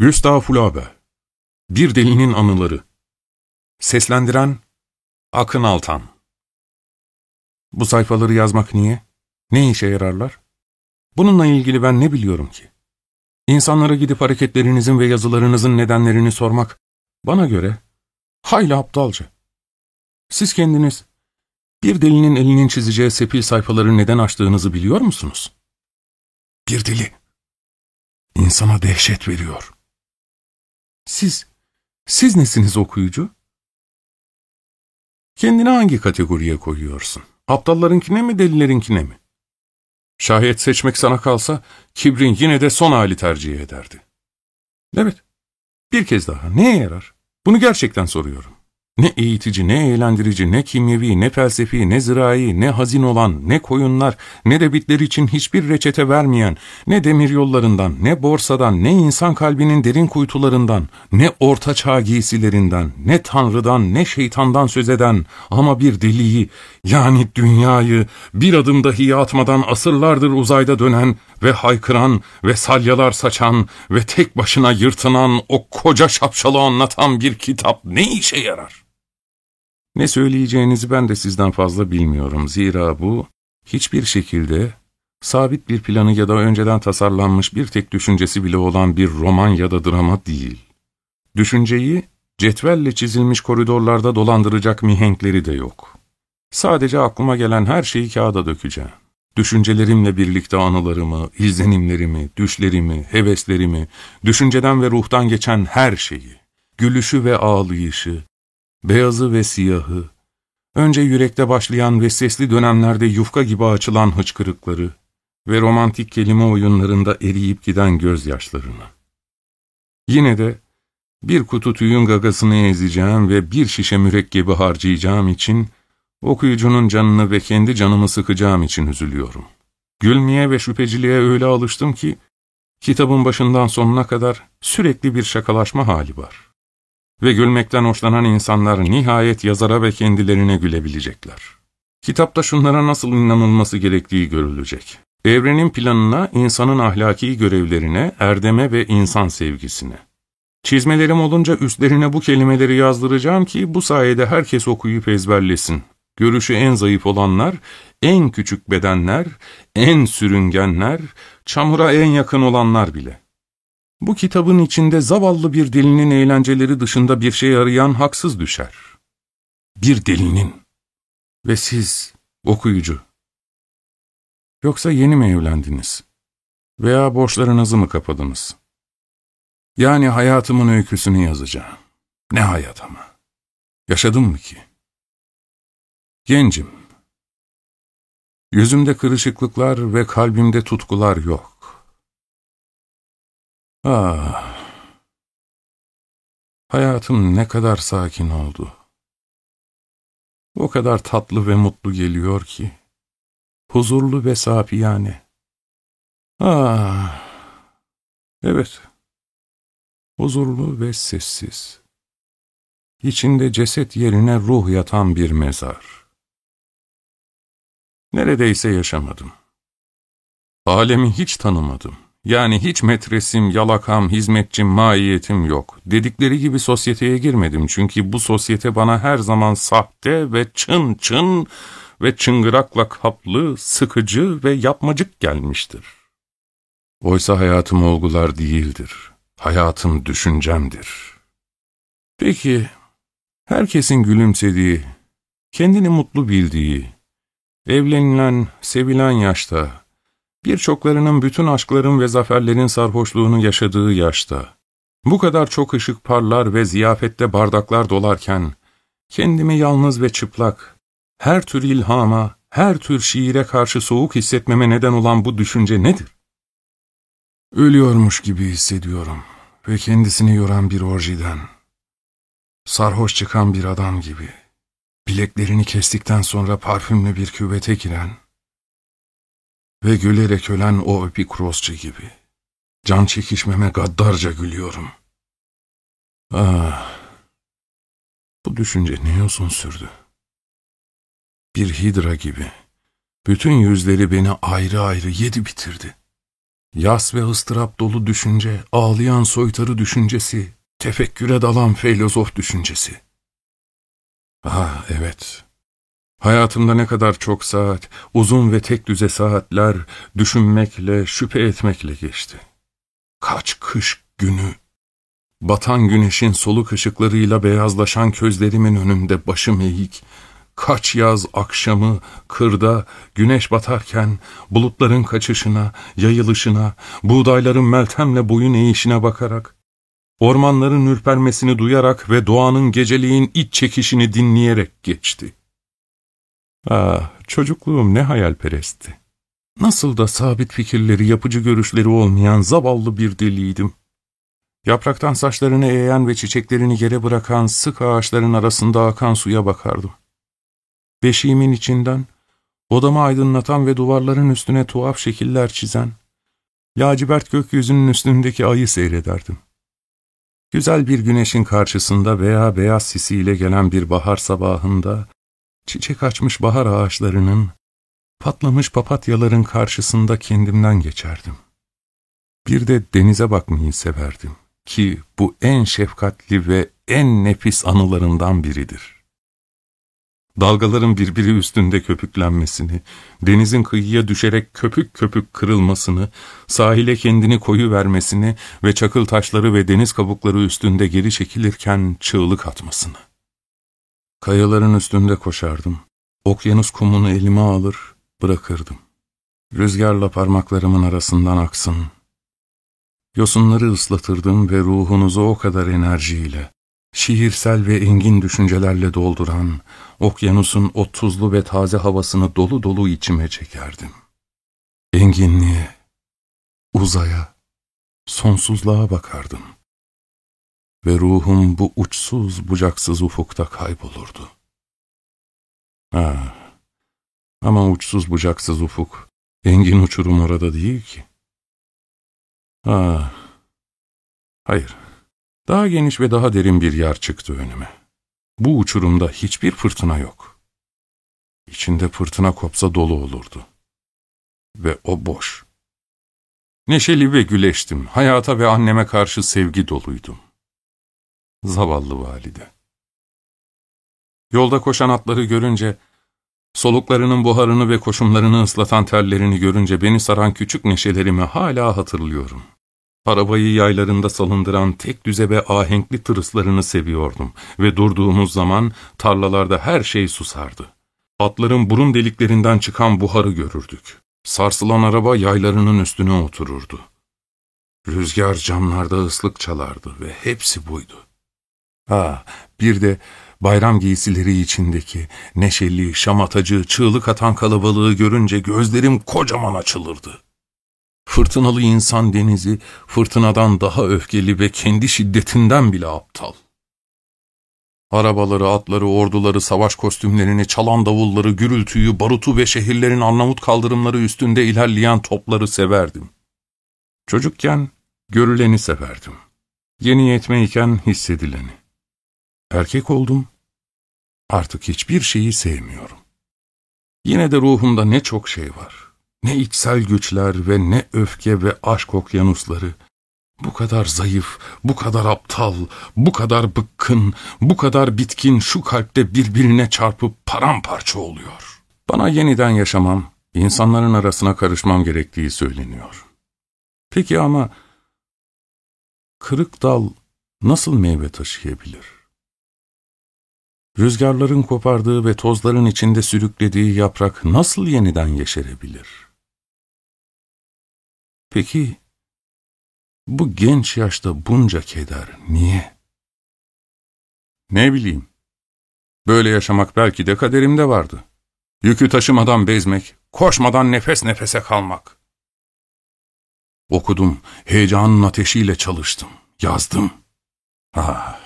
Gustav Flaube Bir Delinin Anıları Seslendiren Akın Altan Bu sayfaları yazmak niye? Ne işe yararlar? Bununla ilgili ben ne biliyorum ki? İnsanlara gidip hareketlerinizin ve yazılarınızın nedenlerini sormak, bana göre, hayli aptalca. Siz kendiniz, bir delinin elinin çizeceği sepil sayfaları neden açtığınızı biliyor musunuz? Bir deli, insana dehşet veriyor. Siz, siz nesiniz okuyucu? Kendini hangi kategoriye koyuyorsun? Aptallarınkine mi, delilerinkine mi? Şayet seçmek sana kalsa, kibrin yine de son hali tercih ederdi. Evet, bir kez daha neye yarar? Bunu gerçekten soruyorum. Ne eğitici, ne eğlendirici, ne kimyevi, ne felsefi, ne zirai, ne hazin olan, ne koyunlar, ne de bitler için hiçbir reçete vermeyen, ne demir yollarından, ne borsadan, ne insan kalbinin derin kuytularından, ne orta çağ giysilerinden, ne tanrıdan, ne şeytandan söz eden ama bir deliyi, yani dünyayı bir adım dahi atmadan asırlardır uzayda dönen ve haykıran ve salyalar saçan ve tek başına yırtınan o koca şapşalı anlatan bir kitap ne işe yarar? Ne söyleyeceğinizi ben de sizden fazla bilmiyorum. Zira bu hiçbir şekilde sabit bir planı ya da önceden tasarlanmış bir tek düşüncesi bile olan bir roman ya da drama değil. Düşünceyi cetvelle çizilmiş koridorlarda dolandıracak mihenkleri de yok. Sadece aklıma gelen her şeyi kağıda dökeceğim. Düşüncelerimle birlikte anılarımı, izlenimlerimi, düşlerimi, heveslerimi, düşünceden ve ruhtan geçen her şeyi, gülüşü ve ağlayışı, beyazı ve siyahı, önce yürekte başlayan ve sesli dönemlerde yufka gibi açılan hıçkırıkları ve romantik kelime oyunlarında eriyip giden gözyaşlarını. Yine de bir kutu tüyün gagasını ezeceğim ve bir şişe mürekkebi harcayacağım için, okuyucunun canını ve kendi canımı sıkacağım için üzülüyorum. Gülmeye ve şüpheciliğe öyle alıştım ki, kitabın başından sonuna kadar sürekli bir şakalaşma hali var ve gülmekten hoşlanan insanlar nihayet yazara ve kendilerine gülebilecekler. Kitapta şunlara nasıl inanılması gerektiği görülecek. Evrenin planına, insanın ahlaki görevlerine, erdeme ve insan sevgisine. Çizmelerim olunca üstlerine bu kelimeleri yazdıracağım ki bu sayede herkes okuyup ezberlesin. Görüşü en zayıf olanlar, en küçük bedenler, en sürüngenler, çamura en yakın olanlar bile. Bu kitabın içinde zavallı bir delinin eğlenceleri dışında bir şey arayan haksız düşer. Bir delinin. Ve siz, okuyucu. Yoksa yeni mi evlendiniz? Veya borçlarınızı mı kapadınız? Yani hayatımın öyküsünü yazacağım. Ne hayat ama. Yaşadım mı ki? Gencim. Yüzümde kırışıklıklar ve kalbimde tutkular yok. Ah! Hayatım ne kadar sakin oldu. O kadar tatlı ve mutlu geliyor ki. Huzurlu ve safiyane. Ah! Evet. Huzurlu ve sessiz. İçinde ceset yerine ruh yatan bir mezar. Neredeyse yaşamadım. Alemi hiç tanımadım. Yani hiç metresim, yalakam, hizmetçim, maiyetim yok. Dedikleri gibi sosyeteye girmedim çünkü bu sosyete bana her zaman sahte ve çın çın ve çıngırakla kaplı, sıkıcı ve yapmacık gelmiştir. Oysa hayatım olgular değildir. Hayatım düşüncemdir. Peki, herkesin gülümsediği, kendini mutlu bildiği, evlenilen, sevilen yaşta, Birçoklarının bütün aşkların ve zaferlerin sarhoşluğunu yaşadığı yaşta, bu kadar çok ışık parlar ve ziyafette bardaklar dolarken, kendimi yalnız ve çıplak, her tür ilhama, her tür şiire karşı soğuk hissetmeme neden olan bu düşünce nedir? Ölüyormuş gibi hissediyorum ve kendisini yoran bir orjiden, sarhoş çıkan bir adam gibi, bileklerini kestikten sonra parfümlü bir küvete giren, ve gülerek ölen o epikrosçu gibi. Can çekişmeme gaddarca gülüyorum. Ah! Bu düşünce ne uzun sürdü. Bir hidra gibi. Bütün yüzleri beni ayrı ayrı yedi bitirdi. Yas ve ıstırap dolu düşünce, ağlayan soytarı düşüncesi, tefekküre dalan filozof düşüncesi. Ah evet, hayatımda ne kadar çok saat, uzun ve tek düze saatler düşünmekle, şüphe etmekle geçti. Kaç kış günü, batan güneşin soluk ışıklarıyla beyazlaşan közlerimin önünde başım eğik, kaç yaz akşamı kırda güneş batarken bulutların kaçışına, yayılışına, buğdayların meltemle boyun eğişine bakarak, ormanların ürpermesini duyarak ve doğanın geceliğin iç çekişini dinleyerek geçti. Ah, çocukluğum ne hayalperestti. Nasıl da sabit fikirleri, yapıcı görüşleri olmayan zavallı bir deliydim. Yapraktan saçlarını eğen ve çiçeklerini yere bırakan sık ağaçların arasında akan suya bakardım. Beşiğimin içinden, odamı aydınlatan ve duvarların üstüne tuhaf şekiller çizen, lacivert gökyüzünün üstündeki ayı seyrederdim. Güzel bir güneşin karşısında veya beyaz sisiyle gelen bir bahar sabahında, çiçek açmış bahar ağaçlarının, patlamış papatyaların karşısında kendimden geçerdim. Bir de denize bakmayı severdim ki bu en şefkatli ve en nefis anılarından biridir dalgaların birbiri üstünde köpüklenmesini, denizin kıyıya düşerek köpük köpük kırılmasını, sahile kendini koyu vermesini ve çakıl taşları ve deniz kabukları üstünde geri çekilirken çığlık atmasını. Kayaların üstünde koşardım. Okyanus kumunu elime alır, bırakırdım. Rüzgarla parmaklarımın arasından aksın. Yosunları ıslatırdım ve ruhunuzu o kadar enerjiyle, şiirsel ve engin düşüncelerle dolduran, okyanusun o tuzlu ve taze havasını dolu dolu içime çekerdim. Enginliğe, uzaya, sonsuzluğa bakardım. Ve ruhum bu uçsuz bucaksız ufukta kaybolurdu. Ah, ama uçsuz bucaksız ufuk, engin uçurum orada değil ki. Ah, hayır. Daha geniş ve daha derin bir yer çıktı önüme. Bu uçurumda hiçbir fırtına yok. İçinde fırtına kopsa dolu olurdu. Ve o boş. Neşeli ve güleştim. Hayata ve anneme karşı sevgi doluydum. Zavallı valide. Yolda koşan atları görünce, soluklarının buharını ve koşumlarını ıslatan terlerini görünce beni saran küçük neşelerimi hala hatırlıyorum. Arabayı yaylarında salındıran tek düze ve ahenkli tırıslarını seviyordum ve durduğumuz zaman tarlalarda her şey susardı. Atların burun deliklerinden çıkan buharı görürdük. Sarsılan araba yaylarının üstüne otururdu. Rüzgar camlarda ıslık çalardı ve hepsi buydu. Ha, bir de bayram giysileri içindeki neşeli, şamatacı, çığlık atan kalabalığı görünce gözlerim kocaman açılırdı. Fırtınalı insan denizi fırtınadan daha öfkeli ve kendi şiddetinden bile aptal. Arabaları, atları, orduları, savaş kostümlerini, çalan davulları, gürültüyü, barutu ve şehirlerin Arnavut kaldırımları üstünde ilerleyen topları severdim. Çocukken görüleni severdim. Yeni yetmeyken hissedileni. Erkek oldum, artık hiçbir şeyi sevmiyorum. Yine de ruhumda ne çok şey var. Ne içsel güçler ve ne öfke ve aşk okyanusları. Bu kadar zayıf, bu kadar aptal, bu kadar bıkkın, bu kadar bitkin şu kalpte birbirine çarpıp paramparça oluyor. Bana yeniden yaşamam, insanların arasına karışmam gerektiği söyleniyor. Peki ama kırık dal nasıl meyve taşıyabilir? Rüzgarların kopardığı ve tozların içinde sürüklediği yaprak nasıl yeniden yeşerebilir?'' Peki, bu genç yaşta bunca keder niye? Ne bileyim, böyle yaşamak belki de kaderimde vardı. Yükü taşımadan bezmek, koşmadan nefes nefese kalmak. Okudum, heyecanın ateşiyle çalıştım, yazdım. Ah,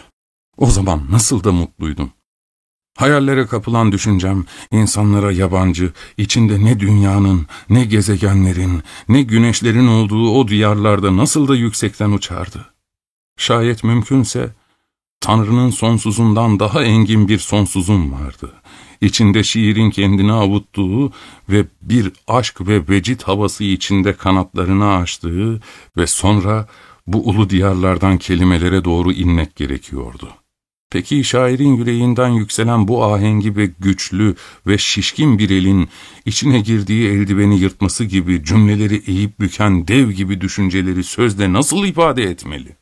o zaman nasıl da mutluydum. Hayallere kapılan düşüncem, insanlara yabancı, içinde ne dünyanın, ne gezegenlerin, ne güneşlerin olduğu o diyarlarda nasıl da yüksekten uçardı. Şayet mümkünse, Tanrı'nın sonsuzundan daha engin bir sonsuzum vardı. İçinde şiirin kendini avuttuğu ve bir aşk ve vecit havası içinde kanatlarını açtığı ve sonra bu ulu diyarlardan kelimelere doğru inmek gerekiyordu. Peki şairin yüreğinden yükselen bu ahengi ve güçlü ve şişkin bir elin içine girdiği eldiveni yırtması gibi cümleleri eğip büken dev gibi düşünceleri sözle nasıl ifade etmeli?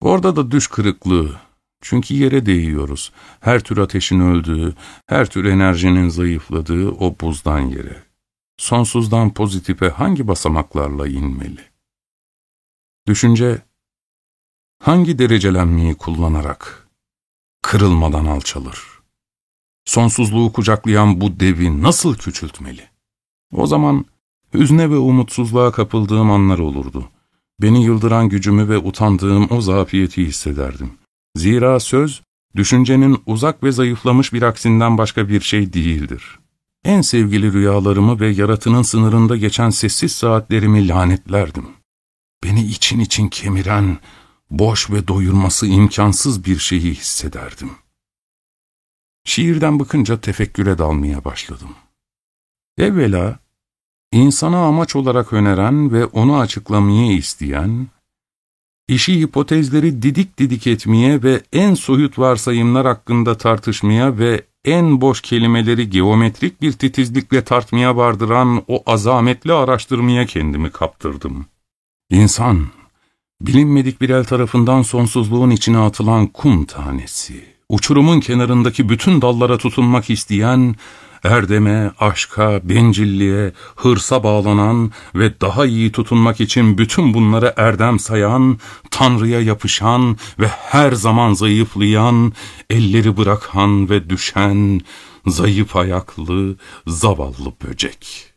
Orada da düş kırıklığı, çünkü yere değiyoruz. Her tür ateşin öldüğü, her tür enerjinin zayıfladığı o buzdan yere. Sonsuzdan pozitife hangi basamaklarla inmeli? Düşünce, hangi derecelenmeyi kullanarak kırılmadan alçalır? Sonsuzluğu kucaklayan bu devi nasıl küçültmeli? O zaman hüzne ve umutsuzluğa kapıldığım anlar olurdu. Beni yıldıran gücümü ve utandığım o zafiyeti hissederdim. Zira söz, düşüncenin uzak ve zayıflamış bir aksinden başka bir şey değildir. En sevgili rüyalarımı ve yaratının sınırında geçen sessiz saatlerimi lanetlerdim. Beni için için kemiren, boş ve doyurması imkansız bir şeyi hissederdim. Şiirden bıkınca tefekküre dalmaya başladım. Evvela, insana amaç olarak öneren ve onu açıklamayı isteyen, işi hipotezleri didik didik etmeye ve en soyut varsayımlar hakkında tartışmaya ve en boş kelimeleri geometrik bir titizlikle tartmaya vardıran o azametli araştırmaya kendimi kaptırdım. İnsan, bilinmedik bir el tarafından sonsuzluğun içine atılan kum tanesi, uçurumun kenarındaki bütün dallara tutunmak isteyen erdeme, aşka, bencilliğe, hırsa bağlanan ve daha iyi tutunmak için bütün bunları erdem sayan, Tanrı'ya yapışan ve her zaman zayıflayan, elleri bırakan ve düşen, zayıf ayaklı, zavallı böcek.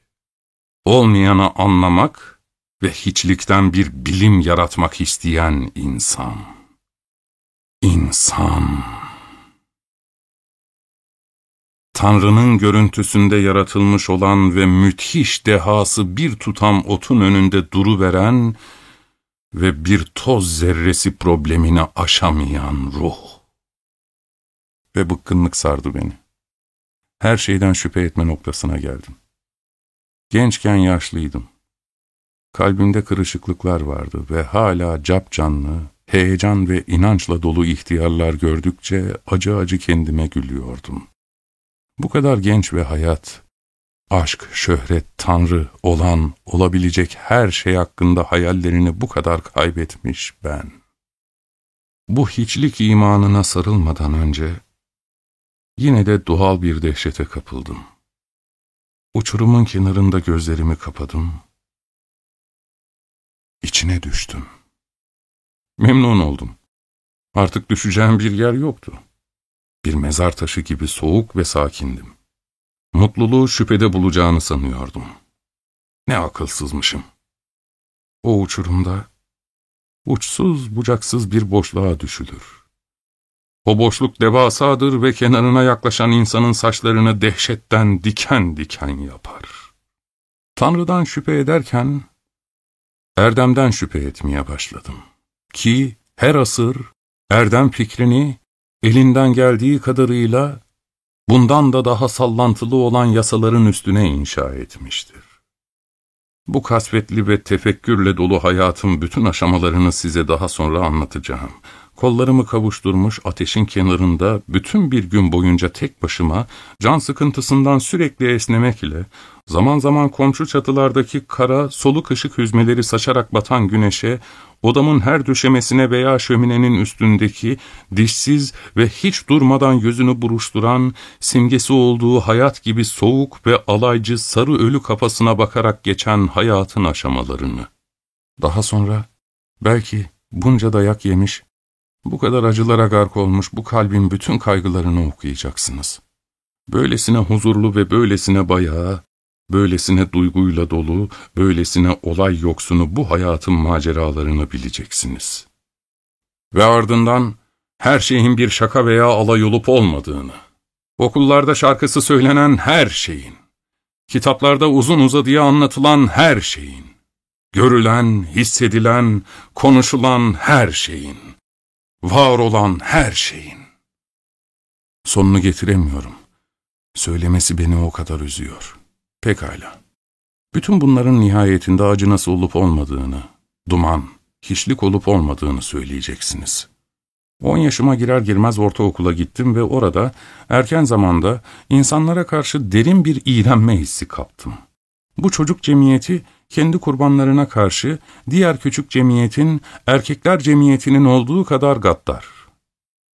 Olmayanı anlamak ve hiçlikten bir bilim yaratmak isteyen insan. İnsan. Tanrı'nın görüntüsünde yaratılmış olan ve müthiş dehası bir tutam otun önünde duruveren ve bir toz zerresi problemini aşamayan ruh. Ve bıkkınlık sardı beni. Her şeyden şüphe etme noktasına geldim. Gençken yaşlıydım. Kalbimde kırışıklıklar vardı ve hala cap canlı, heyecan ve inançla dolu ihtiyarlar gördükçe acı acı kendime gülüyordum. Bu kadar genç ve hayat, aşk, şöhret, tanrı, olan, olabilecek her şey hakkında hayallerini bu kadar kaybetmiş ben. Bu hiçlik imanına sarılmadan önce, yine de doğal bir dehşete kapıldım. Uçurumun kenarında gözlerimi kapadım, içine düştüm. Memnun oldum. Artık düşeceğim bir yer yoktu. Bir mezar taşı gibi soğuk ve sakindim. Mutluluğu şüphede bulacağını sanıyordum. Ne akılsızmışım. O uçurumda uçsuz bucaksız bir boşluğa düşülür. O boşluk devasadır ve kenarına yaklaşan insanın saçlarını dehşetten diken diken yapar. Tanrı'dan şüphe ederken Erdem'den şüphe etmeye başladım. Ki her asır Erdem fikrini elinden geldiği kadarıyla bundan da daha sallantılı olan yasaların üstüne inşa etmiştir. Bu kasvetli ve tefekkürle dolu hayatın bütün aşamalarını size daha sonra anlatacağım. Kollarımı kavuşturmuş ateşin kenarında bütün bir gün boyunca tek başıma can sıkıntısından sürekli esnemek ile zaman zaman komşu çatılardaki kara soluk ışık hüzmeleri saçarak batan güneşe odamın her döşemesine veya şöminenin üstündeki dişsiz ve hiç durmadan yüzünü buruşturan, simgesi olduğu hayat gibi soğuk ve alaycı sarı ölü kafasına bakarak geçen hayatın aşamalarını. Daha sonra belki bunca dayak yemiş, bu kadar acılara gark olmuş bu kalbin bütün kaygılarını okuyacaksınız. Böylesine huzurlu ve böylesine bayağı, böylesine duyguyla dolu, böylesine olay yoksunu bu hayatın maceralarını bileceksiniz. Ve ardından her şeyin bir şaka veya alay olup olmadığını, okullarda şarkısı söylenen her şeyin, kitaplarda uzun uzadıya anlatılan her şeyin, görülen, hissedilen, konuşulan her şeyin, var olan her şeyin. Sonunu getiremiyorum. Söylemesi beni o kadar üzüyor. Pekala. Bütün bunların nihayetinde acınası olup olmadığını, duman, hiçlik olup olmadığını söyleyeceksiniz. On yaşıma girer girmez ortaokula gittim ve orada erken zamanda insanlara karşı derin bir iğrenme hissi kaptım. Bu çocuk cemiyeti kendi kurbanlarına karşı diğer küçük cemiyetin, erkekler cemiyetinin olduğu kadar gaddar.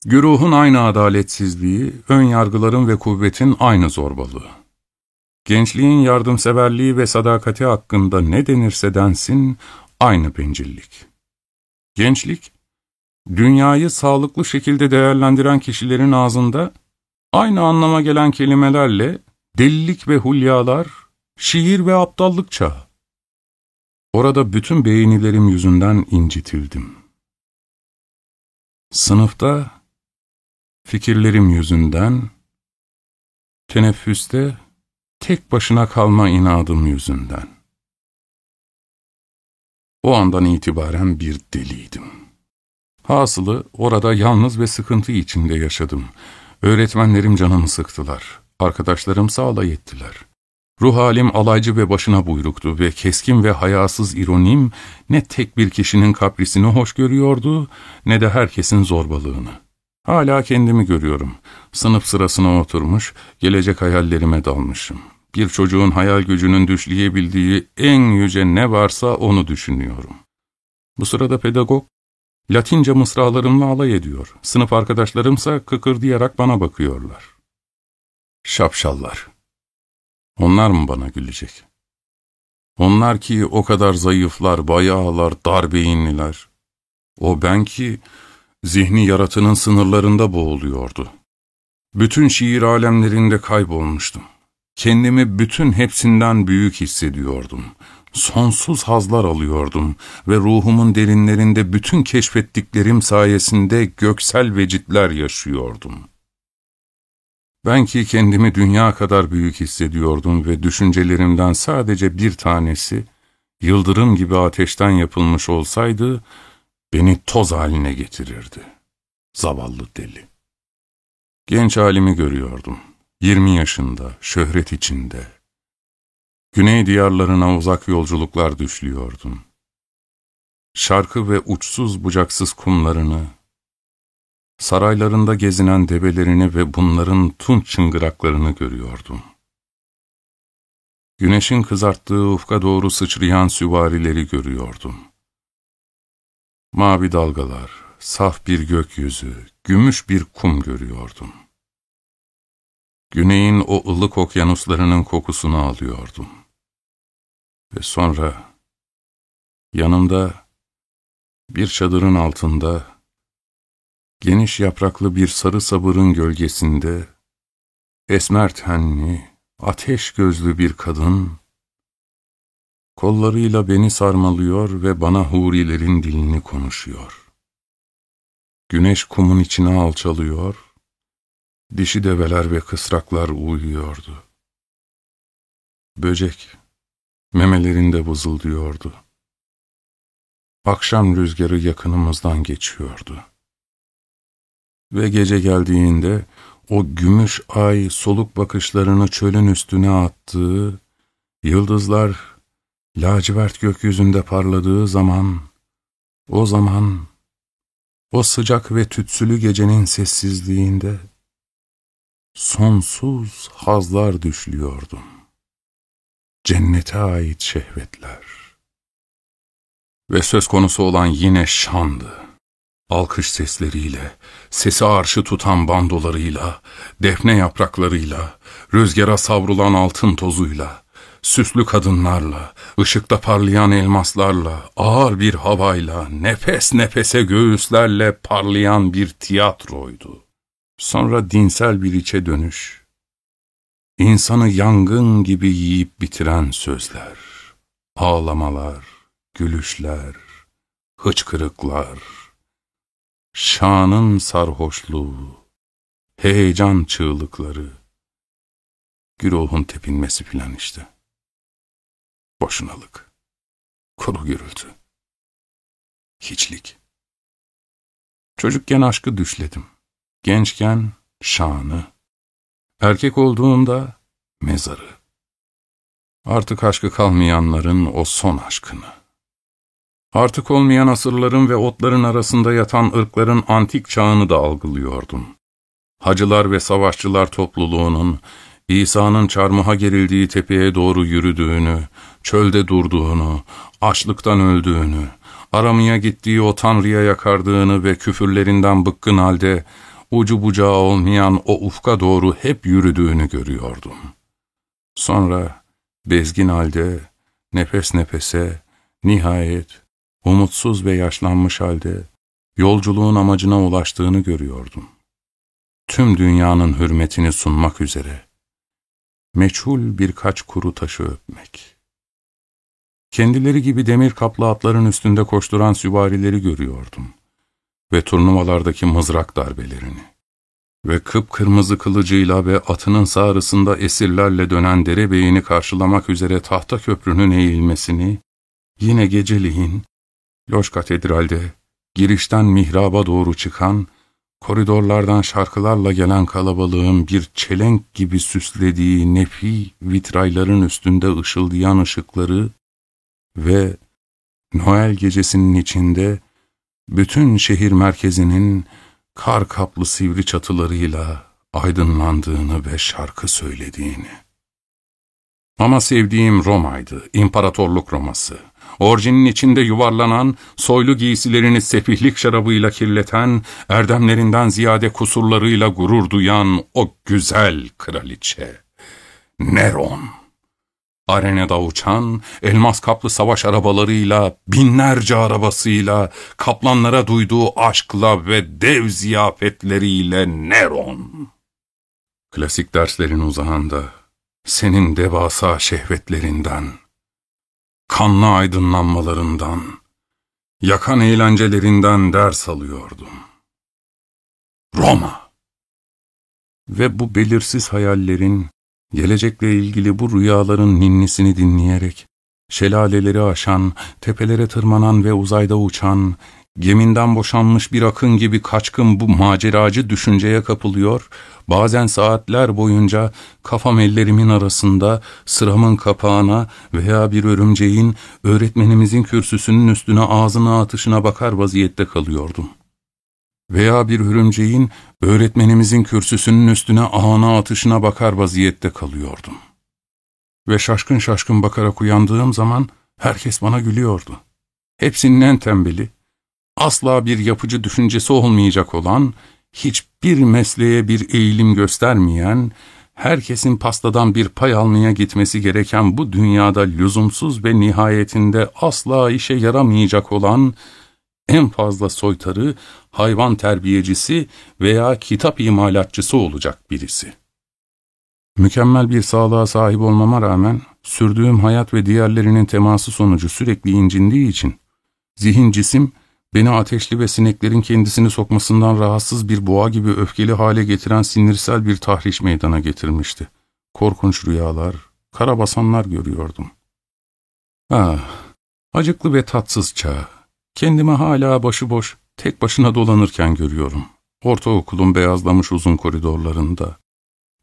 Güruhun aynı adaletsizliği, ön yargıların ve kuvvetin aynı zorbalığı. Gençliğin yardımseverliği ve sadakati hakkında ne denirse densin, aynı bencillik. Gençlik, dünyayı sağlıklı şekilde değerlendiren kişilerin ağzında, aynı anlama gelen kelimelerle, delilik ve hulyalar, şiir ve aptallık çağı. Orada bütün beğenilerim yüzünden incitildim. Sınıfta, fikirlerim yüzünden, teneffüste, tek başına kalma inadım yüzünden. O andan itibaren bir deliydim. Hasılı orada yalnız ve sıkıntı içinde yaşadım. Öğretmenlerim canımı sıktılar. Arkadaşlarım alay ettiler. Ruh halim alaycı ve başına buyruktu ve keskin ve hayasız ironim ne tek bir kişinin kaprisini hoş görüyordu ne de herkesin zorbalığını. Hala kendimi görüyorum. Sınıf sırasına oturmuş, gelecek hayallerime dalmışım. Bir çocuğun hayal gücünün düşleyebildiği en yüce ne varsa onu düşünüyorum. Bu sırada pedagog, Latince mısralarımla alay ediyor. Sınıf arkadaşlarımsa kıkırdayarak bana bakıyorlar. Şapşallar. Onlar mı bana gülecek? Onlar ki o kadar zayıflar, bayağılar, dar beyinliler. O ben ki zihni yaratının sınırlarında boğuluyordu. Bütün şiir alemlerinde kaybolmuştum. Kendimi bütün hepsinden büyük hissediyordum. Sonsuz hazlar alıyordum ve ruhumun derinlerinde bütün keşfettiklerim sayesinde göksel vecitler yaşıyordum. Ben ki kendimi dünya kadar büyük hissediyordum ve düşüncelerimden sadece bir tanesi, yıldırım gibi ateşten yapılmış olsaydı, beni toz haline getirirdi. Zavallı deli. Genç halimi görüyordum. Yirmi yaşında, şöhret içinde. Güney diyarlarına uzak yolculuklar düşlüyordum. Şarkı ve uçsuz bucaksız kumlarını, saraylarında gezinen develerini ve bunların tunç çıngıraklarını görüyordum. Güneşin kızarttığı ufka doğru sıçrayan süvarileri görüyordum. Mavi dalgalar, saf bir gökyüzü, gümüş bir kum görüyordum. Güneyin o ılık okyanuslarının kokusunu alıyordum. Ve sonra yanımda bir çadırın altında geniş yapraklı bir sarı sabırın gölgesinde esmer tenli, ateş gözlü bir kadın kollarıyla beni sarmalıyor ve bana hurilerin dilini konuşuyor. Güneş kumun içine alçalıyor Dişi develer ve kısraklar uyuyordu. Böcek memelerinde vızıldıyordu. Akşam rüzgarı yakınımızdan geçiyordu. Ve gece geldiğinde o gümüş ay soluk bakışlarını çölün üstüne attığı, yıldızlar lacivert gökyüzünde parladığı zaman, o zaman, o sıcak ve tütsülü gecenin sessizliğinde, sonsuz hazlar düşlüyordum. Cennete ait şehvetler. Ve söz konusu olan yine şandı. Alkış sesleriyle, sesi arşı tutan bandolarıyla, defne yapraklarıyla, rüzgara savrulan altın tozuyla, süslü kadınlarla, ışıkta parlayan elmaslarla, ağır bir havayla, nefes nefese göğüslerle parlayan bir tiyatroydu. Sonra dinsel bir içe dönüş, insanı yangın gibi yiyip bitiren sözler, ağlamalar, gülüşler, hıçkırıklar, şanın sarhoşluğu, heyecan çığlıkları, güruhun tepinmesi filan işte. Boşunalık, kuru gürültü, hiçlik. Çocukken aşkı düşledim. Gençken şanı. Erkek olduğunda mezarı. Artık aşkı kalmayanların o son aşkını. Artık olmayan asırların ve otların arasında yatan ırkların antik çağını da algılıyordum. Hacılar ve savaşçılar topluluğunun, İsa'nın çarmıha gerildiği tepeye doğru yürüdüğünü, çölde durduğunu, açlıktan öldüğünü, aramaya gittiği o tanrıya yakardığını ve küfürlerinden bıkkın halde ucu bucağı olmayan o ufka doğru hep yürüdüğünü görüyordum. Sonra bezgin halde, nefes nefese, nihayet, umutsuz ve yaşlanmış halde yolculuğun amacına ulaştığını görüyordum. Tüm dünyanın hürmetini sunmak üzere, meçhul birkaç kuru taşı öpmek. Kendileri gibi demir kaplı atların üstünde koşturan süvarileri görüyordum ve turnuvalardaki mızrak darbelerini ve kıpkırmızı kılıcıyla ve atının sağrısında esirlerle dönen derebeyini karşılamak üzere tahta köprünün eğilmesini, yine geceliğin, Loş Katedral'de, girişten mihraba doğru çıkan, koridorlardan şarkılarla gelen kalabalığın bir çelenk gibi süslediği nefi vitrayların üstünde ışıldayan ışıkları ve Noel gecesinin içinde bütün şehir merkezinin kar kaplı sivri çatılarıyla aydınlandığını ve şarkı söylediğini. Ama sevdiğim Roma'ydı, İmparatorluk Roma'sı. Orjinin içinde yuvarlanan, soylu giysilerini sefihlik şarabıyla kirleten, erdemlerinden ziyade kusurlarıyla gurur duyan o güzel kraliçe. Neron. Arenada uçan, elmas kaplı savaş arabalarıyla, binlerce arabasıyla, kaplanlara duyduğu aşkla ve dev ziyafetleriyle Neron. Klasik derslerin uzağında, senin devasa şehvetlerinden, kanlı aydınlanmalarından, yakan eğlencelerinden ders alıyordum. Roma! Ve bu belirsiz hayallerin, gelecekle ilgili bu rüyaların ninnisini dinleyerek, şelaleleri aşan, tepelere tırmanan ve uzayda uçan, geminden boşanmış bir akın gibi kaçkın bu maceracı düşünceye kapılıyor, bazen saatler boyunca kafam ellerimin arasında sıramın kapağına veya bir örümceğin öğretmenimizin kürsüsünün üstüne ağzına atışına bakar vaziyette kalıyordum. Veya bir örümceğin öğretmenimizin kürsüsünün üstüne ağına atışına bakar vaziyette kalıyordum. Ve şaşkın şaşkın bakarak uyandığım zaman herkes bana gülüyordu. Hepsinin en tembeli, asla bir yapıcı düşüncesi olmayacak olan, hiçbir mesleğe bir eğilim göstermeyen, herkesin pastadan bir pay almaya gitmesi gereken bu dünyada lüzumsuz ve nihayetinde asla işe yaramayacak olan, en fazla soytarı, hayvan terbiyecisi veya kitap imalatçısı olacak birisi. Mükemmel bir sağlığa sahip olmama rağmen, sürdüğüm hayat ve diğerlerinin teması sonucu sürekli incindiği için, zihin cisim, Beni ateşli ve sineklerin kendisini sokmasından rahatsız bir boğa gibi öfkeli hale getiren sinirsel bir tahriş meydana getirmişti. Korkunç rüyalar, karabasanlar görüyordum. Ah, acıklı ve tatsız çağ. Kendimi hala başıboş, tek başına dolanırken görüyorum. Ortaokulun beyazlamış uzun koridorlarında.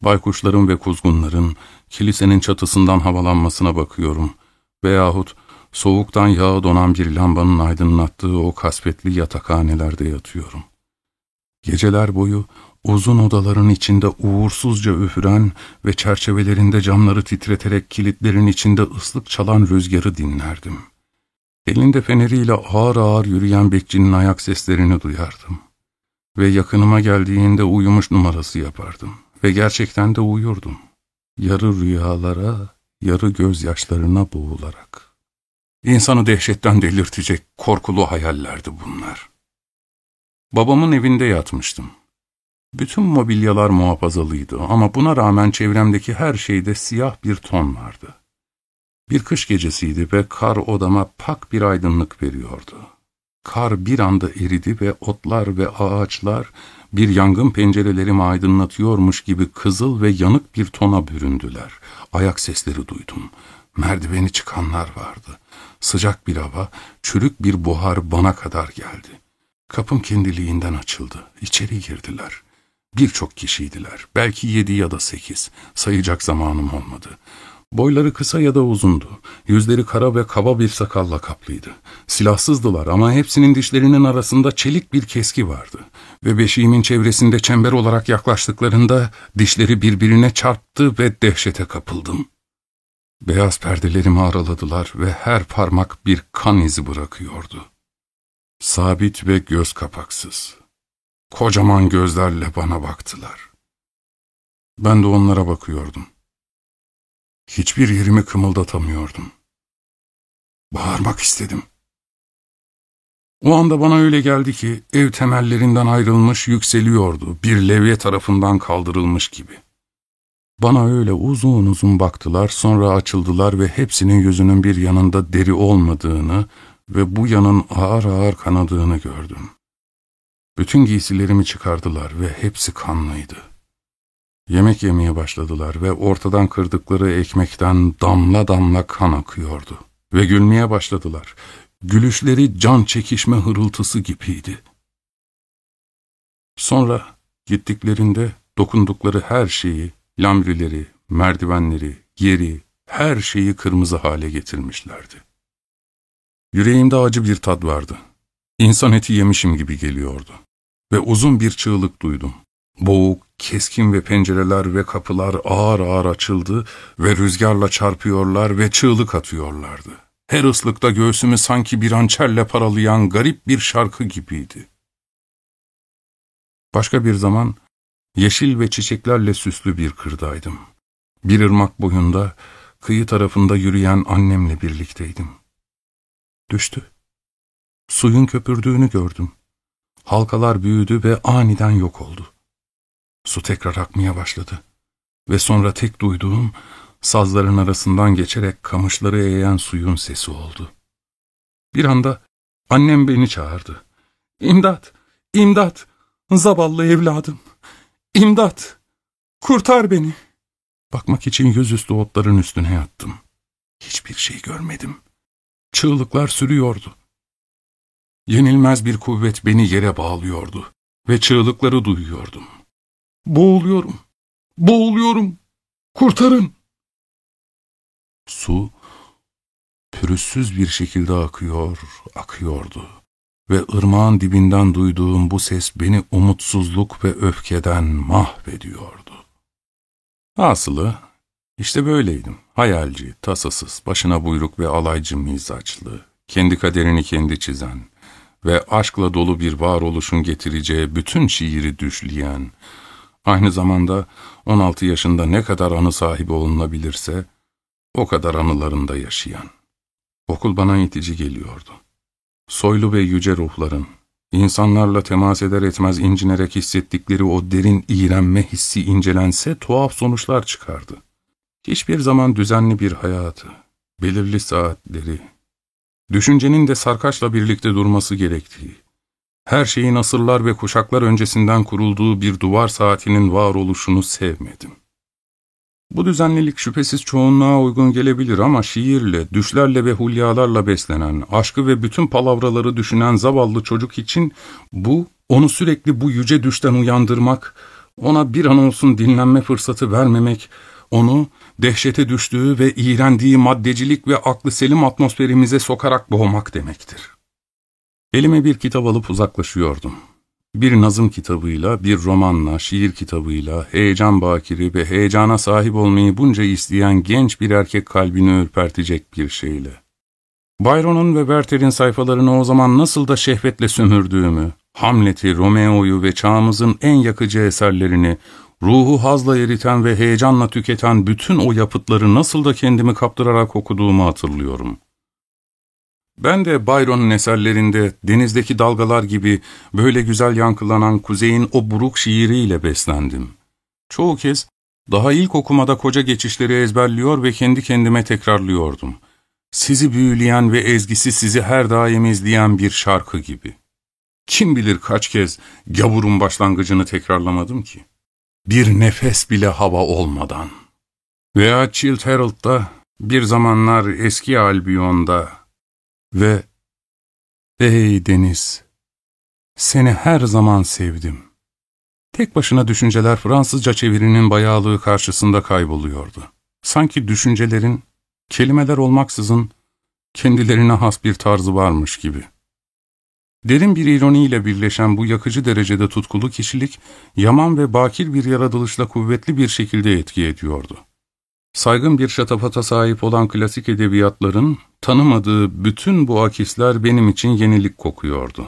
Baykuşların ve kuzgunların kilisenin çatısından havalanmasına bakıyorum. Veyahut Soğuktan yağı donan bir lambanın aydınlattığı o kasvetli yatakhanelerde yatıyorum. Geceler boyu uzun odaların içinde uğursuzca üfüren ve çerçevelerinde camları titreterek kilitlerin içinde ıslık çalan rüzgarı dinlerdim. Elinde feneriyle ağır ağır yürüyen bekçinin ayak seslerini duyardım. Ve yakınıma geldiğinde uyumuş numarası yapardım. Ve gerçekten de uyurdum. Yarı rüyalara, yarı gözyaşlarına boğularak. İnsanı dehşetten delirtecek korkulu hayallerdi bunlar. Babamın evinde yatmıştım. Bütün mobilyalar muhafazalıydı ama buna rağmen çevremdeki her şeyde siyah bir ton vardı. Bir kış gecesiydi ve kar odama pak bir aydınlık veriyordu. Kar bir anda eridi ve otlar ve ağaçlar bir yangın pencerelerimi aydınlatıyormuş gibi kızıl ve yanık bir tona büründüler. Ayak sesleri duydum. Merdiveni çıkanlar vardı. Sıcak bir hava, çürük bir buhar bana kadar geldi. Kapım kendiliğinden açıldı. İçeri girdiler. Birçok kişiydiler. Belki yedi ya da sekiz. Sayacak zamanım olmadı. Boyları kısa ya da uzundu. Yüzleri kara ve kaba bir sakalla kaplıydı. Silahsızdılar ama hepsinin dişlerinin arasında çelik bir keski vardı. Ve beşiğimin çevresinde çember olarak yaklaştıklarında dişleri birbirine çarptı ve dehşete kapıldım. Beyaz perdelerimi araladılar ve her parmak bir kan izi bırakıyordu. Sabit ve göz kapaksız. Kocaman gözlerle bana baktılar. Ben de onlara bakıyordum. Hiçbir yerimi kımıldatamıyordum. Bağırmak istedim. O anda bana öyle geldi ki ev temellerinden ayrılmış yükseliyordu, bir levye tarafından kaldırılmış gibi. Bana öyle uzun uzun baktılar, sonra açıldılar ve hepsinin yüzünün bir yanında deri olmadığını ve bu yanın ağır ağır kanadığını gördüm. Bütün giysilerimi çıkardılar ve hepsi kanlıydı. Yemek yemeye başladılar ve ortadan kırdıkları ekmekten damla damla kan akıyordu. Ve gülmeye başladılar. Gülüşleri can çekişme hırıltısı gibiydi. Sonra gittiklerinde dokundukları her şeyi, lambrileri, merdivenleri, yeri, her şeyi kırmızı hale getirmişlerdi. Yüreğimde acı bir tat vardı. İnsan eti yemişim gibi geliyordu. Ve uzun bir çığlık duydum. Boğuk, keskin ve pencereler ve kapılar ağır ağır açıldı ve rüzgarla çarpıyorlar ve çığlık atıyorlardı. Her ıslıkta göğsümü sanki bir hançerle paralayan garip bir şarkı gibiydi. Başka bir zaman yeşil ve çiçeklerle süslü bir kırdaydım. Bir ırmak boyunda, kıyı tarafında yürüyen annemle birlikteydim. Düştü. Suyun köpürdüğünü gördüm. Halkalar büyüdü ve aniden yok oldu. Su tekrar akmaya başladı. Ve sonra tek duyduğum sazların arasından geçerek kamışları eğen suyun sesi oldu. Bir anda annem beni çağırdı. İmdat, imdat, zavallı evladım, imdat, kurtar beni. Bakmak için yüzüstü otların üstüne yattım. Hiçbir şey görmedim. Çığlıklar sürüyordu. Yenilmez bir kuvvet beni yere bağlıyordu ve çığlıkları duyuyordum. Boğuluyorum, boğuluyorum, kurtarın. Su pürüzsüz bir şekilde akıyor, akıyordu. Ve ırmağın dibinden duyduğum bu ses beni umutsuzluk ve öfkeden mahvediyordu. Asılı, işte böyleydim. Hayalci, tasasız, başına buyruk ve alaycı mizaçlı, kendi kaderini kendi çizen ve aşkla dolu bir varoluşun getireceği bütün şiiri düşleyen, aynı zamanda 16 yaşında ne kadar anı sahibi olunabilirse, o kadar anılarında yaşayan. Okul bana itici geliyordu. Soylu ve yüce ruhların, insanlarla temas eder etmez incinerek hissettikleri o derin iğrenme hissi incelense tuhaf sonuçlar çıkardı. Hiçbir zaman düzenli bir hayatı, belirli saatleri, düşüncenin de sarkaçla birlikte durması gerektiği, her şeyin asırlar ve kuşaklar öncesinden kurulduğu bir duvar saatinin varoluşunu sevmedim. Bu düzenlilik şüphesiz çoğunluğa uygun gelebilir ama şiirle, düşlerle ve hulyalarla beslenen, aşkı ve bütün palavraları düşünen zavallı çocuk için bu, onu sürekli bu yüce düşten uyandırmak, ona bir an olsun dinlenme fırsatı vermemek, onu dehşete düştüğü ve iğrendiği maddecilik ve aklı selim atmosferimize sokarak boğmak demektir. Elime bir kitap alıp uzaklaşıyordum. Bir nazım kitabıyla, bir romanla, şiir kitabıyla, heyecan bakiri ve heyecana sahip olmayı bunca isteyen genç bir erkek kalbini ürpertecek bir şeyle. Byron'un ve Werther'in sayfalarını o zaman nasıl da şehvetle sömürdüğümü, Hamlet'i, Romeo'yu ve çağımızın en yakıcı eserlerini, ruhu hazla eriten ve heyecanla tüketen bütün o yapıtları nasıl da kendimi kaptırarak okuduğumu hatırlıyorum. Ben de Byron'un eserlerinde denizdeki dalgalar gibi böyle güzel yankılanan kuzeyin o buruk şiiriyle beslendim. Çoğu kez daha ilk okumada koca geçişleri ezberliyor ve kendi kendime tekrarlıyordum. Sizi büyüleyen ve ezgisi sizi her daim izleyen bir şarkı gibi. Kim bilir kaç kez gavurun başlangıcını tekrarlamadım ki. Bir nefes bile hava olmadan. Veya Childe Harold'da, bir zamanlar eski Albion'da ve ''Ey deniz, Seni her zaman sevdim. Tek başına düşünceler Fransızca çevirinin bayağılığı karşısında kayboluyordu. Sanki düşüncelerin, kelimeler olmaksızın, kendilerine has bir tarzı varmış gibi. Derin bir ironiyle birleşen bu yakıcı derecede tutkulu kişilik, yaman ve bakir bir yaratılışla kuvvetli bir şekilde etki ediyordu. Saygın bir şatafata sahip olan klasik edebiyatların, tanımadığı bütün bu akisler benim için yenilik kokuyordu.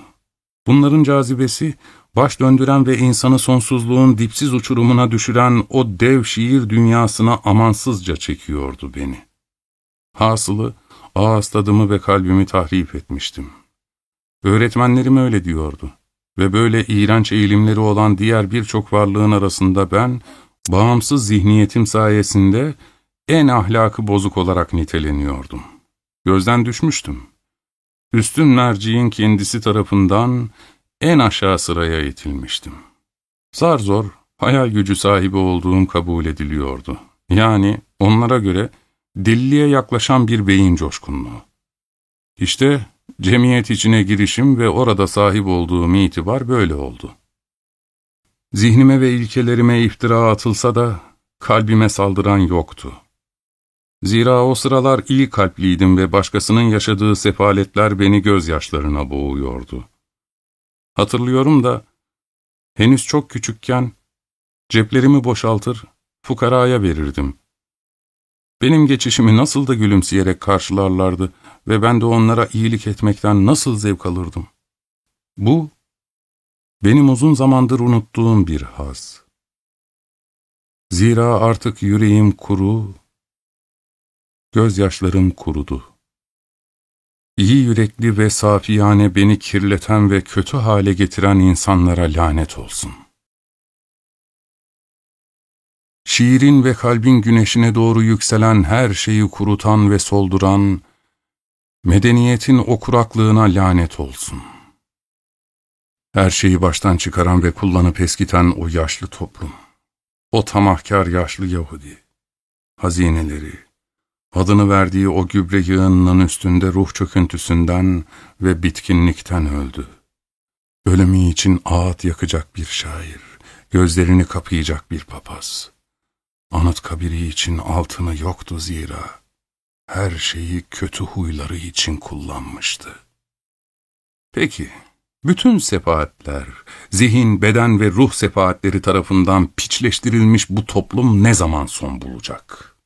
Bunların cazibesi, baş döndüren ve insanı sonsuzluğun dipsiz uçurumuna düşüren o dev şiir dünyasına amansızca çekiyordu beni. Hasılı, ağız tadımı ve kalbimi tahrip etmiştim. Öğretmenlerim öyle diyordu ve böyle iğrenç eğilimleri olan diğer birçok varlığın arasında ben, bağımsız zihniyetim sayesinde en ahlakı bozuk olarak niteleniyordum. Gözden düşmüştüm. Üstün merciğin kendisi tarafından en aşağı sıraya itilmiştim. Zar zor, hayal gücü sahibi olduğum kabul ediliyordu. Yani onlara göre deliliğe yaklaşan bir beyin coşkunluğu. İşte cemiyet içine girişim ve orada sahip olduğum itibar böyle oldu. Zihnime ve ilkelerime iftira atılsa da kalbime saldıran yoktu. Zira o sıralar iyi kalpliydim ve başkasının yaşadığı sefaletler beni gözyaşlarına boğuyordu. Hatırlıyorum da, henüz çok küçükken ceplerimi boşaltır, fukaraya verirdim. Benim geçişimi nasıl da gülümseyerek karşılarlardı ve ben de onlara iyilik etmekten nasıl zevk alırdım. Bu, benim uzun zamandır unuttuğum bir haz. Zira artık yüreğim kuru, gözyaşlarım kurudu. İyi yürekli ve safiyane beni kirleten ve kötü hale getiren insanlara lanet olsun. Şiirin ve kalbin güneşine doğru yükselen her şeyi kurutan ve solduran, medeniyetin o kuraklığına lanet olsun. Her şeyi baştan çıkaran ve kullanıp eskiten o yaşlı toplum, o tamahkar yaşlı Yahudi, hazineleri, Adını verdiği o gübre yığınının üstünde ruh çöküntüsünden ve bitkinlikten öldü. Ölümü için ağıt yakacak bir şair, gözlerini kapayacak bir papaz. Anıt kabiri için altını yoktu zira. Her şeyi kötü huyları için kullanmıştı. Peki, bütün sefaatler, zihin, beden ve ruh sefaatleri tarafından piçleştirilmiş bu toplum ne zaman son bulacak?''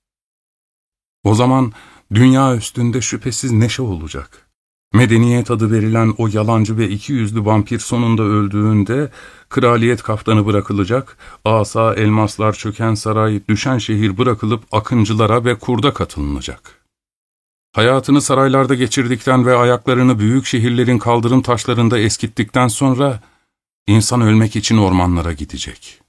O zaman dünya üstünde şüphesiz neşe olacak. Medeniyet adı verilen o yalancı ve iki yüzlü vampir sonunda öldüğünde kraliyet kaftanı bırakılacak, asa elmaslar çöken saray, düşen şehir bırakılıp akıncılara ve kurda katılınacak. Hayatını saraylarda geçirdikten ve ayaklarını büyük şehirlerin kaldırım taşlarında eskittikten sonra insan ölmek için ormanlara gidecek.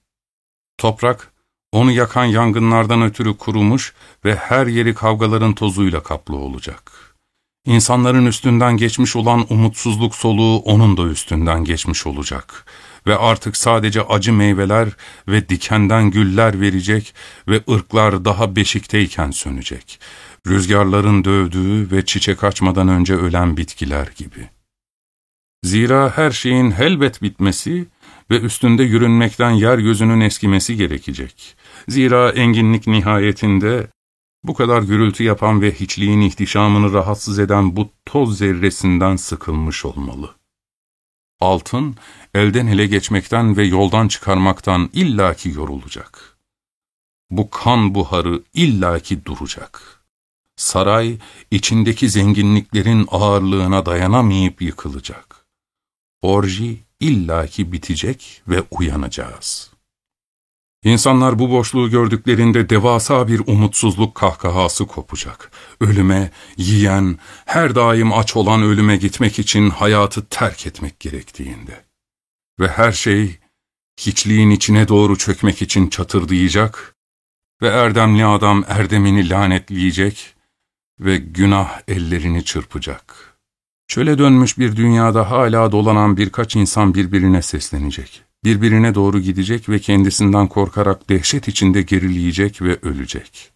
Toprak, onu yakan yangınlardan ötürü kurumuş ve her yeri kavgaların tozuyla kaplı olacak. İnsanların üstünden geçmiş olan umutsuzluk soluğu onun da üstünden geçmiş olacak. Ve artık sadece acı meyveler ve dikenden güller verecek ve ırklar daha beşikteyken sönecek. Rüzgarların dövdüğü ve çiçek açmadan önce ölen bitkiler gibi. Zira her şeyin helbet bitmesi ve üstünde yürünmekten yeryüzünün eskimesi gerekecek. Zira enginlik nihayetinde bu kadar gürültü yapan ve hiçliğin ihtişamını rahatsız eden bu toz zerresinden sıkılmış olmalı. Altın, elden ele geçmekten ve yoldan çıkarmaktan illaki yorulacak. Bu kan buharı illaki duracak. Saray, içindeki zenginliklerin ağırlığına dayanamayıp yıkılacak. Orji illaki bitecek ve uyanacağız.'' İnsanlar bu boşluğu gördüklerinde devasa bir umutsuzluk kahkahası kopacak. Ölüme, yiyen, her daim aç olan ölüme gitmek için hayatı terk etmek gerektiğinde. Ve her şey hiçliğin içine doğru çökmek için çatırdayacak ve erdemli adam erdemini lanetleyecek ve günah ellerini çırpacak. Çöle dönmüş bir dünyada hala dolanan birkaç insan birbirine seslenecek birbirine doğru gidecek ve kendisinden korkarak dehşet içinde gerileyecek ve ölecek.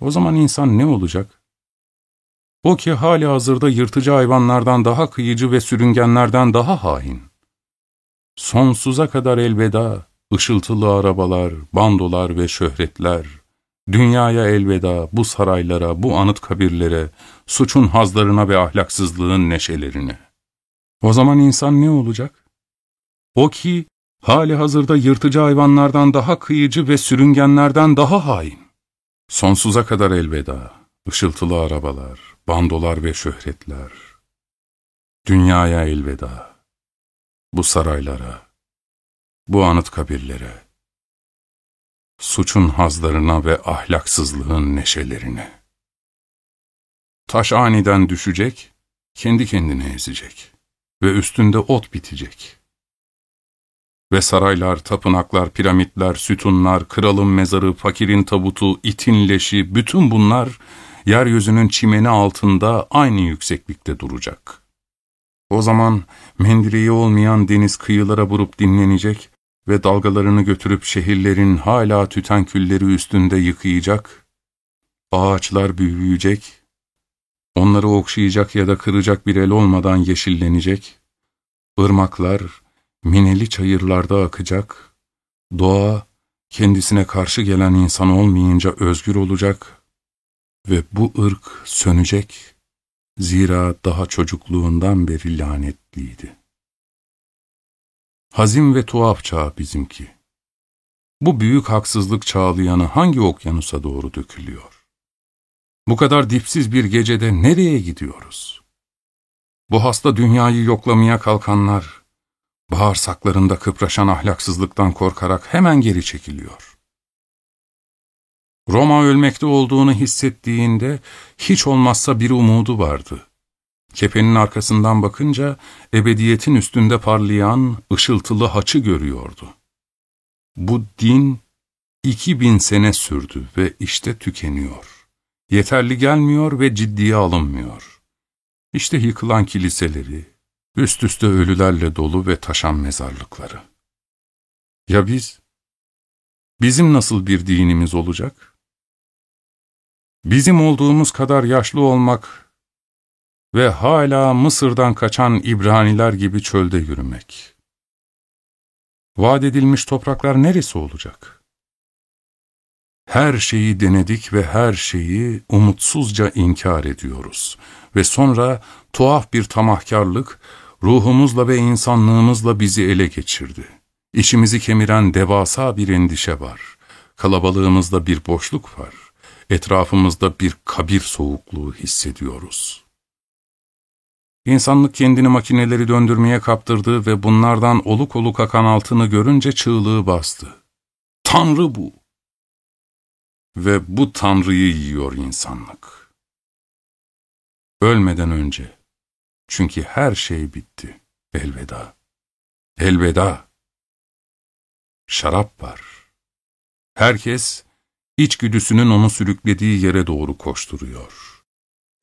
O zaman insan ne olacak? O ki hali hazırda yırtıcı hayvanlardan daha kıyıcı ve sürüngenlerden daha hain. Sonsuza kadar elveda, ışıltılı arabalar, bandolar ve şöhretler, dünyaya elveda, bu saraylara, bu anıt kabirlere, suçun hazlarına ve ahlaksızlığın neşelerine. O zaman insan ne olacak? O ki hali hazırda yırtıcı hayvanlardan daha kıyıcı ve sürüngenlerden daha hain. Sonsuza kadar elveda, ışıltılı arabalar, bandolar ve şöhretler. Dünyaya elveda, bu saraylara, bu anıt kabirlere, suçun hazlarına ve ahlaksızlığın neşelerine. Taş aniden düşecek, kendi kendine ezecek ve üstünde ot bitecek. Ve saraylar, tapınaklar, piramitler, sütunlar, kralın mezarı, fakirin tabutu, itin leşi, bütün bunlar yeryüzünün çimeni altında aynı yükseklikte duracak. O zaman mendireği olmayan deniz kıyılara vurup dinlenecek ve dalgalarını götürüp şehirlerin hala tüten külleri üstünde yıkayacak, ağaçlar büyüyecek, onları okşayacak ya da kıracak bir el olmadan yeşillenecek, ırmaklar, mineli çayırlarda akacak, doğa kendisine karşı gelen insan olmayınca özgür olacak ve bu ırk sönecek, zira daha çocukluğundan beri lanetliydi. Hazin ve tuhaf çağ bizimki. Bu büyük haksızlık çağlayanı hangi okyanusa doğru dökülüyor? Bu kadar dipsiz bir gecede nereye gidiyoruz? Bu hasta dünyayı yoklamaya kalkanlar, bağırsaklarında kıpraşan ahlaksızlıktan korkarak hemen geri çekiliyor. Roma ölmekte olduğunu hissettiğinde hiç olmazsa bir umudu vardı. Kepenin arkasından bakınca ebediyetin üstünde parlayan ışıltılı haçı görüyordu. Bu din iki bin sene sürdü ve işte tükeniyor. Yeterli gelmiyor ve ciddiye alınmıyor. İşte yıkılan kiliseleri, üst üste ölülerle dolu ve taşan mezarlıkları. Ya biz? Bizim nasıl bir dinimiz olacak? Bizim olduğumuz kadar yaşlı olmak ve hala Mısır'dan kaçan İbraniler gibi çölde yürümek. Vaat edilmiş topraklar neresi olacak? Her şeyi denedik ve her şeyi umutsuzca inkar ediyoruz. Ve sonra tuhaf bir tamahkarlık, ruhumuzla ve insanlığımızla bizi ele geçirdi. İçimizi kemiren devasa bir endişe var. Kalabalığımızda bir boşluk var. Etrafımızda bir kabir soğukluğu hissediyoruz. İnsanlık kendini makineleri döndürmeye kaptırdı ve bunlardan oluk oluk akan altını görünce çığlığı bastı. Tanrı bu! Ve bu Tanrı'yı yiyor insanlık. Ölmeden önce. Çünkü her şey bitti. Elveda. Elveda. Şarap var. Herkes içgüdüsünün onu sürüklediği yere doğru koşturuyor.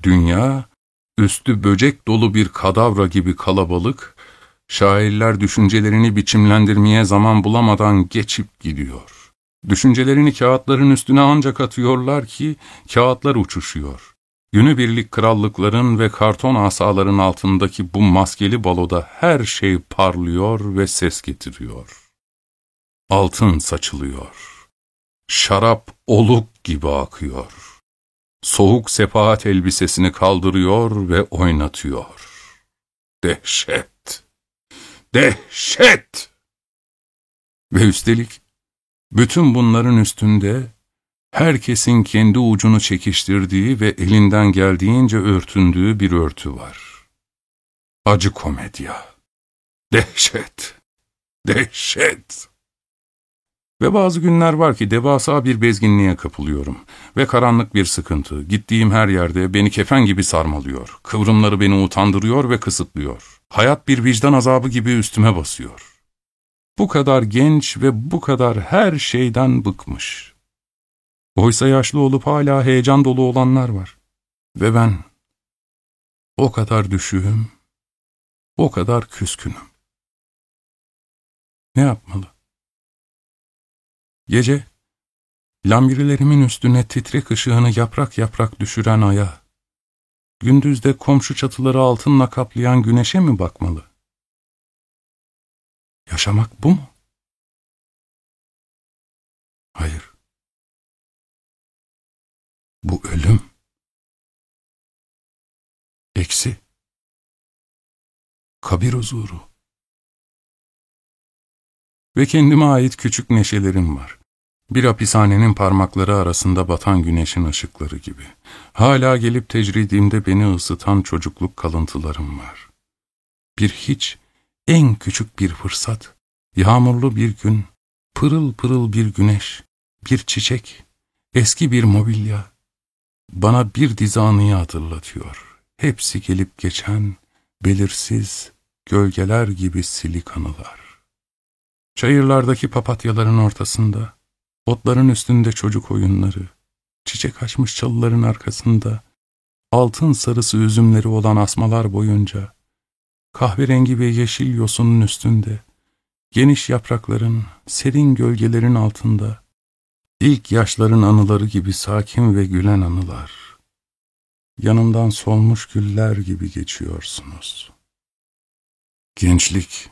Dünya, üstü böcek dolu bir kadavra gibi kalabalık, şairler düşüncelerini biçimlendirmeye zaman bulamadan geçip gidiyor. Düşüncelerini kağıtların üstüne ancak atıyorlar ki kağıtlar uçuşuyor. Günübirlik krallıkların ve karton asaların altındaki bu maskeli baloda her şey parlıyor ve ses getiriyor. Altın saçılıyor. Şarap oluk gibi akıyor soğuk sefahat elbisesini kaldırıyor ve oynatıyor. Dehşet! Dehşet! Ve üstelik bütün bunların üstünde herkesin kendi ucunu çekiştirdiği ve elinden geldiğince örtündüğü bir örtü var. Acı komedya. Dehşet! Dehşet! Ve bazı günler var ki devasa bir bezginliğe kapılıyorum. Ve karanlık bir sıkıntı, gittiğim her yerde beni kefen gibi sarmalıyor. Kıvrımları beni utandırıyor ve kısıtlıyor. Hayat bir vicdan azabı gibi üstüme basıyor. Bu kadar genç ve bu kadar her şeyden bıkmış. Oysa yaşlı olup hala heyecan dolu olanlar var. Ve ben o kadar düşüğüm, o kadar küskünüm. Ne yapmalı? Gece, lambirilerimin üstüne titrek ışığını yaprak yaprak düşüren aya, gündüzde komşu çatıları altınla kaplayan güneşe mi bakmalı? Yaşamak bu mu? Hayır. Bu ölüm. Eksi. Kabir huzuru. Ve kendime ait küçük neşelerim var. Bir hapishanenin parmakları arasında batan güneşin ışıkları gibi. Hala gelip tecridimde beni ısıtan çocukluk kalıntılarım var. Bir hiç, en küçük bir fırsat, yağmurlu bir gün, pırıl pırıl bir güneş, bir çiçek, eski bir mobilya, bana bir dizi anıyı hatırlatıyor. Hepsi gelip geçen, belirsiz, gölgeler gibi silik anılar. Çayırlardaki papatyaların ortasında, otların üstünde çocuk oyunları, çiçek açmış çalıların arkasında, altın sarısı üzümleri olan asmalar boyunca, kahverengi ve yeşil yosunun üstünde, geniş yaprakların, serin gölgelerin altında, ilk yaşların anıları gibi sakin ve gülen anılar, yanımdan solmuş güller gibi geçiyorsunuz. Gençlik,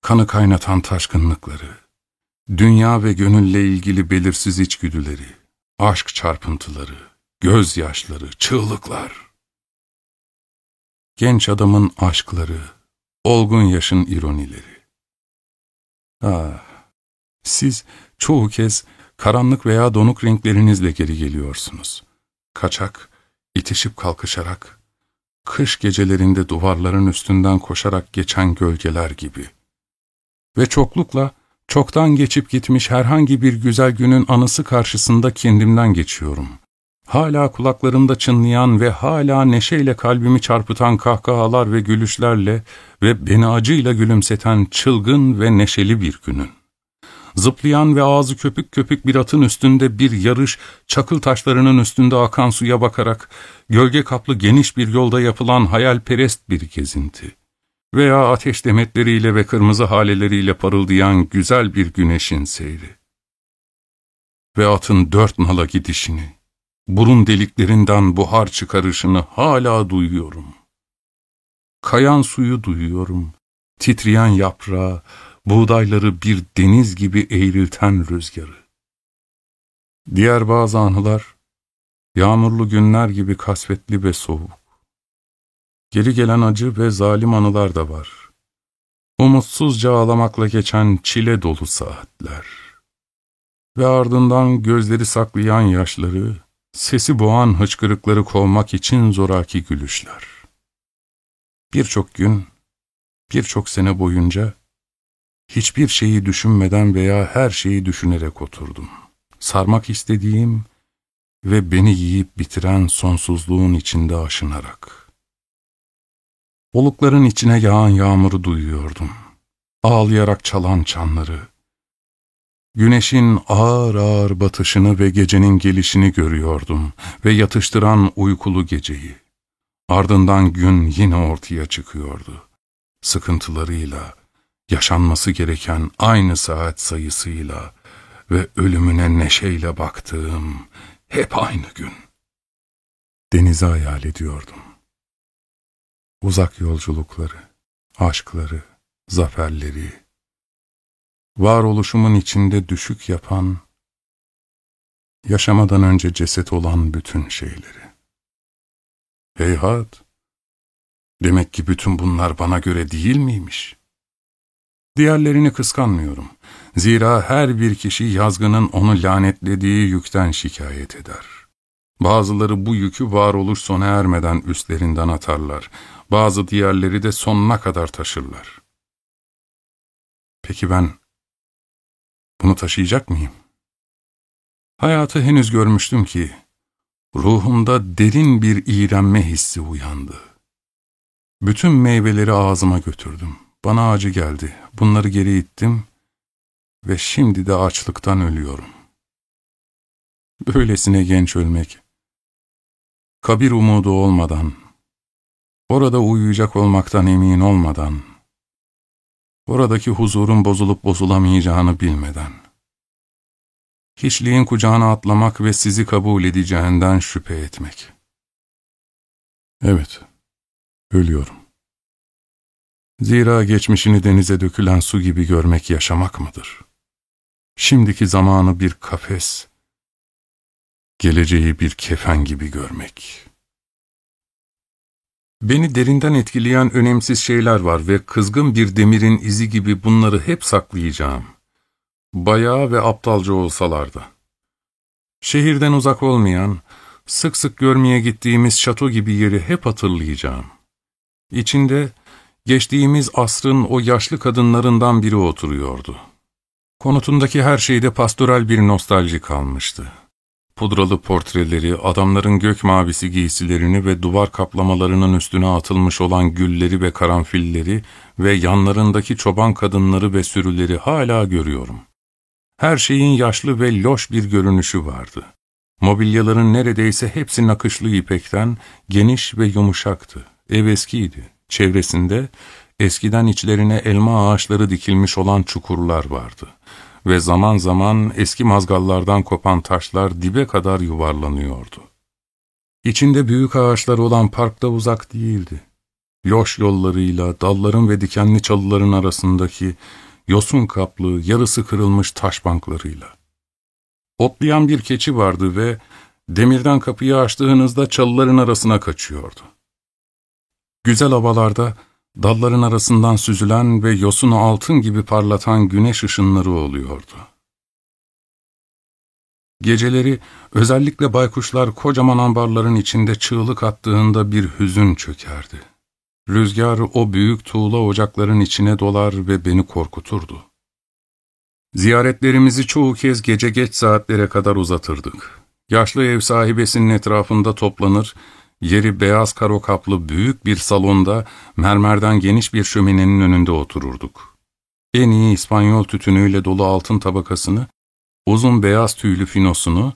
kanı kaynatan taşkınlıkları, dünya ve gönülle ilgili belirsiz içgüdüleri, aşk çarpıntıları, gözyaşları, çığlıklar. Genç adamın aşkları, olgun yaşın ironileri. Ah, siz çoğu kez karanlık veya donuk renklerinizle geri geliyorsunuz. Kaçak, itişip kalkışarak, kış gecelerinde duvarların üstünden koşarak geçen gölgeler gibi. Ve çoklukla, çoktan geçip gitmiş herhangi bir güzel günün anısı karşısında kendimden geçiyorum. Hala kulaklarımda çınlayan ve hala neşeyle kalbimi çarpıtan kahkahalar ve gülüşlerle ve beni acıyla gülümseten çılgın ve neşeli bir günün. Zıplayan ve ağzı köpük köpük bir atın üstünde bir yarış, çakıl taşlarının üstünde akan suya bakarak, gölge kaplı geniş bir yolda yapılan hayalperest bir gezinti. Veya ateş demetleriyle ve kırmızı haleleriyle parıldayan güzel bir güneşin seyri. Ve atın dört nala gidişini, burun deliklerinden buhar çıkarışını hala duyuyorum. Kayan suyu duyuyorum, titreyen yaprağı, buğdayları bir deniz gibi eğrilten rüzgarı. Diğer bazı anılar, yağmurlu günler gibi kasvetli ve soğuk. Geri gelen acı ve zalim anılar da var. Umutsuzca ağlamakla geçen çile dolu saatler. Ve ardından gözleri saklayan yaşları, sesi boğan hıçkırıkları kovmak için zoraki gülüşler. Birçok gün, birçok sene boyunca hiçbir şeyi düşünmeden veya her şeyi düşünerek oturdum. Sarmak istediğim ve beni yiyip bitiren sonsuzluğun içinde aşınarak. Olukların içine yağan yağmuru duyuyordum. Ağlayarak çalan çanları. Güneşin ağır ağır batışını ve gecenin gelişini görüyordum ve yatıştıran uykulu geceyi. Ardından gün yine ortaya çıkıyordu. Sıkıntılarıyla, yaşanması gereken aynı saat sayısıyla ve ölümüne neşeyle baktığım hep aynı gün. Denizi hayal ediyordum. Uzak yolculukları, aşkları, zaferleri, varoluşumun içinde düşük yapan, yaşamadan önce ceset olan bütün şeyleri. Heyhat, demek ki bütün bunlar bana göre değil miymiş?'' Diğerlerini kıskanmıyorum. Zira her bir kişi yazgının onu lanetlediği yükten şikayet eder. Bazıları bu yükü varoluş sona ermeden üstlerinden atarlar. Bazı diğerleri de sonuna kadar taşırlar. Peki ben bunu taşıyacak mıyım? Hayatı henüz görmüştüm ki, ruhumda derin bir iğrenme hissi uyandı. Bütün meyveleri ağzıma götürdüm. Bana acı geldi. Bunları geri ittim ve şimdi de açlıktan ölüyorum. Böylesine genç ölmek. Kabir umudu olmadan, orada uyuyacak olmaktan emin olmadan, oradaki huzurun bozulup bozulamayacağını bilmeden, hiçliğin kucağına atlamak ve sizi kabul edeceğinden şüphe etmek. Evet, ölüyorum. Zira geçmişini denize dökülen su gibi görmek yaşamak mıdır? Şimdiki zamanı bir kafes, geleceği bir kefen gibi görmek. Beni derinden etkileyen önemsiz şeyler var ve kızgın bir demirin izi gibi bunları hep saklayacağım. Bayağı ve aptalca olsalar da. Şehirden uzak olmayan, sık sık görmeye gittiğimiz şato gibi yeri hep hatırlayacağım. İçinde geçtiğimiz asrın o yaşlı kadınlarından biri oturuyordu. Konutundaki her şeyde pastoral bir nostalji kalmıştı. Pudralı portreleri, adamların gök mavisi giysilerini ve duvar kaplamalarının üstüne atılmış olan gülleri ve karanfilleri ve yanlarındaki çoban kadınları ve sürüleri hala görüyorum. Her şeyin yaşlı ve loş bir görünüşü vardı. Mobilyaların neredeyse hepsi nakışlı ipekten, geniş ve yumuşaktı. Ev eskiydi. Çevresinde eskiden içlerine elma ağaçları dikilmiş olan çukurlar vardı. Ve zaman zaman eski mazgallardan kopan taşlar dibe kadar yuvarlanıyordu. İçinde büyük ağaçlar olan parkta uzak değildi. Loş yollarıyla, dalların ve dikenli çalıların arasındaki yosun kaplı, yarısı kırılmış taş banklarıyla. Otlayan bir keçi vardı ve demirden kapıyı açtığınızda çalıların arasına kaçıyordu. Güzel havalarda dalların arasından süzülen ve yosunu altın gibi parlatan güneş ışınları oluyordu. Geceleri özellikle baykuşlar kocaman ambarların içinde çığlık attığında bir hüzün çökerdi. Rüzgar o büyük tuğla ocakların içine dolar ve beni korkuturdu. Ziyaretlerimizi çoğu kez gece geç saatlere kadar uzatırdık. Yaşlı ev sahibesinin etrafında toplanır, yeri beyaz karo kaplı büyük bir salonda mermerden geniş bir şöminenin önünde otururduk. En iyi İspanyol tütünüyle dolu altın tabakasını, uzun beyaz tüylü finosunu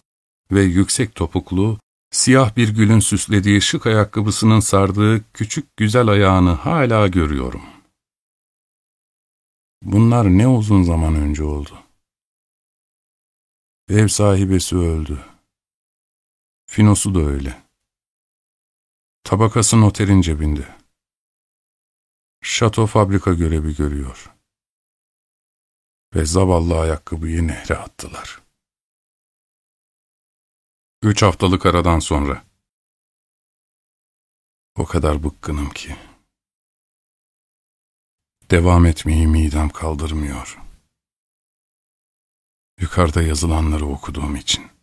ve yüksek topuklu, siyah bir gülün süslediği şık ayakkabısının sardığı küçük güzel ayağını hala görüyorum. Bunlar ne uzun zaman önce oldu. Ev sahibesi öldü. Finosu da öyle. Tabakası noterin cebinde. Şato fabrika görevi görüyor. Ve zavallı ayakkabıyı nehre attılar. Üç haftalık aradan sonra. O kadar bıkkınım ki. Devam etmeyi midem kaldırmıyor. Yukarıda yazılanları okuduğum için.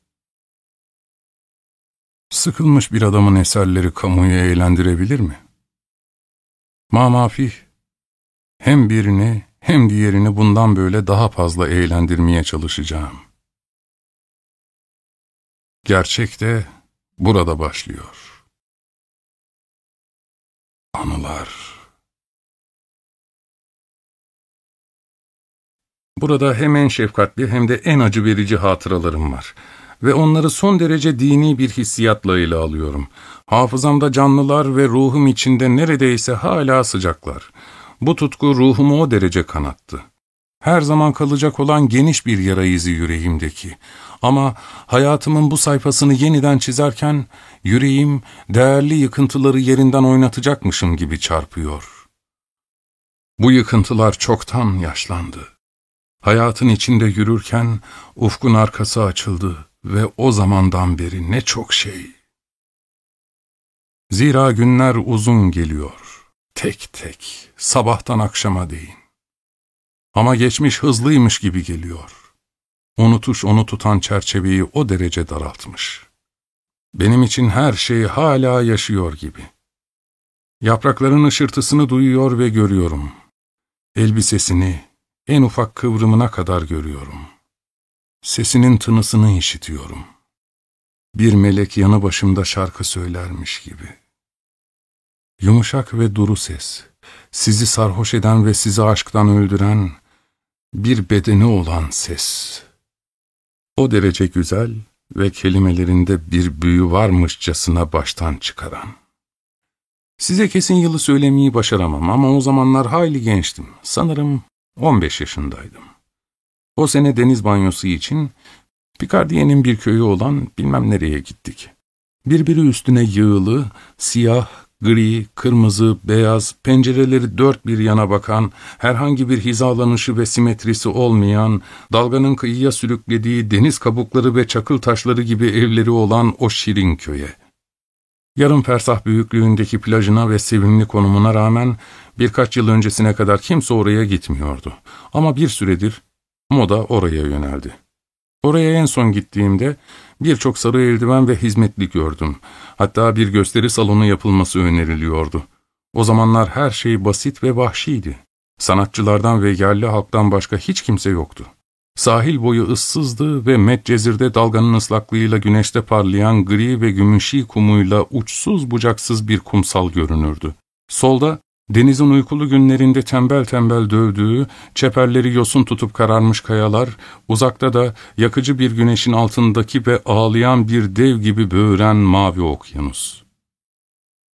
Sıkılmış bir adamın eserleri kamuyu eğlendirebilir mi? Mamafih, hem birini hem diğerini bundan böyle daha fazla eğlendirmeye çalışacağım. Gerçek de burada başlıyor. Anılar. Burada hem en şefkatli hem de en acı verici hatıralarım var ve onları son derece dini bir hissiyatla ele alıyorum. Hafızamda canlılar ve ruhum içinde neredeyse hala sıcaklar. Bu tutku ruhumu o derece kanattı. Her zaman kalacak olan geniş bir yara izi yüreğimdeki. Ama hayatımın bu sayfasını yeniden çizerken yüreğim değerli yıkıntıları yerinden oynatacakmışım gibi çarpıyor. Bu yıkıntılar çoktan yaşlandı. Hayatın içinde yürürken ufkun arkası açıldı ve o zamandan beri ne çok şey. Zira günler uzun geliyor, tek tek, sabahtan akşama değin. Ama geçmiş hızlıymış gibi geliyor. Unutuş onu tutan çerçeveyi o derece daraltmış. Benim için her şey hala yaşıyor gibi. Yaprakların ışırtısını duyuyor ve görüyorum. Elbisesini, en ufak kıvrımına kadar görüyorum. Sesinin tınısını işitiyorum. Bir melek yanı başımda şarkı söylermiş gibi. Yumuşak ve duru ses, sizi sarhoş eden ve sizi aşktan öldüren bir bedeni olan ses. O derece güzel ve kelimelerinde bir büyü varmışçasına baştan çıkaran. Size kesin yılı söylemeyi başaramam ama o zamanlar hayli gençtim. Sanırım 15 yaşındaydım. O sene deniz banyosu için Picardiye'nin bir köyü olan bilmem nereye gittik. Birbiri üstüne yığılı, siyah, Gri, kırmızı, beyaz, pencereleri dört bir yana bakan, herhangi bir hizalanışı ve simetrisi olmayan, dalganın kıyıya sürüklediği deniz kabukları ve çakıl taşları gibi evleri olan o şirin köye. Yarım fersah büyüklüğündeki plajına ve sevimli konumuna rağmen birkaç yıl öncesine kadar kimse oraya gitmiyordu. Ama bir süredir moda oraya yöneldi. Oraya en son gittiğimde birçok sarı eldiven ve hizmetli gördüm. Hatta bir gösteri salonu yapılması öneriliyordu. O zamanlar her şey basit ve vahşiydi. Sanatçılardan ve yerli halktan başka hiç kimse yoktu. Sahil boyu ıssızdı ve Medcezir'de dalganın ıslaklığıyla güneşte parlayan gri ve gümüşi kumuyla uçsuz bucaksız bir kumsal görünürdü. Solda Denizin uykulu günlerinde tembel tembel dövdüğü, çeperleri yosun tutup kararmış kayalar, uzakta da yakıcı bir güneşin altındaki ve ağlayan bir dev gibi böğüren mavi okyanus.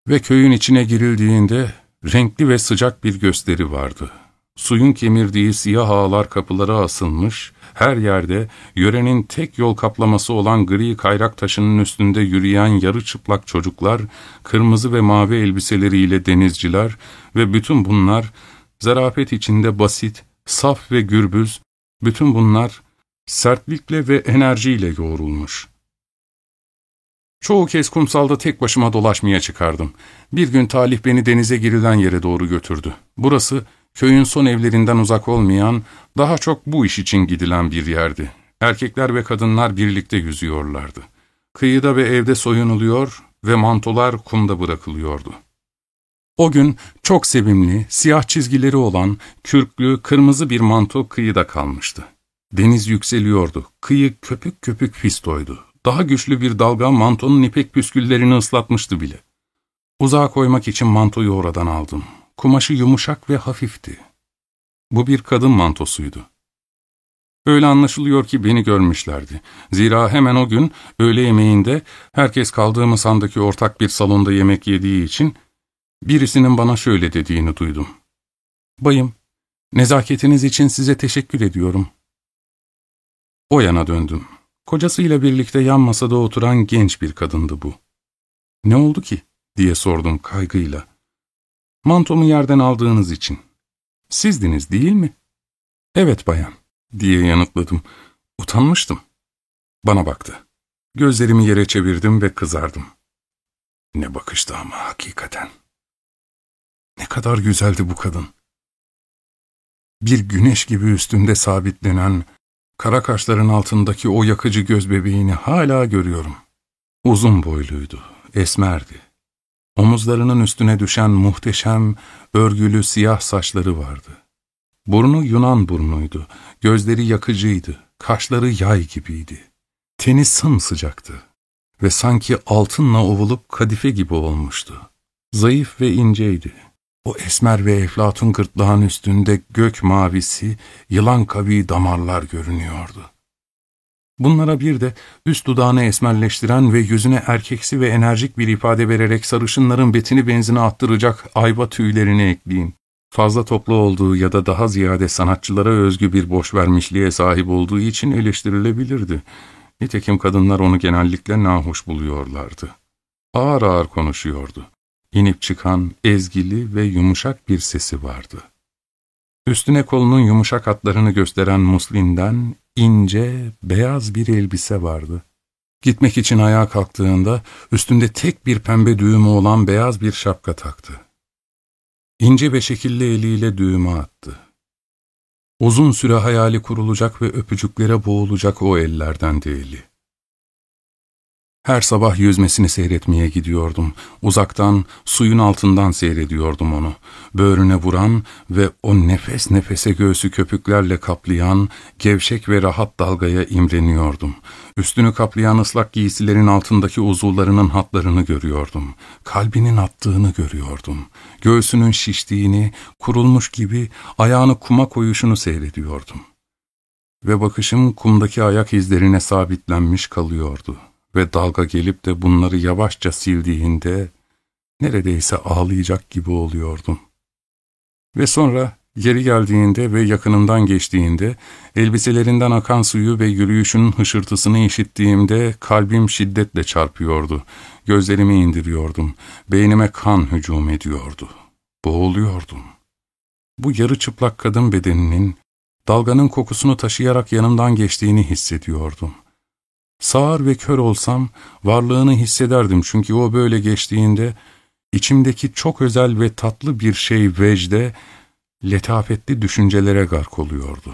Ve köyün içine girildiğinde renkli ve sıcak bir gösteri vardı. Suyun kemirdiği siyah ağlar kapılara asılmış, her yerde yörenin tek yol kaplaması olan gri kayrak taşının üstünde yürüyen yarı çıplak çocuklar, kırmızı ve mavi elbiseleriyle denizciler ve bütün bunlar zarafet içinde basit, saf ve gürbüz, bütün bunlar sertlikle ve enerjiyle yoğrulmuş. Çoğu kez kumsalda tek başıma dolaşmaya çıkardım. Bir gün talih beni denize girilen yere doğru götürdü. Burası, köyün son evlerinden uzak olmayan, daha çok bu iş için gidilen bir yerdi. Erkekler ve kadınlar birlikte yüzüyorlardı. Kıyıda ve evde soyunuluyor ve mantolar kumda bırakılıyordu. O gün çok sevimli, siyah çizgileri olan, kürklü, kırmızı bir manto kıyıda kalmıştı. Deniz yükseliyordu, kıyı köpük köpük fistoydu. Daha güçlü bir dalga mantonun ipek püsküllerini ıslatmıştı bile. Uzağa koymak için mantoyu oradan aldım. Kumaşı yumuşak ve hafifti. Bu bir kadın mantosuydu. Öyle anlaşılıyor ki beni görmüşlerdi. Zira hemen o gün öğle yemeğinde herkes kaldığı masamdaki ortak bir salonda yemek yediği için birisinin bana şöyle dediğini duydum. Bayım, nezaketiniz için size teşekkür ediyorum. O yana döndüm. Kocasıyla birlikte yan masada oturan genç bir kadındı bu. Ne oldu ki? diye sordum kaygıyla. Mantomu yerden aldığınız için. Sizdiniz değil mi? Evet bayan, diye yanıtladım. Utanmıştım. Bana baktı. Gözlerimi yere çevirdim ve kızardım. Ne bakıştı ama hakikaten. Ne kadar güzeldi bu kadın. Bir güneş gibi üstünde sabitlenen, kara kaşların altındaki o yakıcı göz bebeğini hala görüyorum. Uzun boyluydu, esmerdi. Omuzlarının üstüne düşen muhteşem, örgülü siyah saçları vardı. Burnu Yunan burnuydu, gözleri yakıcıydı, kaşları yay gibiydi. Teni sımsıcaktı ve sanki altınla ovulup kadife gibi olmuştu. Zayıf ve inceydi. O esmer ve eflatun gırtlağın üstünde gök mavisi, yılan kavi damarlar görünüyordu. Bunlara bir de üst dudağını esmerleştiren ve yüzüne erkeksi ve enerjik bir ifade vererek sarışınların betini benzine attıracak ayva tüylerini ekleyin. Fazla toplu olduğu ya da daha ziyade sanatçılara özgü bir boş vermişliğe sahip olduğu için eleştirilebilirdi. Nitekim kadınlar onu genellikle nahoş buluyorlardı. Ağır ağır konuşuyordu. İnip çıkan, ezgili ve yumuşak bir sesi vardı. Üstüne kolunun yumuşak hatlarını gösteren muslinden ince, beyaz bir elbise vardı. Gitmek için ayağa kalktığında üstünde tek bir pembe düğümü olan beyaz bir şapka taktı. İnce ve şekilli eliyle düğümü attı. Uzun süre hayali kurulacak ve öpücüklere boğulacak o ellerden değili. Her sabah yüzmesini seyretmeye gidiyordum. Uzaktan, suyun altından seyrediyordum onu. Böğrüne vuran ve o nefes nefese göğsü köpüklerle kaplayan, gevşek ve rahat dalgaya imreniyordum. Üstünü kaplayan ıslak giysilerin altındaki uzuvlarının hatlarını görüyordum. Kalbinin attığını görüyordum. Göğsünün şiştiğini, kurulmuş gibi ayağını kuma koyuşunu seyrediyordum. Ve bakışım kumdaki ayak izlerine sabitlenmiş kalıyordu ve dalga gelip de bunları yavaşça sildiğinde neredeyse ağlayacak gibi oluyordum. Ve sonra geri geldiğinde ve yakınımdan geçtiğinde, elbiselerinden akan suyu ve yürüyüşünün hışırtısını işittiğimde kalbim şiddetle çarpıyordu. Gözlerimi indiriyordum. Beynime kan hücum ediyordu. Boğuluyordum. Bu yarı çıplak kadın bedeninin dalganın kokusunu taşıyarak yanımdan geçtiğini hissediyordum. Sağır ve kör olsam varlığını hissederdim çünkü o böyle geçtiğinde içimdeki çok özel ve tatlı bir şey vecde, letafetli düşüncelere gark oluyordu.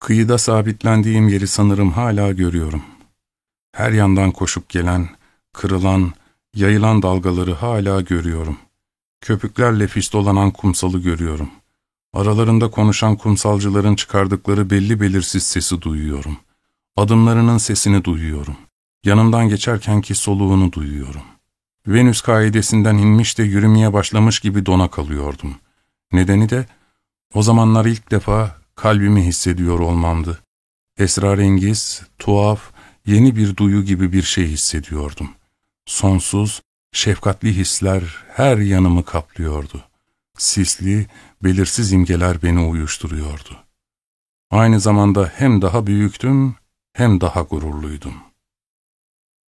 Kıyıda sabitlendiğim yeri sanırım hala görüyorum. Her yandan koşup gelen, kırılan, yayılan dalgaları hala görüyorum. Köpüklerle fistolanan kumsalı görüyorum. Aralarında konuşan kumsalcıların çıkardıkları belli belirsiz sesi duyuyorum. Adımlarının sesini duyuyorum. Yanımdan geçerkenki soluğunu duyuyorum. Venüs kaidesinden inmiş de yürümeye başlamış gibi dona kalıyordum. Nedeni de o zamanlar ilk defa kalbimi hissediyor olmamdı. Esrarengiz, tuhaf, yeni bir duyu gibi bir şey hissediyordum. Sonsuz, şefkatli hisler her yanımı kaplıyordu. Sisli, belirsiz imgeler beni uyuşturuyordu. Aynı zamanda hem daha büyüktüm hem daha gururluydum.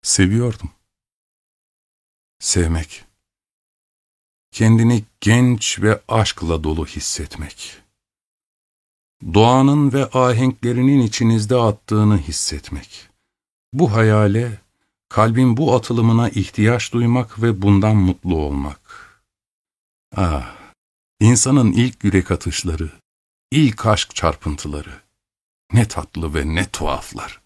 Seviyordum. Sevmek. Kendini genç ve aşkla dolu hissetmek. Doğanın ve ahenklerinin içinizde attığını hissetmek. Bu hayale, kalbin bu atılımına ihtiyaç duymak ve bundan mutlu olmak. Ah, insanın ilk yürek atışları, ilk aşk çarpıntıları. Ne tatlı ve ne tuhaflar.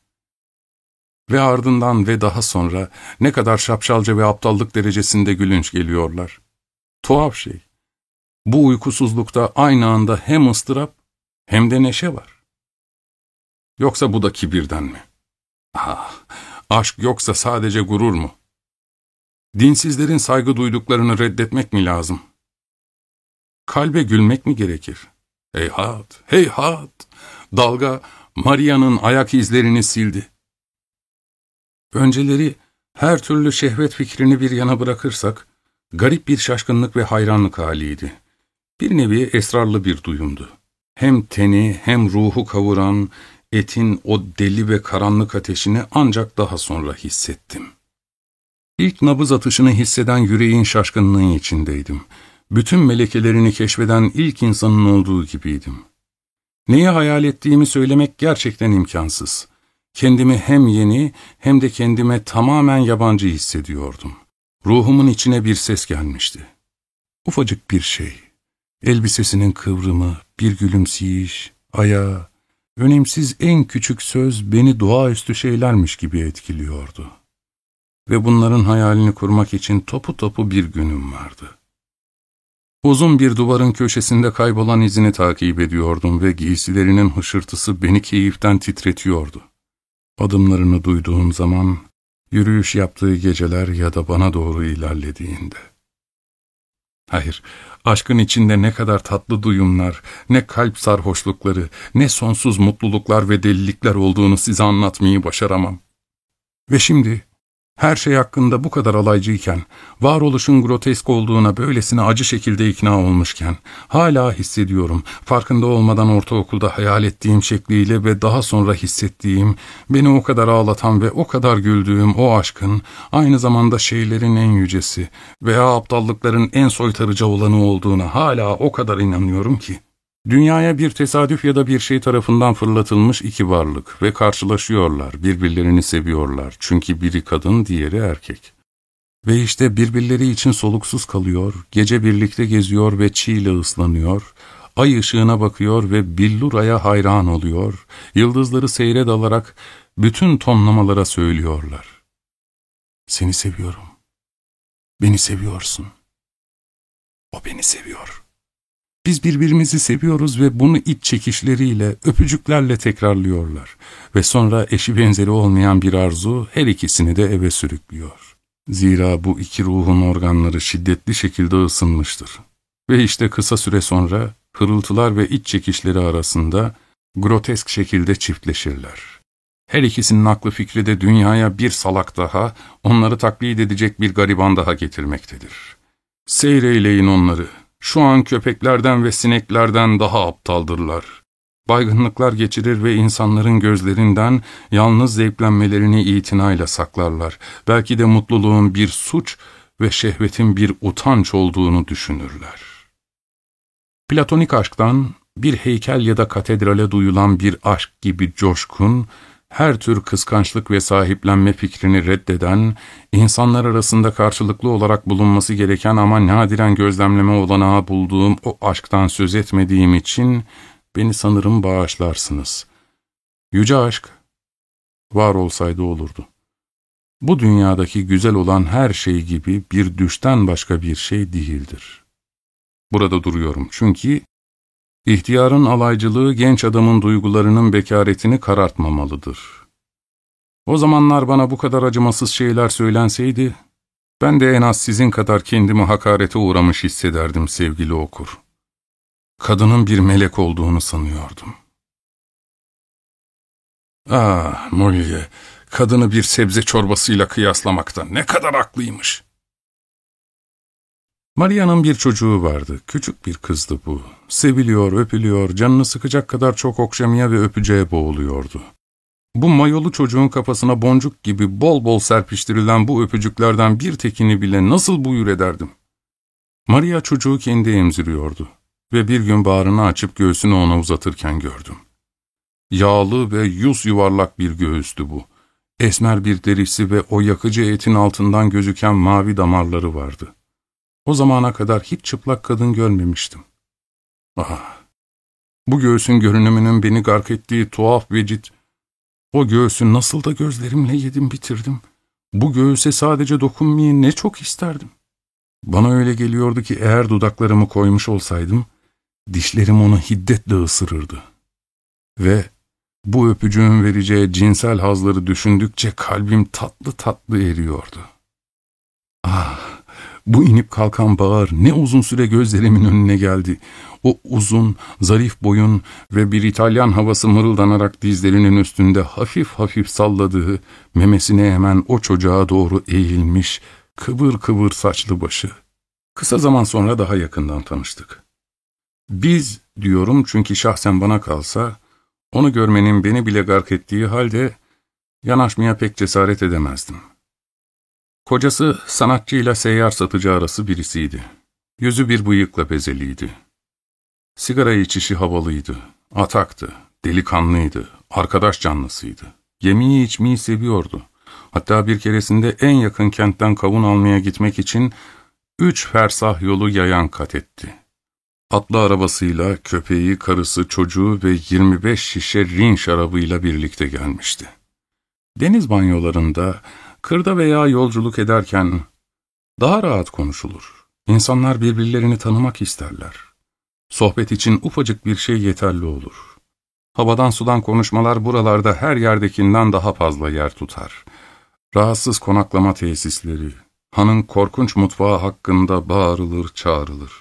Ve ardından ve daha sonra ne kadar şapşalca ve aptallık derecesinde gülünç geliyorlar. Tuhaf şey. Bu uykusuzlukta aynı anda hem ıstırap hem de neşe var. Yoksa bu da kibirden mi? Ah, aşk yoksa sadece gurur mu? Dinsizlerin saygı duyduklarını reddetmek mi lazım? Kalbe gülmek mi gerekir? Heyhat, heyhat! Dalga Maria'nın ayak izlerini sildi. Önceleri her türlü şehvet fikrini bir yana bırakırsak, garip bir şaşkınlık ve hayranlık haliydi. Bir nevi esrarlı bir duyumdu. Hem teni hem ruhu kavuran, etin o deli ve karanlık ateşini ancak daha sonra hissettim. İlk nabız atışını hisseden yüreğin şaşkınlığı içindeydim. Bütün melekelerini keşfeden ilk insanın olduğu gibiydim. Neyi hayal ettiğimi söylemek gerçekten imkansız. Kendimi hem yeni hem de kendime tamamen yabancı hissediyordum. Ruhumun içine bir ses gelmişti. Ufacık bir şey. Elbisesinin kıvrımı, bir gülümseyiş, ayağı, önemsiz en küçük söz beni doğaüstü şeylermiş gibi etkiliyordu. Ve bunların hayalini kurmak için topu topu bir günüm vardı. Uzun bir duvarın köşesinde kaybolan izini takip ediyordum ve giysilerinin hışırtısı beni keyiften titretiyordu. Adımlarını duyduğum zaman, yürüyüş yaptığı geceler ya da bana doğru ilerlediğinde. Hayır, aşkın içinde ne kadar tatlı duyumlar, ne kalp sarhoşlukları, ne sonsuz mutluluklar ve delilikler olduğunu size anlatmayı başaramam. Ve şimdi her şey hakkında bu kadar alaycıyken, varoluşun grotesk olduğuna böylesine acı şekilde ikna olmuşken, hala hissediyorum, farkında olmadan ortaokulda hayal ettiğim şekliyle ve daha sonra hissettiğim, beni o kadar ağlatan ve o kadar güldüğüm o aşkın, aynı zamanda şeylerin en yücesi veya aptallıkların en soytarıcı olanı olduğuna hala o kadar inanıyorum ki. Dünyaya bir tesadüf ya da bir şey tarafından fırlatılmış iki varlık ve karşılaşıyorlar, birbirlerini seviyorlar. Çünkü biri kadın, diğeri erkek. Ve işte birbirleri için soluksuz kalıyor, gece birlikte geziyor ve çiğle ıslanıyor, ay ışığına bakıyor ve billuraya hayran oluyor, yıldızları seyre dalarak bütün tonlamalara söylüyorlar. Seni seviyorum. Beni seviyorsun. O beni seviyor.'' Biz birbirimizi seviyoruz ve bunu iç çekişleriyle, öpücüklerle tekrarlıyorlar. Ve sonra eşi benzeri olmayan bir arzu her ikisini de eve sürüklüyor. Zira bu iki ruhun organları şiddetli şekilde ısınmıştır. Ve işte kısa süre sonra hırıltılar ve iç çekişleri arasında grotesk şekilde çiftleşirler. Her ikisinin aklı fikri de dünyaya bir salak daha, onları taklit edecek bir gariban daha getirmektedir. Seyreyleyin onları, şu an köpeklerden ve sineklerden daha aptaldırlar. Baygınlıklar geçirir ve insanların gözlerinden yalnız zevklenmelerini itinayla saklarlar. Belki de mutluluğun bir suç ve şehvetin bir utanç olduğunu düşünürler. Platonik aşktan bir heykel ya da katedrale duyulan bir aşk gibi coşkun, her tür kıskançlık ve sahiplenme fikrini reddeden, insanlar arasında karşılıklı olarak bulunması gereken ama nadiren gözlemleme olanağı bulduğum o aşktan söz etmediğim için beni sanırım bağışlarsınız. Yüce aşk, var olsaydı olurdu. Bu dünyadaki güzel olan her şey gibi bir düşten başka bir şey değildir. Burada duruyorum çünkü İhtiyarın alaycılığı genç adamın duygularının bekaretini karartmamalıdır. O zamanlar bana bu kadar acımasız şeyler söylenseydi, ben de en az sizin kadar kendimi hakarete uğramış hissederdim sevgili okur. Kadının bir melek olduğunu sanıyordum. Ah, Molye, kadını bir sebze çorbasıyla kıyaslamakta ne kadar haklıymış. Maria'nın bir çocuğu vardı. Küçük bir kızdı bu. Seviliyor, öpülüyor, canını sıkacak kadar çok okşamaya ve öpücüğe boğuluyordu. Bu mayolu çocuğun kafasına boncuk gibi bol bol serpiştirilen bu öpücüklerden bir tekini bile nasıl buyur ederdim? Maria çocuğu kendi emziriyordu ve bir gün bağrını açıp göğsünü ona uzatırken gördüm. Yağlı ve yüz yuvarlak bir göğüstü bu. Esmer bir derisi ve o yakıcı etin altından gözüken mavi damarları vardı. O zamana kadar hiç çıplak kadın görmemiştim. Ah! Bu göğsün görünümünün beni gark ettiği tuhaf vecit, o göğsü nasıl da gözlerimle yedim bitirdim. Bu göğüse sadece dokunmayı ne çok isterdim. Bana öyle geliyordu ki eğer dudaklarımı koymuş olsaydım, dişlerim onu hiddetle ısırırdı. Ve bu öpücüğün vereceği cinsel hazları düşündükçe kalbim tatlı tatlı eriyordu. Ah! Bu inip kalkan bağır ne uzun süre gözlerimin önüne geldi. O uzun, zarif boyun ve bir İtalyan havası mırıldanarak dizlerinin üstünde hafif hafif salladığı, memesine hemen o çocuğa doğru eğilmiş, kıvır kıvır saçlı başı. Kısa zaman sonra daha yakından tanıştık. Biz diyorum çünkü şahsen bana kalsa, onu görmenin beni bile gark ettiği halde yanaşmaya pek cesaret edemezdim. Kocası sanatçıyla seyyar satıcı arası birisiydi. Yüzü bir bıyıkla bezeliydi. Sigara içişi havalıydı, ataktı, delikanlıydı, arkadaş canlısıydı. Yemeği içmeyi seviyordu. Hatta bir keresinde en yakın kentten kavun almaya gitmek için üç fersah yolu yayan kat etti. Atlı arabasıyla köpeği, karısı, çocuğu ve 25 şişe rin şarabıyla birlikte gelmişti. Deniz banyolarında Kırda veya yolculuk ederken daha rahat konuşulur. İnsanlar birbirlerini tanımak isterler. Sohbet için ufacık bir şey yeterli olur. Havadan sudan konuşmalar buralarda her yerdekinden daha fazla yer tutar. Rahatsız konaklama tesisleri, hanın korkunç mutfağı hakkında bağırılır, çağrılır.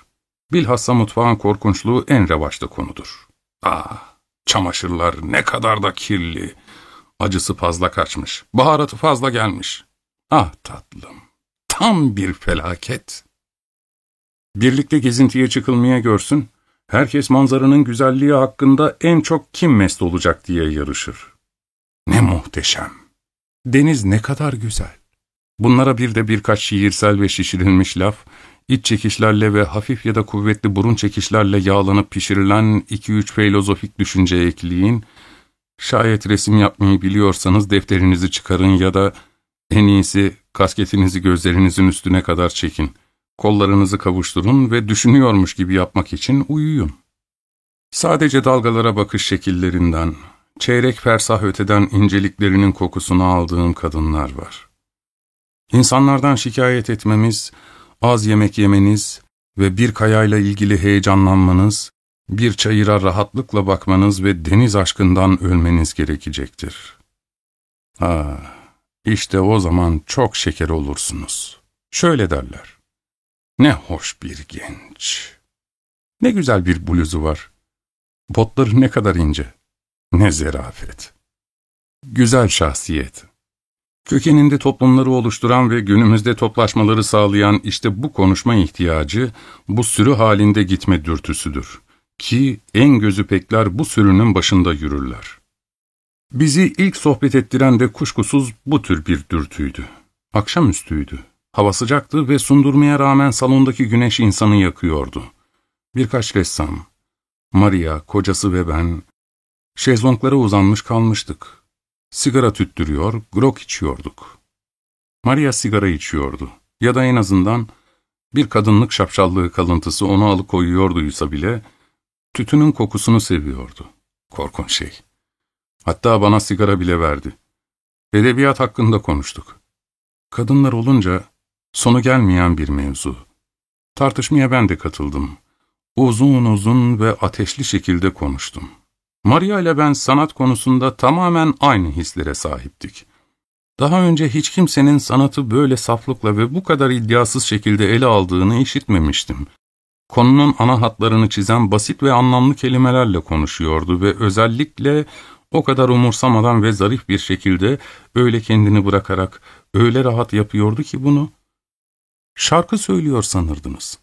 Bilhassa mutfağın korkunçluğu en revaçta konudur. Ah, çamaşırlar ne kadar da kirli, Acısı fazla kaçmış, baharatı fazla gelmiş. Ah tatlım, tam bir felaket. Birlikte gezintiye çıkılmaya görsün, herkes manzaranın güzelliği hakkında en çok kim mest olacak diye yarışır. Ne muhteşem. Deniz ne kadar güzel. Bunlara bir de birkaç şiirsel ve şişirilmiş laf, iç çekişlerle ve hafif ya da kuvvetli burun çekişlerle yağlanıp pişirilen iki üç filozofik düşünce ekleyin, Şayet resim yapmayı biliyorsanız defterinizi çıkarın ya da en iyisi kasketinizi gözlerinizin üstüne kadar çekin. Kollarınızı kavuşturun ve düşünüyormuş gibi yapmak için uyuyun. Sadece dalgalara bakış şekillerinden, çeyrek fersah öteden inceliklerinin kokusunu aldığım kadınlar var. İnsanlardan şikayet etmemiz, az yemek yemeniz ve bir kayayla ilgili heyecanlanmanız, bir çayıra rahatlıkla bakmanız ve deniz aşkından ölmeniz gerekecektir. Ah, işte o zaman çok şeker olursunuz. Şöyle derler. Ne hoş bir genç. Ne güzel bir bluzu var. Botları ne kadar ince. Ne zerafet. Güzel şahsiyet. Kökeninde toplumları oluşturan ve günümüzde toplaşmaları sağlayan işte bu konuşma ihtiyacı, bu sürü halinde gitme dürtüsüdür. Ki en gözü pekler bu sürünün başında yürürler. Bizi ilk sohbet ettiren de kuşkusuz bu tür bir dürtüydü. Akşamüstüydü. Hava sıcaktı ve sundurmaya rağmen salondaki güneş insanı yakıyordu. Birkaç ressam, Maria, kocası ve ben, şezlonglara uzanmış kalmıştık. Sigara tüttürüyor, grok içiyorduk. Maria sigara içiyordu. Ya da en azından bir kadınlık şapşallığı kalıntısı onu alıkoyuyorduysa bile, tütünün kokusunu seviyordu. Korkunç şey. Hatta bana sigara bile verdi. Edebiyat hakkında konuştuk. Kadınlar olunca sonu gelmeyen bir mevzu. Tartışmaya ben de katıldım. Uzun uzun ve ateşli şekilde konuştum. Maria ile ben sanat konusunda tamamen aynı hislere sahiptik. Daha önce hiç kimsenin sanatı böyle saflıkla ve bu kadar iddiasız şekilde ele aldığını işitmemiştim. Konunun ana hatlarını çizen basit ve anlamlı kelimelerle konuşuyordu ve özellikle o kadar umursamadan ve zarif bir şekilde öyle kendini bırakarak öyle rahat yapıyordu ki bunu. Şarkı söylüyor sanırdınız.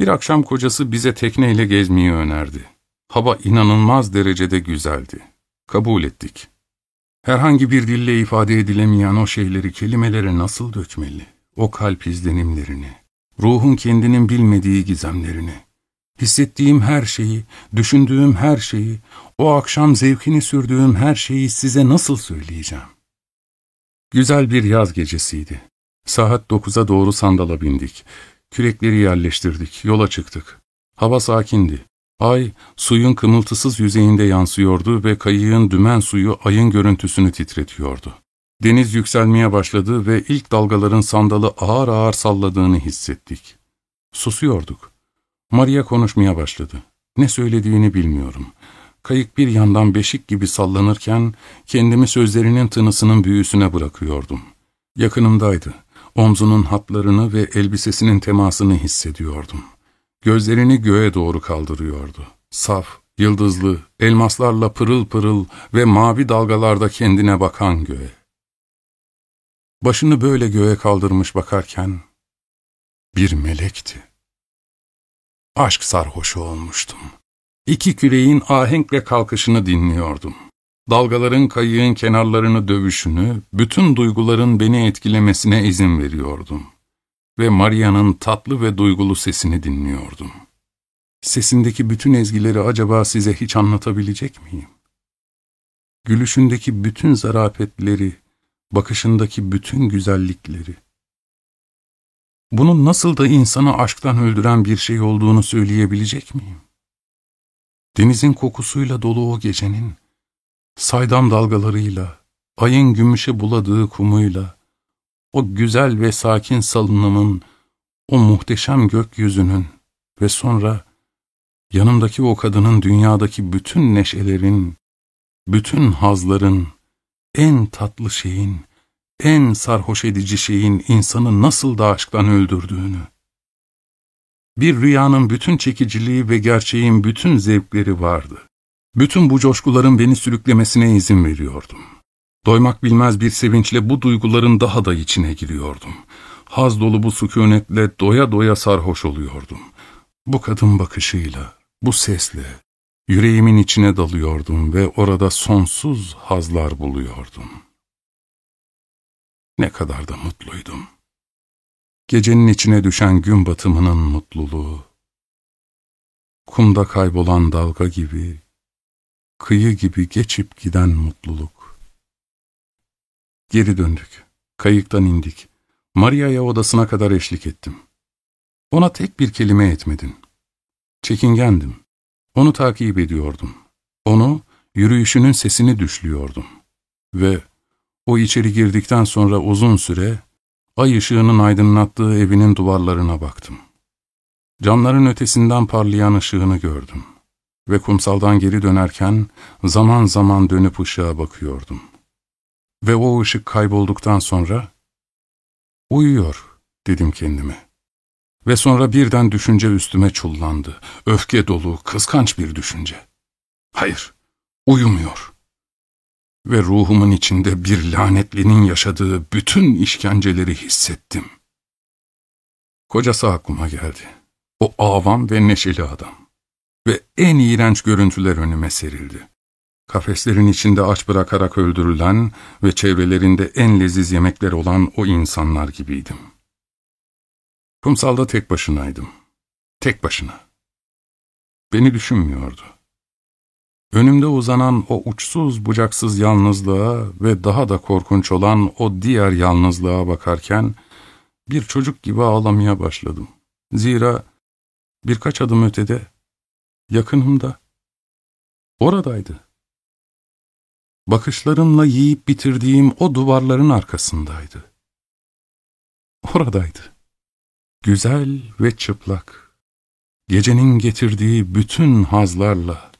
Bir akşam kocası bize tekneyle gezmeyi önerdi. Hava inanılmaz derecede güzeldi. Kabul ettik. Herhangi bir dille ifade edilemeyen o şeyleri kelimelere nasıl dökmeli? O kalp izlenimlerini, ruhun kendinin bilmediği gizemlerini, hissettiğim her şeyi, düşündüğüm her şeyi, o akşam zevkini sürdüğüm her şeyi size nasıl söyleyeceğim? Güzel bir yaz gecesiydi. Saat dokuza doğru sandala bindik. Kürekleri yerleştirdik, yola çıktık. Hava sakindi. Ay, suyun kımıltısız yüzeyinde yansıyordu ve kayığın dümen suyu ayın görüntüsünü titretiyordu. Deniz yükselmeye başladı ve ilk dalgaların sandalı ağır ağır salladığını hissettik. Susuyorduk. Maria konuşmaya başladı. Ne söylediğini bilmiyorum. Kayık bir yandan beşik gibi sallanırken kendimi sözlerinin tınısının büyüsüne bırakıyordum. Yakınımdaydı. Omzunun hatlarını ve elbisesinin temasını hissediyordum. Gözlerini göğe doğru kaldırıyordu. Saf, yıldızlı, elmaslarla pırıl pırıl ve mavi dalgalarda kendine bakan göğe. Başını böyle göğe kaldırmış bakarken bir melekti. Aşk sarhoşu olmuştum. İki küreğin ahenkle kalkışını dinliyordum. Dalgaların kayığın kenarlarını dövüşünü, bütün duyguların beni etkilemesine izin veriyordum. Ve Maria'nın tatlı ve duygulu sesini dinliyordum. Sesindeki bütün ezgileri acaba size hiç anlatabilecek miyim? Gülüşündeki bütün zarafetleri, bakışındaki bütün güzellikleri. Bunun nasıl da insanı aşktan öldüren bir şey olduğunu söyleyebilecek miyim? Denizin kokusuyla dolu o gecenin, saydam dalgalarıyla, ayın gümüşe buladığı kumuyla, o güzel ve sakin salınımın, o muhteşem gökyüzünün ve sonra yanımdaki o kadının dünyadaki bütün neşelerin, bütün hazların, en tatlı şeyin, en sarhoş edici şeyin insanı nasıl da aşktan öldürdüğünü, bir rüyanın bütün çekiciliği ve gerçeğin bütün zevkleri vardı. Bütün bu coşkuların beni sürüklemesine izin veriyordum. Doymak bilmez bir sevinçle bu duyguların daha da içine giriyordum. Haz dolu bu sükunetle doya doya sarhoş oluyordum. Bu kadın bakışıyla, bu sesle, yüreğimin içine dalıyordum ve orada sonsuz hazlar buluyordum. Ne kadar da mutluydum. Gecenin içine düşen gün batımının mutluluğu, kumda kaybolan dalga gibi, kıyı gibi geçip giden mutluluk. Geri döndük, kayıktan indik. Maria'ya odasına kadar eşlik ettim. Ona tek bir kelime etmedin. Çekingendim. Onu takip ediyordum. Onu, yürüyüşünün sesini düşlüyordum. Ve o içeri girdikten sonra uzun süre Ay ışığının aydınlattığı evinin duvarlarına baktım. Camların ötesinden parlayan ışığını gördüm. Ve kumsaldan geri dönerken zaman zaman dönüp ışığa bakıyordum. Ve o ışık kaybolduktan sonra, ''Uyuyor.'' dedim kendime. Ve sonra birden düşünce üstüme çullandı. Öfke dolu, kıskanç bir düşünce. Hayır, uyumuyor ve ruhumun içinde bir lanetlinin yaşadığı bütün işkenceleri hissettim. Kocası aklıma geldi. O avam ve neşeli adam. Ve en iğrenç görüntüler önüme serildi. Kafeslerin içinde aç bırakarak öldürülen ve çevrelerinde en leziz yemekler olan o insanlar gibiydim. Kumsalda tek başınaydım. Tek başına. Beni düşünmüyordu. Önümde uzanan o uçsuz bucaksız yalnızlığa ve daha da korkunç olan o diğer yalnızlığa bakarken bir çocuk gibi ağlamaya başladım. Zira birkaç adım ötede, yakınımda, oradaydı. Bakışlarımla yiyip bitirdiğim o duvarların arkasındaydı. Oradaydı. Güzel ve çıplak. Gecenin getirdiği bütün hazlarla,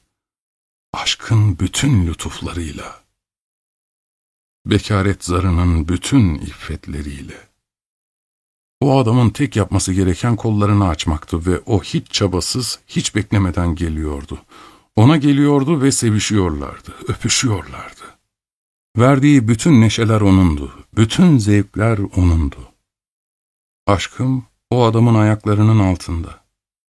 aşkın bütün lütuflarıyla, bekaret zarının bütün iffetleriyle. O adamın tek yapması gereken kollarını açmaktı ve o hiç çabasız, hiç beklemeden geliyordu. Ona geliyordu ve sevişiyorlardı, öpüşüyorlardı. Verdiği bütün neşeler O'nundu, bütün zevkler O'nundu. Aşkım o adamın ayaklarının altında.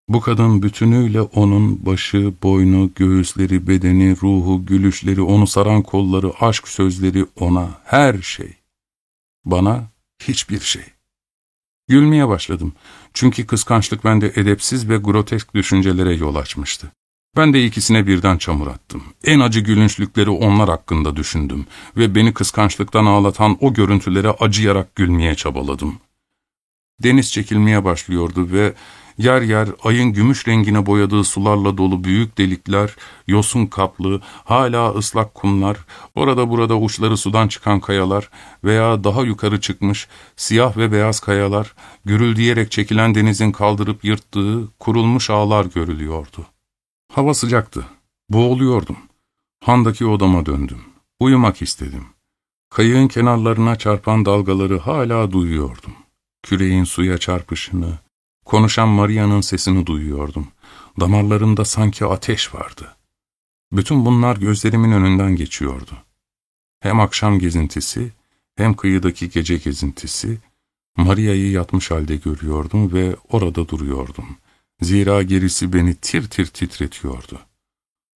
Bu kadın bütünüyle onun başı, boynu, göğüsleri, bedeni, ruhu, gülüşleri, onu saran kolları, aşk sözleri ona, her şey. Bana hiçbir şey. Gülmeye başladım. Çünkü kıskançlık bende edepsiz ve grotesk düşüncelere yol açmıştı. Ben de ikisine birden çamur attım. En acı gülünçlükleri onlar hakkında düşündüm ve beni kıskançlıktan ağlatan o görüntülere acıyarak gülmeye çabaladım. Deniz çekilmeye başlıyordu ve yer yer ayın gümüş rengine boyadığı sularla dolu büyük delikler, yosun kaplı, hala ıslak kumlar, orada burada uçları sudan çıkan kayalar veya daha yukarı çıkmış siyah ve beyaz kayalar, gürüldeyerek çekilen denizin kaldırıp yırttığı kurulmuş ağlar görülüyordu. Hava sıcaktı. Boğuluyordum. Handaki odama döndüm. Uyumak istedim. Kayığın kenarlarına çarpan dalgaları hala duyuyordum. Küreğin suya çarpışını, konuşan Maria'nın sesini duyuyordum. Damarlarımda sanki ateş vardı. Bütün bunlar gözlerimin önünden geçiyordu. Hem akşam gezintisi, hem kıyıdaki gece gezintisi, Maria'yı yatmış halde görüyordum ve orada duruyordum. Zira gerisi beni tir tir titretiyordu.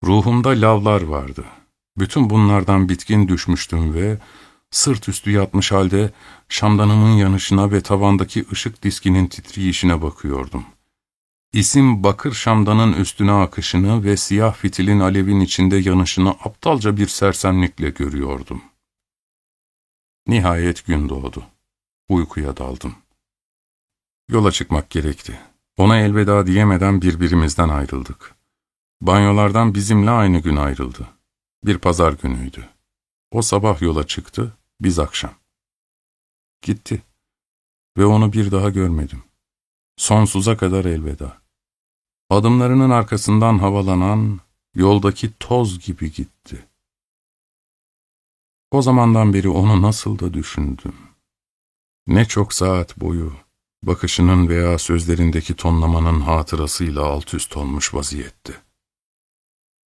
Ruhumda lavlar vardı. Bütün bunlardan bitkin düşmüştüm ve sırt üstü yatmış halde şamdanımın yanışına ve tavandaki ışık diskinin titriyişine bakıyordum. İsim bakır şamdanın üstüne akışını ve siyah fitilin alevin içinde yanışını aptalca bir sersemlikle görüyordum. Nihayet gün doğdu. Uykuya daldım. Yola çıkmak gerekti. Ona elveda diyemeden birbirimizden ayrıldık. Banyolardan bizimle aynı gün ayrıldı. Bir pazar günüydü. O sabah yola çıktı, biz akşam. Gitti ve onu bir daha görmedim. Sonsuza kadar elveda. Adımlarının arkasından havalanan, yoldaki toz gibi gitti. O zamandan beri onu nasıl da düşündüm. Ne çok saat boyu, bakışının veya sözlerindeki tonlamanın hatırasıyla alt üst olmuş vaziyette.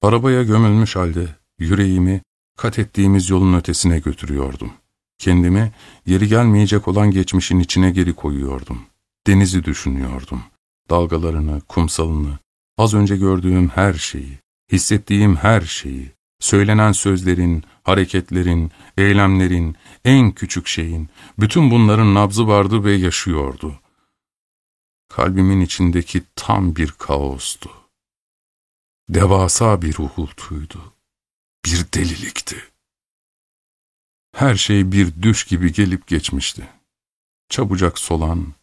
Arabaya gömülmüş halde yüreğimi kat ettiğimiz yolun ötesine götürüyordum. Kendimi yeri gelmeyecek olan geçmişin içine geri koyuyordum. Denizi düşünüyordum. Dalgalarını, kumsalını, az önce gördüğüm her şeyi, hissettiğim her şeyi, söylenen sözlerin, hareketlerin, eylemlerin, en küçük şeyin, bütün bunların nabzı vardı ve yaşıyordu. Kalbimin içindeki tam bir kaostu. Devasa bir uğultuydu. Bir delilikti. Her şey bir düş gibi gelip geçmişti. Çabucak solan,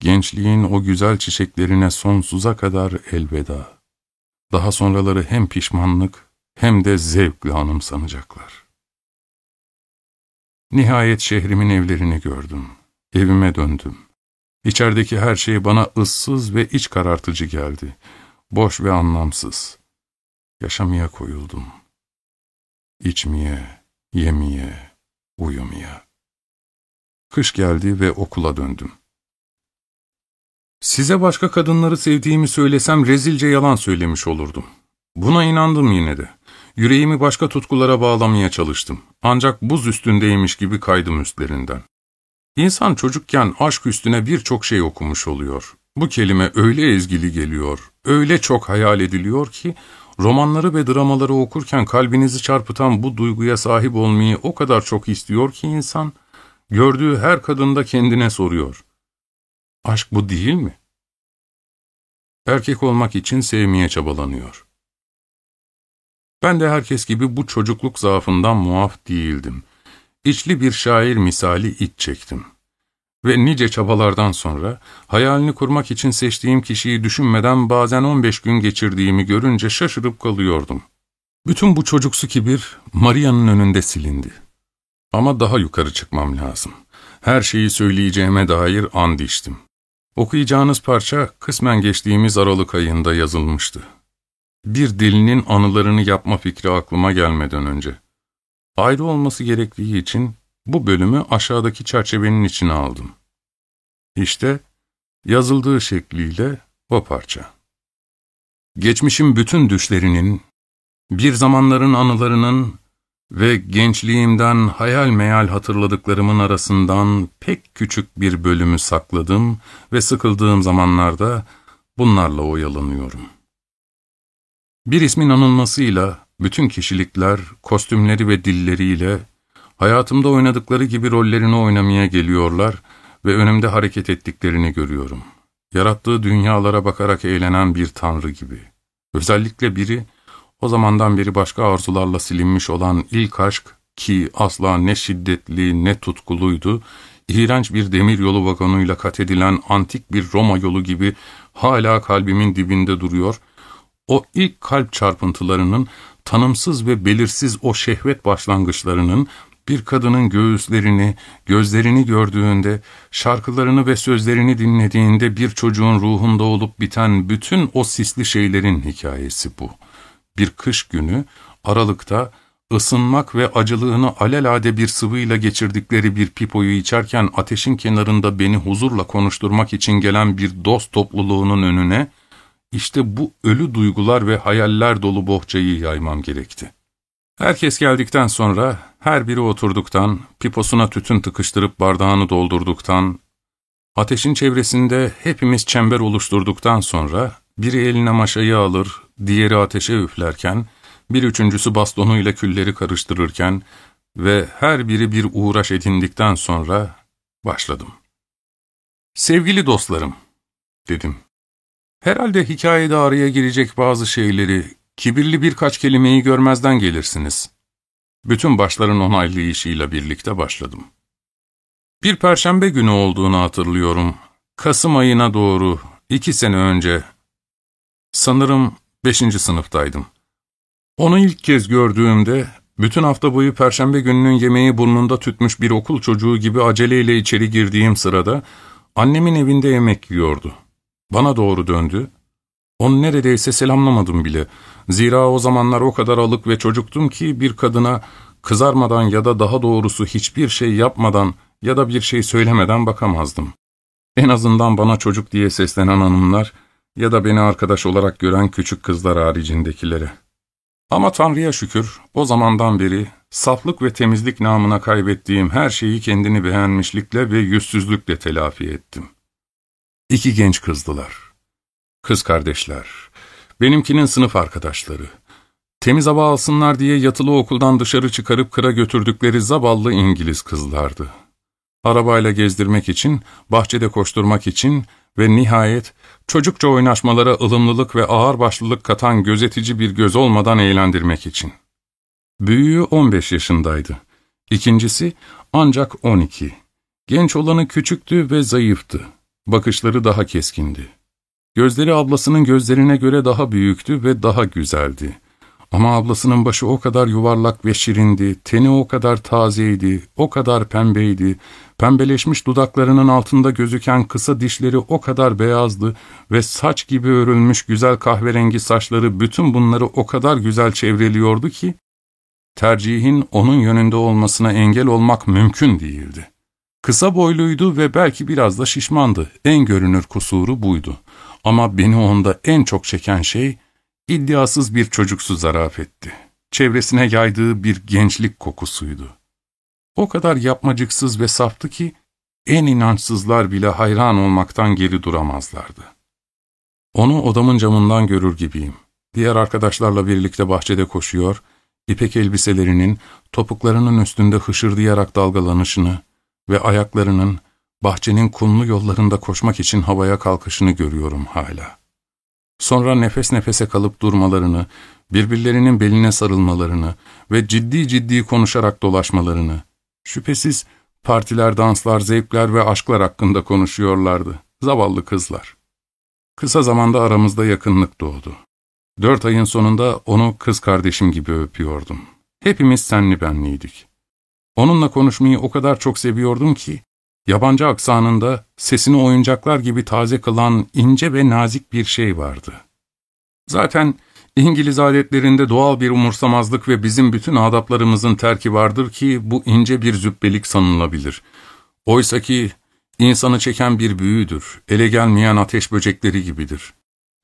gençliğin o güzel çiçeklerine sonsuza kadar elveda. Daha sonraları hem pişmanlık hem de zevkle anımsanacaklar. Nihayet şehrimin evlerini gördüm. Evime döndüm. İçerideki her şey bana ıssız ve iç karartıcı geldi. Boş ve anlamsız. Yaşamaya koyuldum. İçmeye, yemeye, uyumaya. Kış geldi ve okula döndüm. Size başka kadınları sevdiğimi söylesem rezilce yalan söylemiş olurdum. Buna inandım yine de. Yüreğimi başka tutkulara bağlamaya çalıştım. Ancak buz üstündeymiş gibi kaydım üstlerinden. İnsan çocukken aşk üstüne birçok şey okumuş oluyor. Bu kelime öyle ezgili geliyor, öyle çok hayal ediliyor ki, romanları ve dramaları okurken kalbinizi çarpıtan bu duyguya sahip olmayı o kadar çok istiyor ki insan, gördüğü her kadında kendine soruyor. Aşk bu değil mi? Erkek olmak için sevmeye çabalanıyor. Ben de herkes gibi bu çocukluk zaafından muaf değildim. İçli bir şair misali iç çektim. Ve nice çabalardan sonra hayalini kurmak için seçtiğim kişiyi düşünmeden bazen 15 gün geçirdiğimi görünce şaşırıp kalıyordum. Bütün bu çocuksu kibir Maria'nın önünde silindi. Ama daha yukarı çıkmam lazım. Her şeyi söyleyeceğime dair and içtim. Okuyacağınız parça kısmen geçtiğimiz Aralık ayında yazılmıştı. Bir dilinin anılarını yapma fikri aklıma gelmeden önce. Ayrı olması gerektiği için bu bölümü aşağıdaki çerçevenin içine aldım. İşte yazıldığı şekliyle o parça. Geçmişin bütün düşlerinin, bir zamanların anılarının ve gençliğimden hayal meyal hatırladıklarımın arasından pek küçük bir bölümü sakladım ve sıkıldığım zamanlarda bunlarla oyalanıyorum. Bir ismin anılmasıyla bütün kişilikler, kostümleri ve dilleriyle hayatımda oynadıkları gibi rollerini oynamaya geliyorlar ve önümde hareket ettiklerini görüyorum. Yarattığı dünyalara bakarak eğlenen bir tanrı gibi. Özellikle biri, o zamandan beri başka arzularla silinmiş olan ilk aşk ki asla ne şiddetli ne tutkuluydu, iğrenç bir demir yolu vagonuyla kat edilen antik bir Roma yolu gibi hala kalbimin dibinde duruyor, o ilk kalp çarpıntılarının, tanımsız ve belirsiz o şehvet başlangıçlarının, bir kadının göğüslerini, gözlerini gördüğünde, şarkılarını ve sözlerini dinlediğinde bir çocuğun ruhunda olup biten bütün o sisli şeylerin hikayesi bu. Bir kış günü, Aralık'ta, ısınmak ve acılığını alelade bir sıvıyla geçirdikleri bir pipoyu içerken ateşin kenarında beni huzurla konuşturmak için gelen bir dost topluluğunun önüne, işte bu ölü duygular ve hayaller dolu bohçayı yaymam gerekti. Herkes geldikten sonra, her biri oturduktan, piposuna tütün tıkıştırıp bardağını doldurduktan, ateşin çevresinde hepimiz çember oluşturduktan sonra, biri eline maşayı alır, diğeri ateşe üflerken, bir üçüncüsü bastonuyla külleri karıştırırken ve her biri bir uğraş edindikten sonra başladım. Sevgili dostlarım, dedim. Herhalde hikayede araya girecek bazı şeyleri, kibirli birkaç kelimeyi görmezden gelirsiniz. Bütün başların onaylayışıyla birlikte başladım. Bir perşembe günü olduğunu hatırlıyorum. Kasım ayına doğru, iki sene önce. Sanırım beşinci sınıftaydım. Onu ilk kez gördüğümde, bütün hafta boyu perşembe gününün yemeği burnunda tütmüş bir okul çocuğu gibi aceleyle içeri girdiğim sırada, annemin evinde yemek yiyordu. Bana doğru döndü. Onu neredeyse selamlamadım bile. Zira o zamanlar o kadar alık ve çocuktum ki bir kadına kızarmadan ya da daha doğrusu hiçbir şey yapmadan ya da bir şey söylemeden bakamazdım. En azından bana çocuk diye seslenen hanımlar ya da beni arkadaş olarak gören küçük kızlar haricindekilere. Ama Tanrı'ya şükür o zamandan beri saflık ve temizlik namına kaybettiğim her şeyi kendini beğenmişlikle ve yüzsüzlükle telafi ettim. İki genç kızdılar. Kız kardeşler. Benimkinin sınıf arkadaşları. Temiz hava alsınlar diye yatılı okuldan dışarı çıkarıp kıra götürdükleri zavallı İngiliz kızlardı. Arabayla gezdirmek için, bahçede koşturmak için ve nihayet çocukça oynaşmalara ılımlılık ve ağırbaşlılık katan gözetici bir göz olmadan eğlendirmek için. Büyüğü 15 yaşındaydı. İkincisi ancak 12. Genç olanı küçüktü ve zayıftı. Bakışları daha keskindi. Gözleri ablasının gözlerine göre daha büyüktü ve daha güzeldi. Ama ablasının başı o kadar yuvarlak ve şirindi, teni o kadar tazeydi, o kadar pembeydi, pembeleşmiş dudaklarının altında gözüken kısa dişleri o kadar beyazdı ve saç gibi örülmüş güzel kahverengi saçları bütün bunları o kadar güzel çevreliyordu ki, tercihin onun yönünde olmasına engel olmak mümkün değildi. Kısa boyluydu ve belki biraz da şişmandı. En görünür kusuru buydu. Ama beni onda en çok çeken şey, iddiasız bir çocuksu zarafetti. Çevresine yaydığı bir gençlik kokusuydu. O kadar yapmacıksız ve saftı ki, en inançsızlar bile hayran olmaktan geri duramazlardı. Onu odamın camından görür gibiyim. Diğer arkadaşlarla birlikte bahçede koşuyor, ipek elbiselerinin topuklarının üstünde hışırdayarak dalgalanışını ve ayaklarının bahçenin kumlu yollarında koşmak için havaya kalkışını görüyorum hala. Sonra nefes nefese kalıp durmalarını, birbirlerinin beline sarılmalarını ve ciddi ciddi konuşarak dolaşmalarını, şüphesiz partiler, danslar, zevkler ve aşklar hakkında konuşuyorlardı. Zavallı kızlar. Kısa zamanda aramızda yakınlık doğdu. Dört ayın sonunda onu kız kardeşim gibi öpüyordum. Hepimiz senli benliydik. Onunla konuşmayı o kadar çok seviyordum ki, yabancı aksanında sesini oyuncaklar gibi taze kılan ince ve nazik bir şey vardı. Zaten İngiliz adetlerinde doğal bir umursamazlık ve bizim bütün adaplarımızın terki vardır ki bu ince bir zübbelik sanılabilir. Oysa ki insanı çeken bir büyüdür, ele gelmeyen ateş böcekleri gibidir.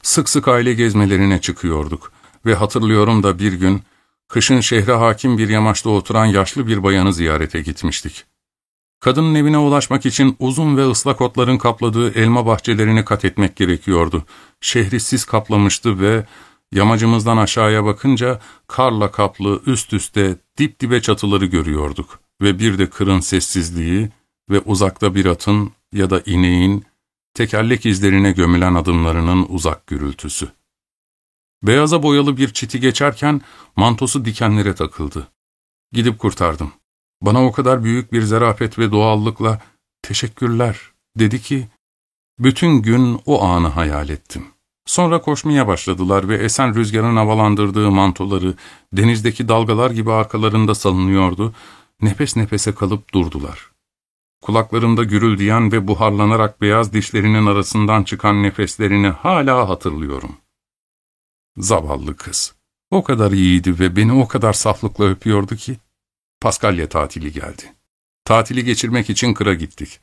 Sık sık aile gezmelerine çıkıyorduk ve hatırlıyorum da bir gün kışın şehre hakim bir yamaçta oturan yaşlı bir bayanı ziyarete gitmiştik. Kadının evine ulaşmak için uzun ve ıslak otların kapladığı elma bahçelerini kat etmek gerekiyordu. Şehri sis kaplamıştı ve yamacımızdan aşağıya bakınca karla kaplı üst üste dip dibe çatıları görüyorduk ve bir de kırın sessizliği ve uzakta bir atın ya da ineğin tekerlek izlerine gömülen adımlarının uzak gürültüsü. Beyaza boyalı bir çiti geçerken mantosu dikenlere takıldı. Gidip kurtardım. Bana o kadar büyük bir zarafet ve doğallıkla teşekkürler dedi ki, bütün gün o anı hayal ettim. Sonra koşmaya başladılar ve esen rüzgarın havalandırdığı mantoları denizdeki dalgalar gibi arkalarında salınıyordu, nefes nefese kalıp durdular. Kulaklarımda gürüldeyen ve buharlanarak beyaz dişlerinin arasından çıkan nefeslerini hala hatırlıyorum. Zavallı kız. O kadar iyiydi ve beni o kadar saflıkla öpüyordu ki. Paskalya tatili geldi. Tatili geçirmek için kıra gittik.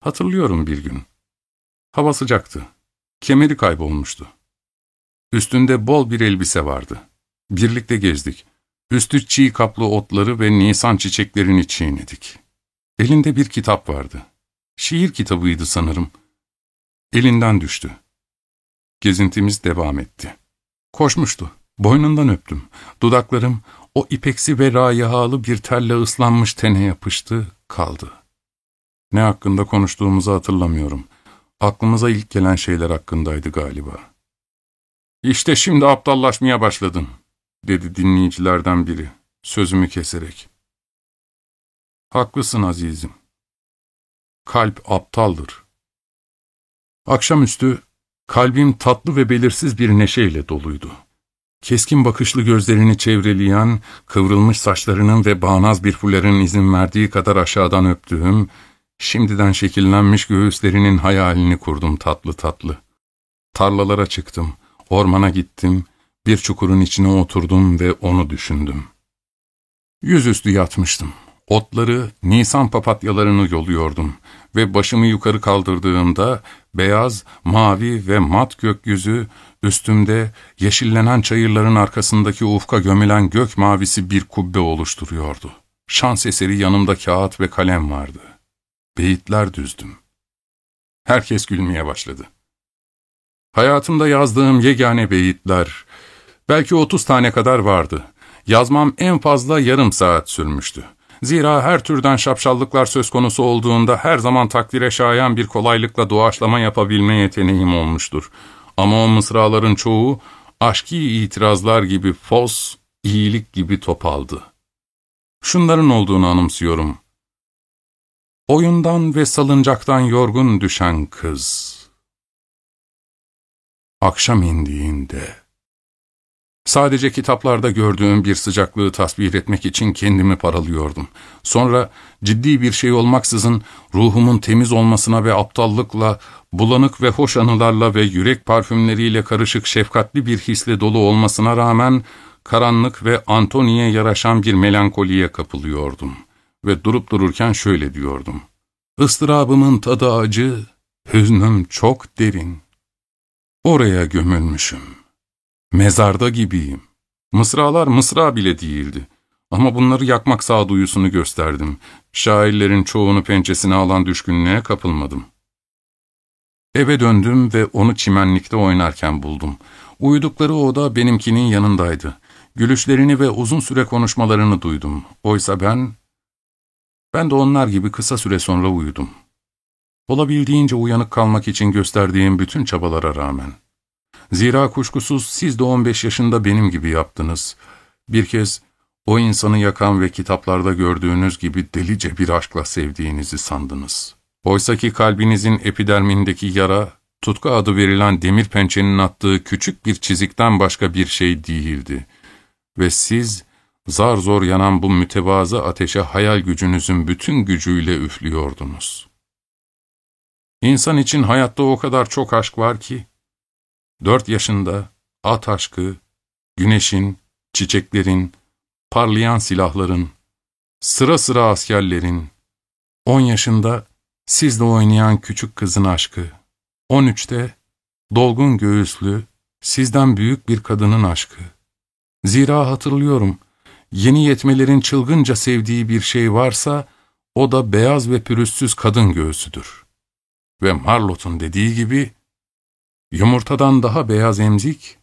Hatırlıyorum bir gün. Hava sıcaktı. Kemeri kaybolmuştu. Üstünde bol bir elbise vardı. Birlikte gezdik. Üstü çiğ kaplı otları ve nisan çiçeklerini çiğnedik. Elinde bir kitap vardı. Şiir kitabıydı sanırım. Elinden düştü. Gezintimiz devam etti. Koşmuştu. Boynundan öptüm. Dudaklarım o ipeksi ve rayihalı bir telle ıslanmış tene yapıştı, kaldı. Ne hakkında konuştuğumuzu hatırlamıyorum. Aklımıza ilk gelen şeyler hakkındaydı galiba. ''İşte şimdi aptallaşmaya başladın.'' dedi dinleyicilerden biri, sözümü keserek. Haklısın azizim. Kalp aptaldır. Akşamüstü kalbim tatlı ve belirsiz bir neşeyle doluydu. Keskin bakışlı gözlerini çevreleyen, kıvrılmış saçlarının ve bağnaz bir fulerin izin verdiği kadar aşağıdan öptüğüm, şimdiden şekillenmiş göğüslerinin hayalini kurdum tatlı tatlı. Tarlalara çıktım, ormana gittim, bir çukurun içine oturdum ve onu düşündüm. Yüzüstü yatmıştım. Otları, nisan papatyalarını yoluyordum ve başımı yukarı kaldırdığımda beyaz, mavi ve mat gökyüzü üstümde yeşillenen çayırların arkasındaki ufka gömülen gök mavisi bir kubbe oluşturuyordu. Şans eseri yanımda kağıt ve kalem vardı. Beyitler düzdüm. Herkes gülmeye başladı. Hayatımda yazdığım yegane beyitler, belki otuz tane kadar vardı. Yazmam en fazla yarım saat sürmüştü. Zira her türden şapşallıklar söz konusu olduğunda her zaman takdire şayan bir kolaylıkla doğaçlama yapabilme yeteneğim olmuştur. Ama o mısraların çoğu aşki itirazlar gibi fos, iyilik gibi topaldı. Şunların olduğunu anımsıyorum. Oyundan ve salıncaktan yorgun düşen kız. Akşam indiğinde Sadece kitaplarda gördüğüm bir sıcaklığı tasvir etmek için kendimi paralıyordum. Sonra ciddi bir şey olmaksızın ruhumun temiz olmasına ve aptallıkla, bulanık ve hoş anılarla ve yürek parfümleriyle karışık şefkatli bir hisle dolu olmasına rağmen karanlık ve Antoni'ye yaraşan bir melankoliye kapılıyordum. Ve durup dururken şöyle diyordum. Istırabımın tadı acı, hüznüm çok derin. Oraya gömülmüşüm. Mezarda gibiyim. Mısralar mısra bile değildi. Ama bunları yakmak sağduyusunu gösterdim. Şairlerin çoğunu pençesine alan düşkünlüğe kapılmadım. Eve döndüm ve onu çimenlikte oynarken buldum. Uyudukları oda benimkinin yanındaydı. Gülüşlerini ve uzun süre konuşmalarını duydum. Oysa ben... Ben de onlar gibi kısa süre sonra uyudum. Olabildiğince uyanık kalmak için gösterdiğim bütün çabalara rağmen. Zira kuşkusuz siz de 15 yaşında benim gibi yaptınız. Bir kez o insanı yakan ve kitaplarda gördüğünüz gibi delice bir aşkla sevdiğinizi sandınız. Oysaki kalbinizin epidermindeki yara, tutku adı verilen demir pençenin attığı küçük bir çizikten başka bir şey değildi. Ve siz, zar zor yanan bu mütevazı ateşe hayal gücünüzün bütün gücüyle üflüyordunuz. İnsan için hayatta o kadar çok aşk var ki, dört yaşında at aşkı, güneşin, çiçeklerin, parlayan silahların, sıra sıra askerlerin, on yaşında sizle oynayan küçük kızın aşkı, on üçte dolgun göğüslü, sizden büyük bir kadının aşkı. Zira hatırlıyorum, yeni yetmelerin çılgınca sevdiği bir şey varsa, o da beyaz ve pürüzsüz kadın göğsüdür. Ve Marlot'un dediği gibi, yumurtadan daha beyaz emzik,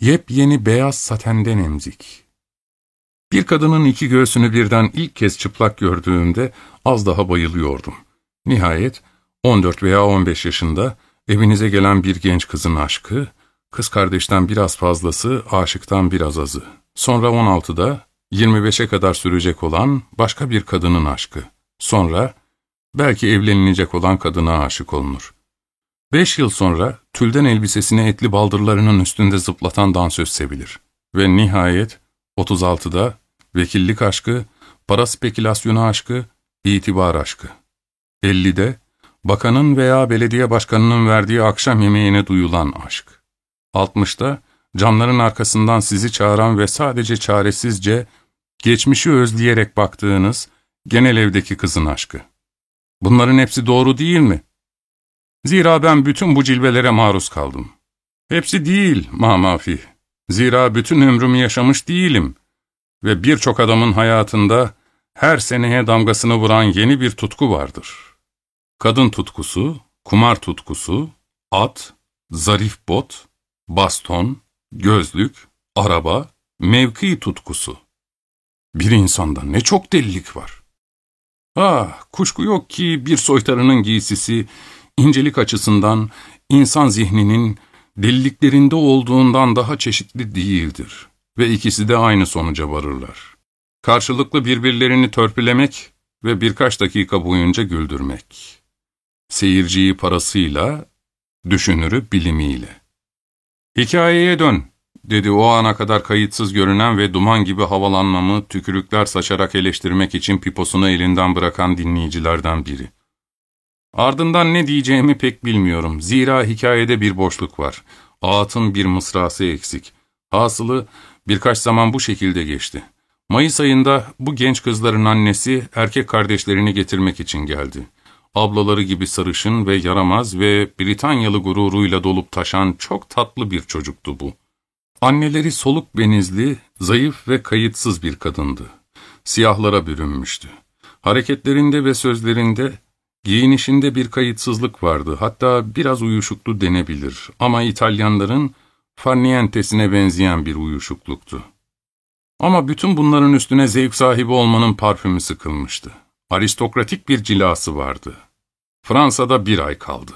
yepyeni beyaz satenden emzik. Bir kadının iki göğsünü birden ilk kez çıplak gördüğümde az daha bayılıyordum. Nihayet 14 veya 15 yaşında evinize gelen bir genç kızın aşkı, kız kardeşten biraz fazlası, aşıktan biraz azı. Sonra 16'da 25'e kadar sürecek olan başka bir kadının aşkı. Sonra belki evlenilecek olan kadına aşık olunur. Beş yıl sonra tülden elbisesini etli baldırlarının üstünde zıplatan dansöz sevilir. Ve nihayet 36'da vekillik aşkı, para spekülasyonu aşkı, itibar aşkı. 50'de bakanın veya belediye başkanının verdiği akşam yemeğine duyulan aşk. 60'da camların arkasından sizi çağıran ve sadece çaresizce, geçmişi özleyerek baktığınız genel evdeki kızın aşkı. Bunların hepsi doğru değil mi? Zira ben bütün bu cilvelere maruz kaldım. Hepsi değil mamafi. Zira bütün ömrümü yaşamış değilim. Ve birçok adamın hayatında her seneye damgasını vuran yeni bir tutku vardır. Kadın tutkusu, kumar tutkusu, at, zarif bot, baston, gözlük, araba, mevki tutkusu. Bir insanda ne çok delilik var. Ah, kuşku yok ki bir soytarının giysisi, incelik açısından insan zihninin deliliklerinde olduğundan daha çeşitli değildir ve ikisi de aynı sonuca varırlar. Karşılıklı birbirlerini törpülemek ve birkaç dakika boyunca güldürmek. Seyirciyi parasıyla, düşünürü bilimiyle. Hikayeye dön, dedi o ana kadar kayıtsız görünen ve duman gibi havalanmamı tükürükler saçarak eleştirmek için piposunu elinden bırakan dinleyicilerden biri. Ardından ne diyeceğimi pek bilmiyorum. Zira hikayede bir boşluk var. Ağıtın bir mısrası eksik. Hasılı birkaç zaman bu şekilde geçti. Mayıs ayında bu genç kızların annesi erkek kardeşlerini getirmek için geldi. Ablaları gibi sarışın ve yaramaz ve Britanyalı gururuyla dolup taşan çok tatlı bir çocuktu bu. Anneleri soluk benizli, zayıf ve kayıtsız bir kadındı. Siyahlara bürünmüştü. Hareketlerinde ve sözlerinde, giyinişinde bir kayıtsızlık vardı. Hatta biraz uyuşuklu denebilir. Ama İtalyanların farnientesine benzeyen bir uyuşukluktu. Ama bütün bunların üstüne zevk sahibi olmanın parfümü sıkılmıştı. Aristokratik bir cilası vardı. Fransa'da bir ay kaldı.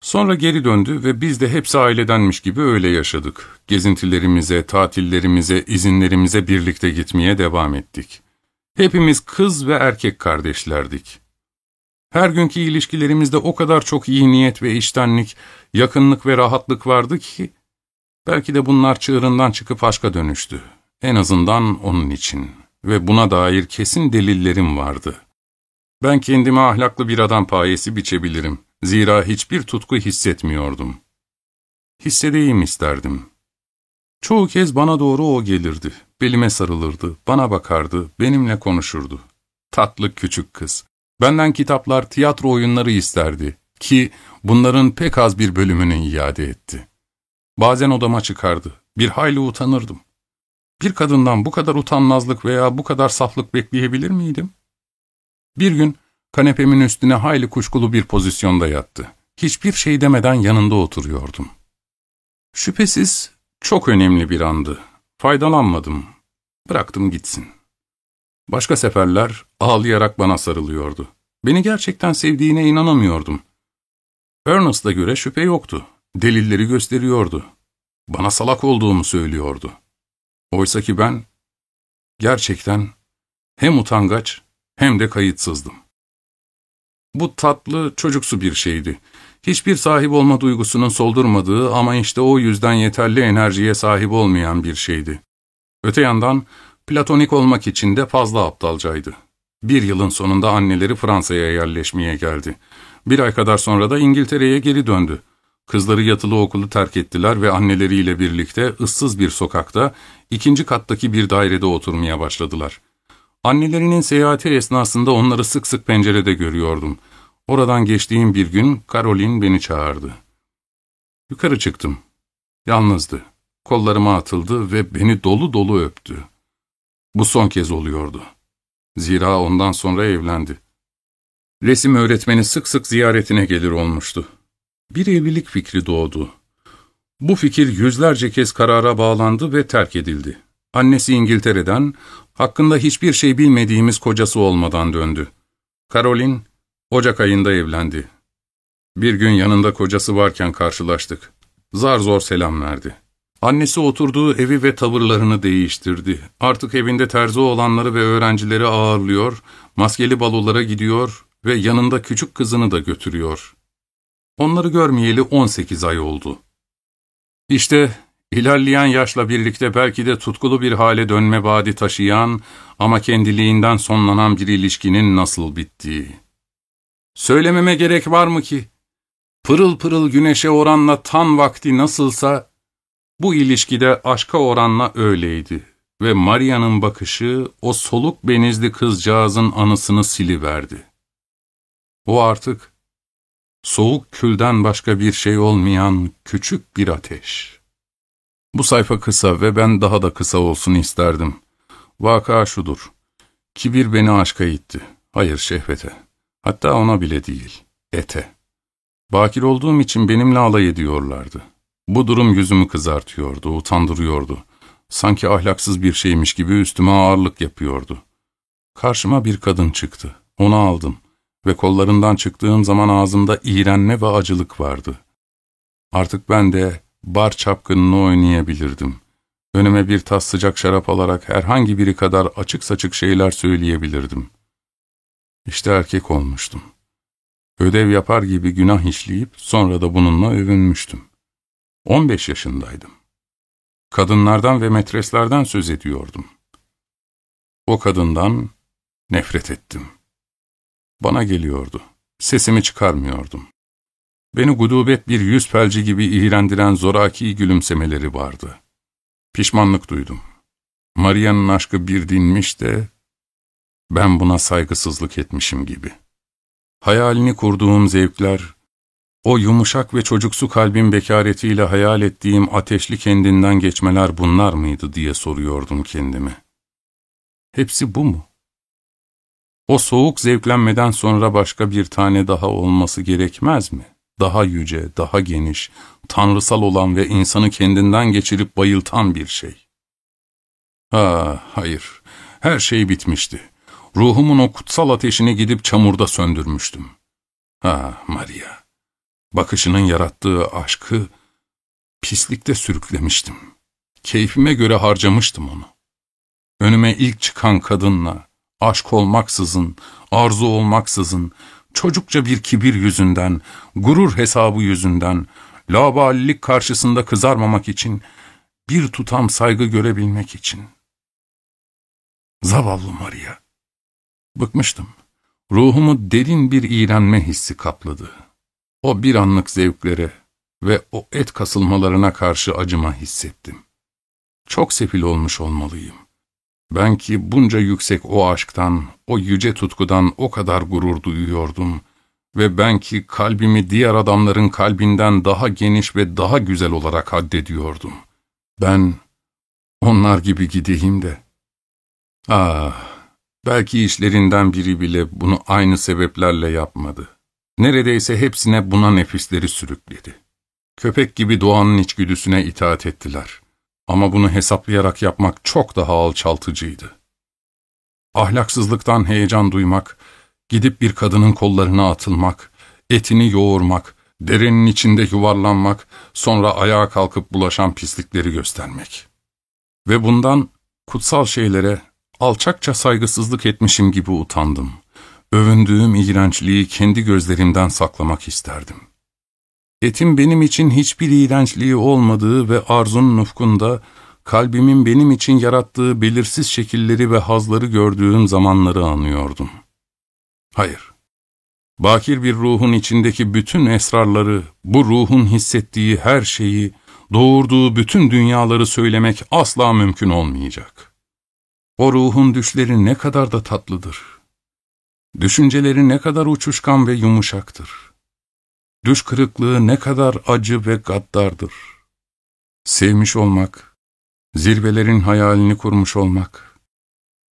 Sonra geri döndü ve biz de hepsi ailedenmiş gibi öyle yaşadık. Gezintilerimize, tatillerimize, izinlerimize birlikte gitmeye devam ettik. Hepimiz kız ve erkek kardeşlerdik. Her günkü ilişkilerimizde o kadar çok iyi niyet ve iştenlik, yakınlık ve rahatlık vardı ki, belki de bunlar çığırından çıkıp aşka dönüştü. En azından onun için ve buna dair kesin delillerim vardı. Ben kendime ahlaklı bir adam payesi biçebilirim. Zira hiçbir tutku hissetmiyordum. Hissedeyim isterdim. Çoğu kez bana doğru o gelirdi. Belime sarılırdı, bana bakardı, benimle konuşurdu. Tatlı küçük kız. Benden kitaplar, tiyatro oyunları isterdi ki bunların pek az bir bölümünü iade etti. Bazen odama çıkardı. Bir hayli utanırdım. Bir kadından bu kadar utanmazlık veya bu kadar saflık bekleyebilir miydim? Bir gün kanepemin üstüne hayli kuşkulu bir pozisyonda yattı. Hiçbir şey demeden yanında oturuyordum. Şüphesiz çok önemli bir andı. Faydalanmadım. Bıraktım gitsin. Başka seferler ağlayarak bana sarılıyordu. Beni gerçekten sevdiğine inanamıyordum. Ernest'a göre şüphe yoktu. Delilleri gösteriyordu. Bana salak olduğumu söylüyordu. Oysa ki ben gerçekten hem utangaç hem de kayıtsızdım. Bu tatlı, çocuksu bir şeydi. Hiçbir sahip olma duygusunun soldurmadığı ama işte o yüzden yeterli enerjiye sahip olmayan bir şeydi. Öte yandan platonik olmak için de fazla aptalcaydı. Bir yılın sonunda anneleri Fransa'ya yerleşmeye geldi. Bir ay kadar sonra da İngiltere'ye geri döndü. Kızları yatılı okulu terk ettiler ve anneleriyle birlikte ıssız bir sokakta, ikinci kattaki bir dairede oturmaya başladılar. Annelerinin seyahati esnasında onları sık sık pencerede görüyordum. Oradan geçtiğim bir gün Caroline beni çağırdı. Yukarı çıktım. Yalnızdı. Kollarıma atıldı ve beni dolu dolu öptü. Bu son kez oluyordu. Zira ondan sonra evlendi. Resim öğretmeni sık sık ziyaretine gelir olmuştu. Bir evlilik fikri doğdu. Bu fikir yüzlerce kez karara bağlandı ve terk edildi. Annesi İngiltere'den, hakkında hiçbir şey bilmediğimiz kocası olmadan döndü. Caroline, Ocak ayında evlendi. Bir gün yanında kocası varken karşılaştık. Zar zor selam verdi. Annesi oturduğu evi ve tavırlarını değiştirdi. Artık evinde terzi olanları ve öğrencileri ağırlıyor, maskeli balolara gidiyor ve yanında küçük kızını da götürüyor. Onları görmeyeli 18 ay oldu. İşte ilerleyen yaşla birlikte belki de tutkulu bir hale dönme vaadi taşıyan ama kendiliğinden sonlanan bir ilişkinin nasıl bittiği. Söylememe gerek var mı ki? Pırıl pırıl güneşe oranla tan vakti nasılsa, bu ilişkide aşka oranla öyleydi ve Maria'nın bakışı o soluk benizli kızcağızın anısını siliverdi. O artık soğuk külden başka bir şey olmayan küçük bir ateş. Bu sayfa kısa ve ben daha da kısa olsun isterdim. Vaka şudur. Kibir beni aşka itti. Hayır şehvete. Hatta ona bile değil. Ete. Bakir olduğum için benimle alay ediyorlardı. Bu durum yüzümü kızartıyordu, utandırıyordu. Sanki ahlaksız bir şeymiş gibi üstüme ağırlık yapıyordu. Karşıma bir kadın çıktı. Onu aldım ve kollarından çıktığım zaman ağzımda iğrenme ve acılık vardı. Artık ben de bar çapkınını oynayabilirdim. Önüme bir tas sıcak şarap alarak herhangi biri kadar açık saçık şeyler söyleyebilirdim. İşte erkek olmuştum. Ödev yapar gibi günah işleyip sonra da bununla övünmüştüm. 15 yaşındaydım. Kadınlardan ve metreslerden söz ediyordum. O kadından nefret ettim. Bana geliyordu. Sesimi çıkarmıyordum. Beni gudubet bir yüz pelci gibi iğrendiren zoraki gülümsemeleri vardı. Pişmanlık duydum. Maria'nın aşkı bir dinmiş de ben buna saygısızlık etmişim gibi. Hayalini kurduğum zevkler, o yumuşak ve çocuksu kalbin bekaretiyle hayal ettiğim ateşli kendinden geçmeler bunlar mıydı diye soruyordum kendime. Hepsi bu mu? O soğuk zevklenmeden sonra başka bir tane daha olması gerekmez mi? Daha yüce, daha geniş, tanrısal olan ve insanı kendinden geçirip bayıltan bir şey. Ha, hayır, her şey bitmişti. Ruhumun o kutsal ateşini gidip çamurda söndürmüştüm. Ha, Maria, bakışının yarattığı aşkı pislikte sürüklemiştim. Keyfime göre harcamıştım onu. Önüme ilk çıkan kadınla, aşk olmaksızın, arzu olmaksızın, çocukça bir kibir yüzünden, gurur hesabı yüzünden, laballik karşısında kızarmamak için, bir tutam saygı görebilmek için. Zavallı Maria. Bıkmıştım. Ruhumu derin bir iğrenme hissi kapladı. O bir anlık zevklere ve o et kasılmalarına karşı acıma hissettim. Çok sefil olmuş olmalıyım. Ben ki bunca yüksek o aşktan, o yüce tutkudan o kadar gurur duyuyordum ve ben ki kalbimi diğer adamların kalbinden daha geniş ve daha güzel olarak haddediyordum. Ben Onlar gibi gideyim de. Ah, belki işlerinden biri bile bunu aynı sebeplerle yapmadı. Neredeyse hepsine buna nefisleri sürükledi. Köpek gibi doğanın içgüdüsüne itaat ettiler. Ama bunu hesaplayarak yapmak çok daha alçaltıcıydı. Ahlaksızlıktan heyecan duymak, gidip bir kadının kollarına atılmak, etini yoğurmak, derenin içinde yuvarlanmak, sonra ayağa kalkıp bulaşan pislikleri göstermek. Ve bundan kutsal şeylere alçakça saygısızlık etmişim gibi utandım. Övündüğüm iğrençliği kendi gözlerimden saklamak isterdim. Etin benim için hiçbir iğrençliği olmadığı ve arzunun ufkunda, kalbimin benim için yarattığı belirsiz şekilleri ve hazları gördüğüm zamanları anıyordum. Hayır, bakir bir ruhun içindeki bütün esrarları, bu ruhun hissettiği her şeyi, doğurduğu bütün dünyaları söylemek asla mümkün olmayacak. O ruhun düşleri ne kadar da tatlıdır. Düşünceleri ne kadar uçuşkan ve yumuşaktır. Düş kırıklığı ne kadar acı ve gaddardır. Sevmiş olmak, zirvelerin hayalini kurmuş olmak,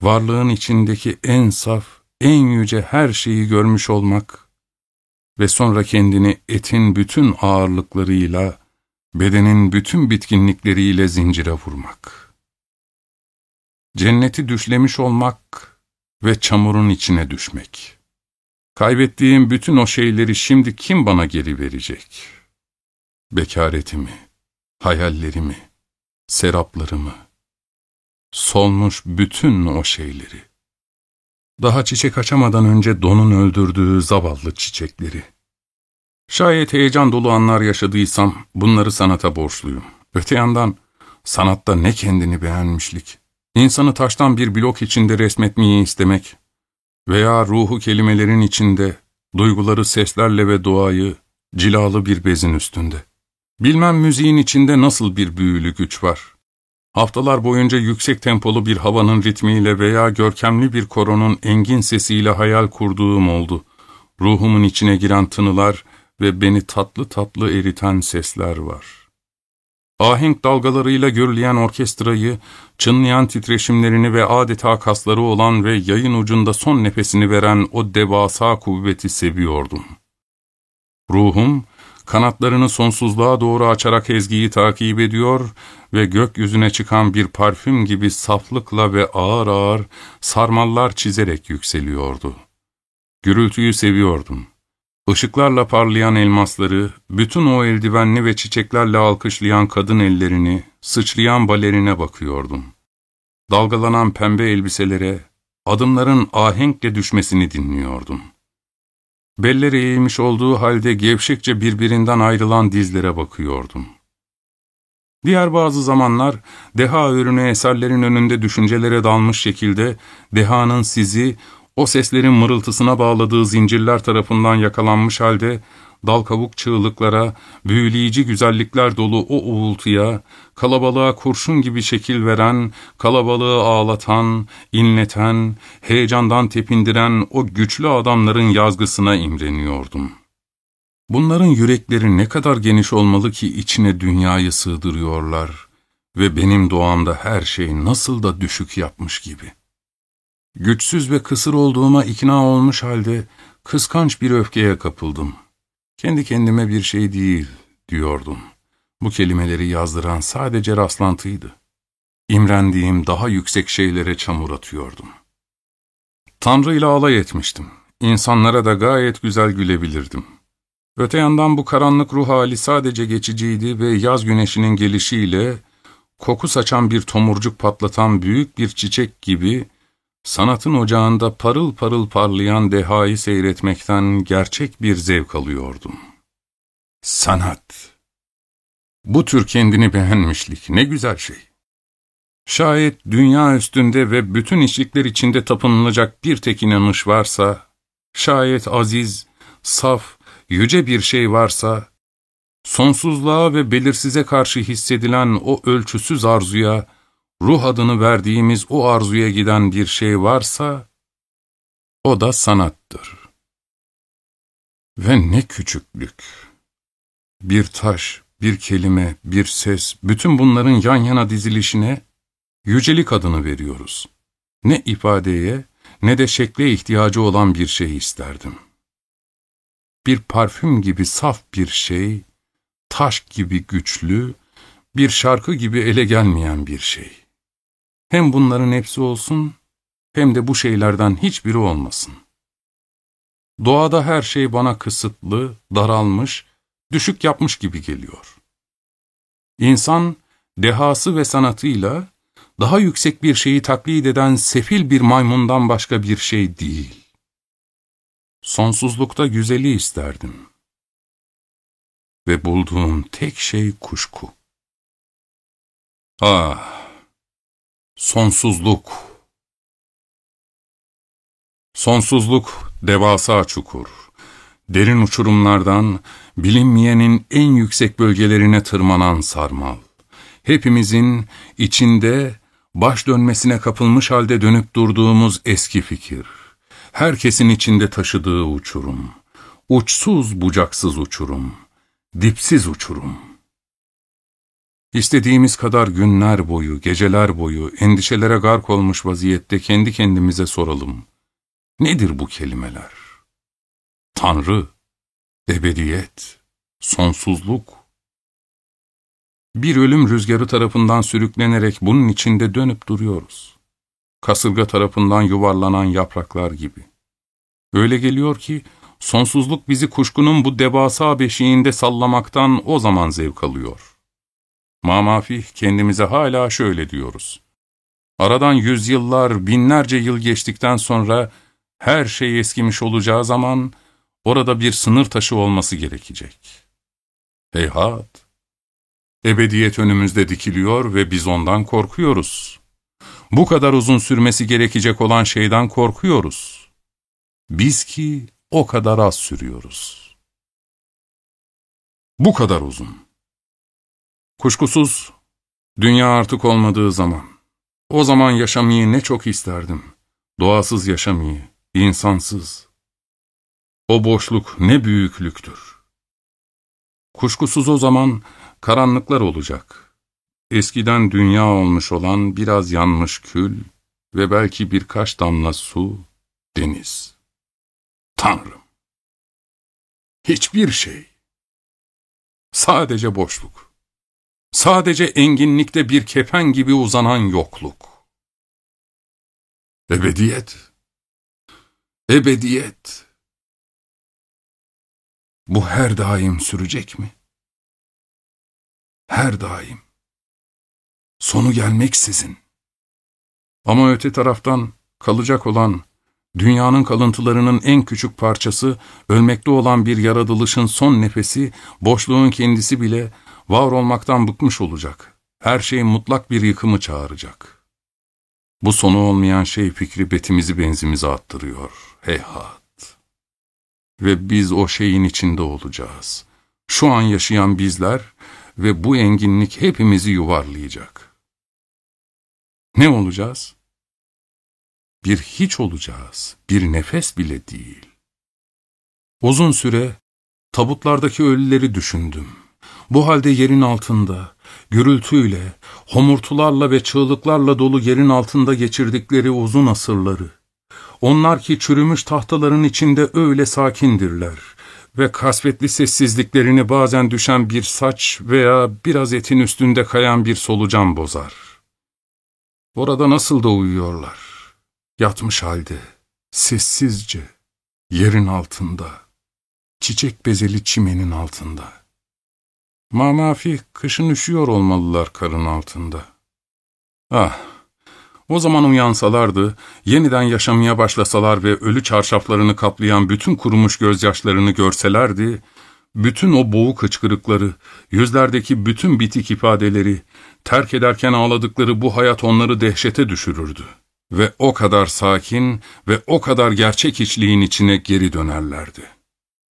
varlığın içindeki en saf, en yüce her şeyi görmüş olmak ve sonra kendini etin bütün ağırlıklarıyla, bedenin bütün bitkinlikleriyle zincire vurmak. Cenneti düşlemiş olmak ve çamurun içine düşmek. Kaybettiğim bütün o şeyleri şimdi kim bana geri verecek? Bekaretimi, hayallerimi, seraplarımı, solmuş bütün o şeyleri. Daha çiçek açamadan önce donun öldürdüğü zavallı çiçekleri. Şayet heyecan dolu anlar yaşadıysam bunları sanata borçluyum. Öte yandan sanatta ne kendini beğenmişlik. İnsanı taştan bir blok içinde resmetmeyi istemek veya ruhu kelimelerin içinde, duyguları seslerle ve doğayı cilalı bir bezin üstünde. Bilmem müziğin içinde nasıl bir büyülü güç var. Haftalar boyunca yüksek tempolu bir havanın ritmiyle veya görkemli bir koronun engin sesiyle hayal kurduğum oldu. Ruhumun içine giren tınılar ve beni tatlı tatlı eriten sesler var. Ahenk dalgalarıyla gürleyen orkestrayı, çınlayan titreşimlerini ve adeta kasları olan ve yayın ucunda son nefesini veren o devasa kuvveti seviyordum. Ruhum, kanatlarını sonsuzluğa doğru açarak ezgiyi takip ediyor ve gökyüzüne çıkan bir parfüm gibi saflıkla ve ağır ağır sarmallar çizerek yükseliyordu. Gürültüyü seviyordum. Işıklarla parlayan elmasları, bütün o eldivenli ve çiçeklerle alkışlayan kadın ellerini, sıçrayan balerine bakıyordum. Dalgalanan pembe elbiselere, adımların ahenkle düşmesini dinliyordum. Belleri eğilmiş olduğu halde gevşekçe birbirinden ayrılan dizlere bakıyordum. Diğer bazı zamanlar deha ürünü eserlerin önünde düşüncelere dalmış şekilde dehanın sizi o seslerin mırıltısına bağladığı zincirler tarafından yakalanmış halde, dal kavuk çığlıklara, büyüleyici güzellikler dolu o uğultuya, kalabalığa kurşun gibi şekil veren, kalabalığı ağlatan, inleten, heyecandan tepindiren o güçlü adamların yazgısına imreniyordum. Bunların yürekleri ne kadar geniş olmalı ki içine dünyayı sığdırıyorlar ve benim doğamda her şey nasıl da düşük yapmış gibi.'' Güçsüz ve kısır olduğuma ikna olmuş halde kıskanç bir öfkeye kapıldım. Kendi kendime bir şey değil, diyordum. Bu kelimeleri yazdıran sadece rastlantıydı. İmrendiğim daha yüksek şeylere çamur atıyordum. Tanrı ile alay etmiştim. İnsanlara da gayet güzel gülebilirdim. Öte yandan bu karanlık ruh hali sadece geçiciydi ve yaz güneşinin gelişiyle koku saçan bir tomurcuk patlatan büyük bir çiçek gibi sanatın ocağında parıl parıl parlayan dehayı seyretmekten gerçek bir zevk alıyordum. Sanat. Bu tür kendini beğenmişlik ne güzel şey. Şayet dünya üstünde ve bütün işlikler içinde tapınılacak bir tek inanış varsa, şayet aziz, saf, yüce bir şey varsa, sonsuzluğa ve belirsize karşı hissedilen o ölçüsüz arzuya, ruh adını verdiğimiz o arzuya giden bir şey varsa, o da sanattır. Ve ne küçüklük! Bir taş, bir kelime, bir ses, bütün bunların yan yana dizilişine yücelik adını veriyoruz. Ne ifadeye ne de şekle ihtiyacı olan bir şey isterdim. Bir parfüm gibi saf bir şey, taş gibi güçlü, bir şarkı gibi ele gelmeyen bir şey. Hem bunların hepsi olsun, hem de bu şeylerden hiçbiri olmasın. Doğada her şey bana kısıtlı, daralmış, düşük yapmış gibi geliyor. İnsan, dehası ve sanatıyla daha yüksek bir şeyi taklit eden sefil bir maymundan başka bir şey değil. Sonsuzlukta güzeli isterdim. Ve bulduğum tek şey kuşku. Ah! Sonsuzluk! Sonsuzluk devasa çukur. Derin uçurumlardan bilinmeyenin en yüksek bölgelerine tırmanan sarmal. Hepimizin içinde baş dönmesine kapılmış halde dönüp durduğumuz eski fikir. Herkesin içinde taşıdığı uçurum. Uçsuz bucaksız uçurum. Dipsiz uçurum. İstediğimiz kadar günler boyu, geceler boyu endişelere gark olmuş vaziyette kendi kendimize soralım. Nedir bu kelimeler? Tanrı, ebediyet, sonsuzluk. Bir ölüm rüzgarı tarafından sürüklenerek bunun içinde dönüp duruyoruz. Kasırga tarafından yuvarlanan yapraklar gibi. Öyle geliyor ki sonsuzluk bizi kuşkunun bu devasa beşiğinde sallamaktan o zaman zevk alıyor. Mamafih kendimize hala şöyle diyoruz. Aradan yüzyıllar, binlerce yıl geçtikten sonra her şey eskimiş olacağı zaman orada bir sınır taşı olması gerekecek. Heyhat! Ebediyet önümüzde dikiliyor ve biz ondan korkuyoruz. Bu kadar uzun sürmesi gerekecek olan şeyden korkuyoruz. Biz ki o kadar az sürüyoruz. Bu kadar uzun. Kuşkusuz, dünya artık olmadığı zaman, o zaman yaşamayı ne çok isterdim. Doğasız yaşamayı, insansız. O boşluk ne büyüklüktür. Kuşkusuz o zaman karanlıklar olacak. Eskiden dünya olmuş olan biraz yanmış kül ve belki birkaç damla su, deniz. Tanrım! Hiçbir şey. Sadece boşluk. Sadece enginlikte bir kefen gibi uzanan yokluk. Ebediyet. Ebediyet. Bu her daim sürecek mi? Her daim. Sonu gelmeksizin. Ama öte taraftan kalacak olan, dünyanın kalıntılarının en küçük parçası, ölmekte olan bir yaratılışın son nefesi, boşluğun kendisi bile var olmaktan bıkmış olacak. Her şey mutlak bir yıkımı çağıracak. Bu sonu olmayan şey fikri betimizi benzimize attırıyor. Heyhat. Ve biz o şeyin içinde olacağız. Şu an yaşayan bizler ve bu enginlik hepimizi yuvarlayacak. Ne olacağız? Bir hiç olacağız, bir nefes bile değil. Uzun süre tabutlardaki ölüleri düşündüm. Bu halde yerin altında, gürültüyle, homurtularla ve çığlıklarla dolu yerin altında geçirdikleri uzun asırları. Onlar ki çürümüş tahtaların içinde öyle sakindirler ve kasvetli sessizliklerini bazen düşen bir saç veya biraz etin üstünde kayan bir solucan bozar. Orada nasıl da uyuyorlar, yatmış halde, sessizce, yerin altında, çiçek bezeli çimenin altında. Mamafi kışın üşüyor olmalılar karın altında. Ah, o zaman uyansalardı, yeniden yaşamaya başlasalar ve ölü çarşaflarını kaplayan bütün kurumuş gözyaşlarını görselerdi, bütün o boğuk hıçkırıkları, yüzlerdeki bütün bitik ifadeleri, terk ederken ağladıkları bu hayat onları dehşete düşürürdü. Ve o kadar sakin ve o kadar gerçek içliğin içine geri dönerlerdi.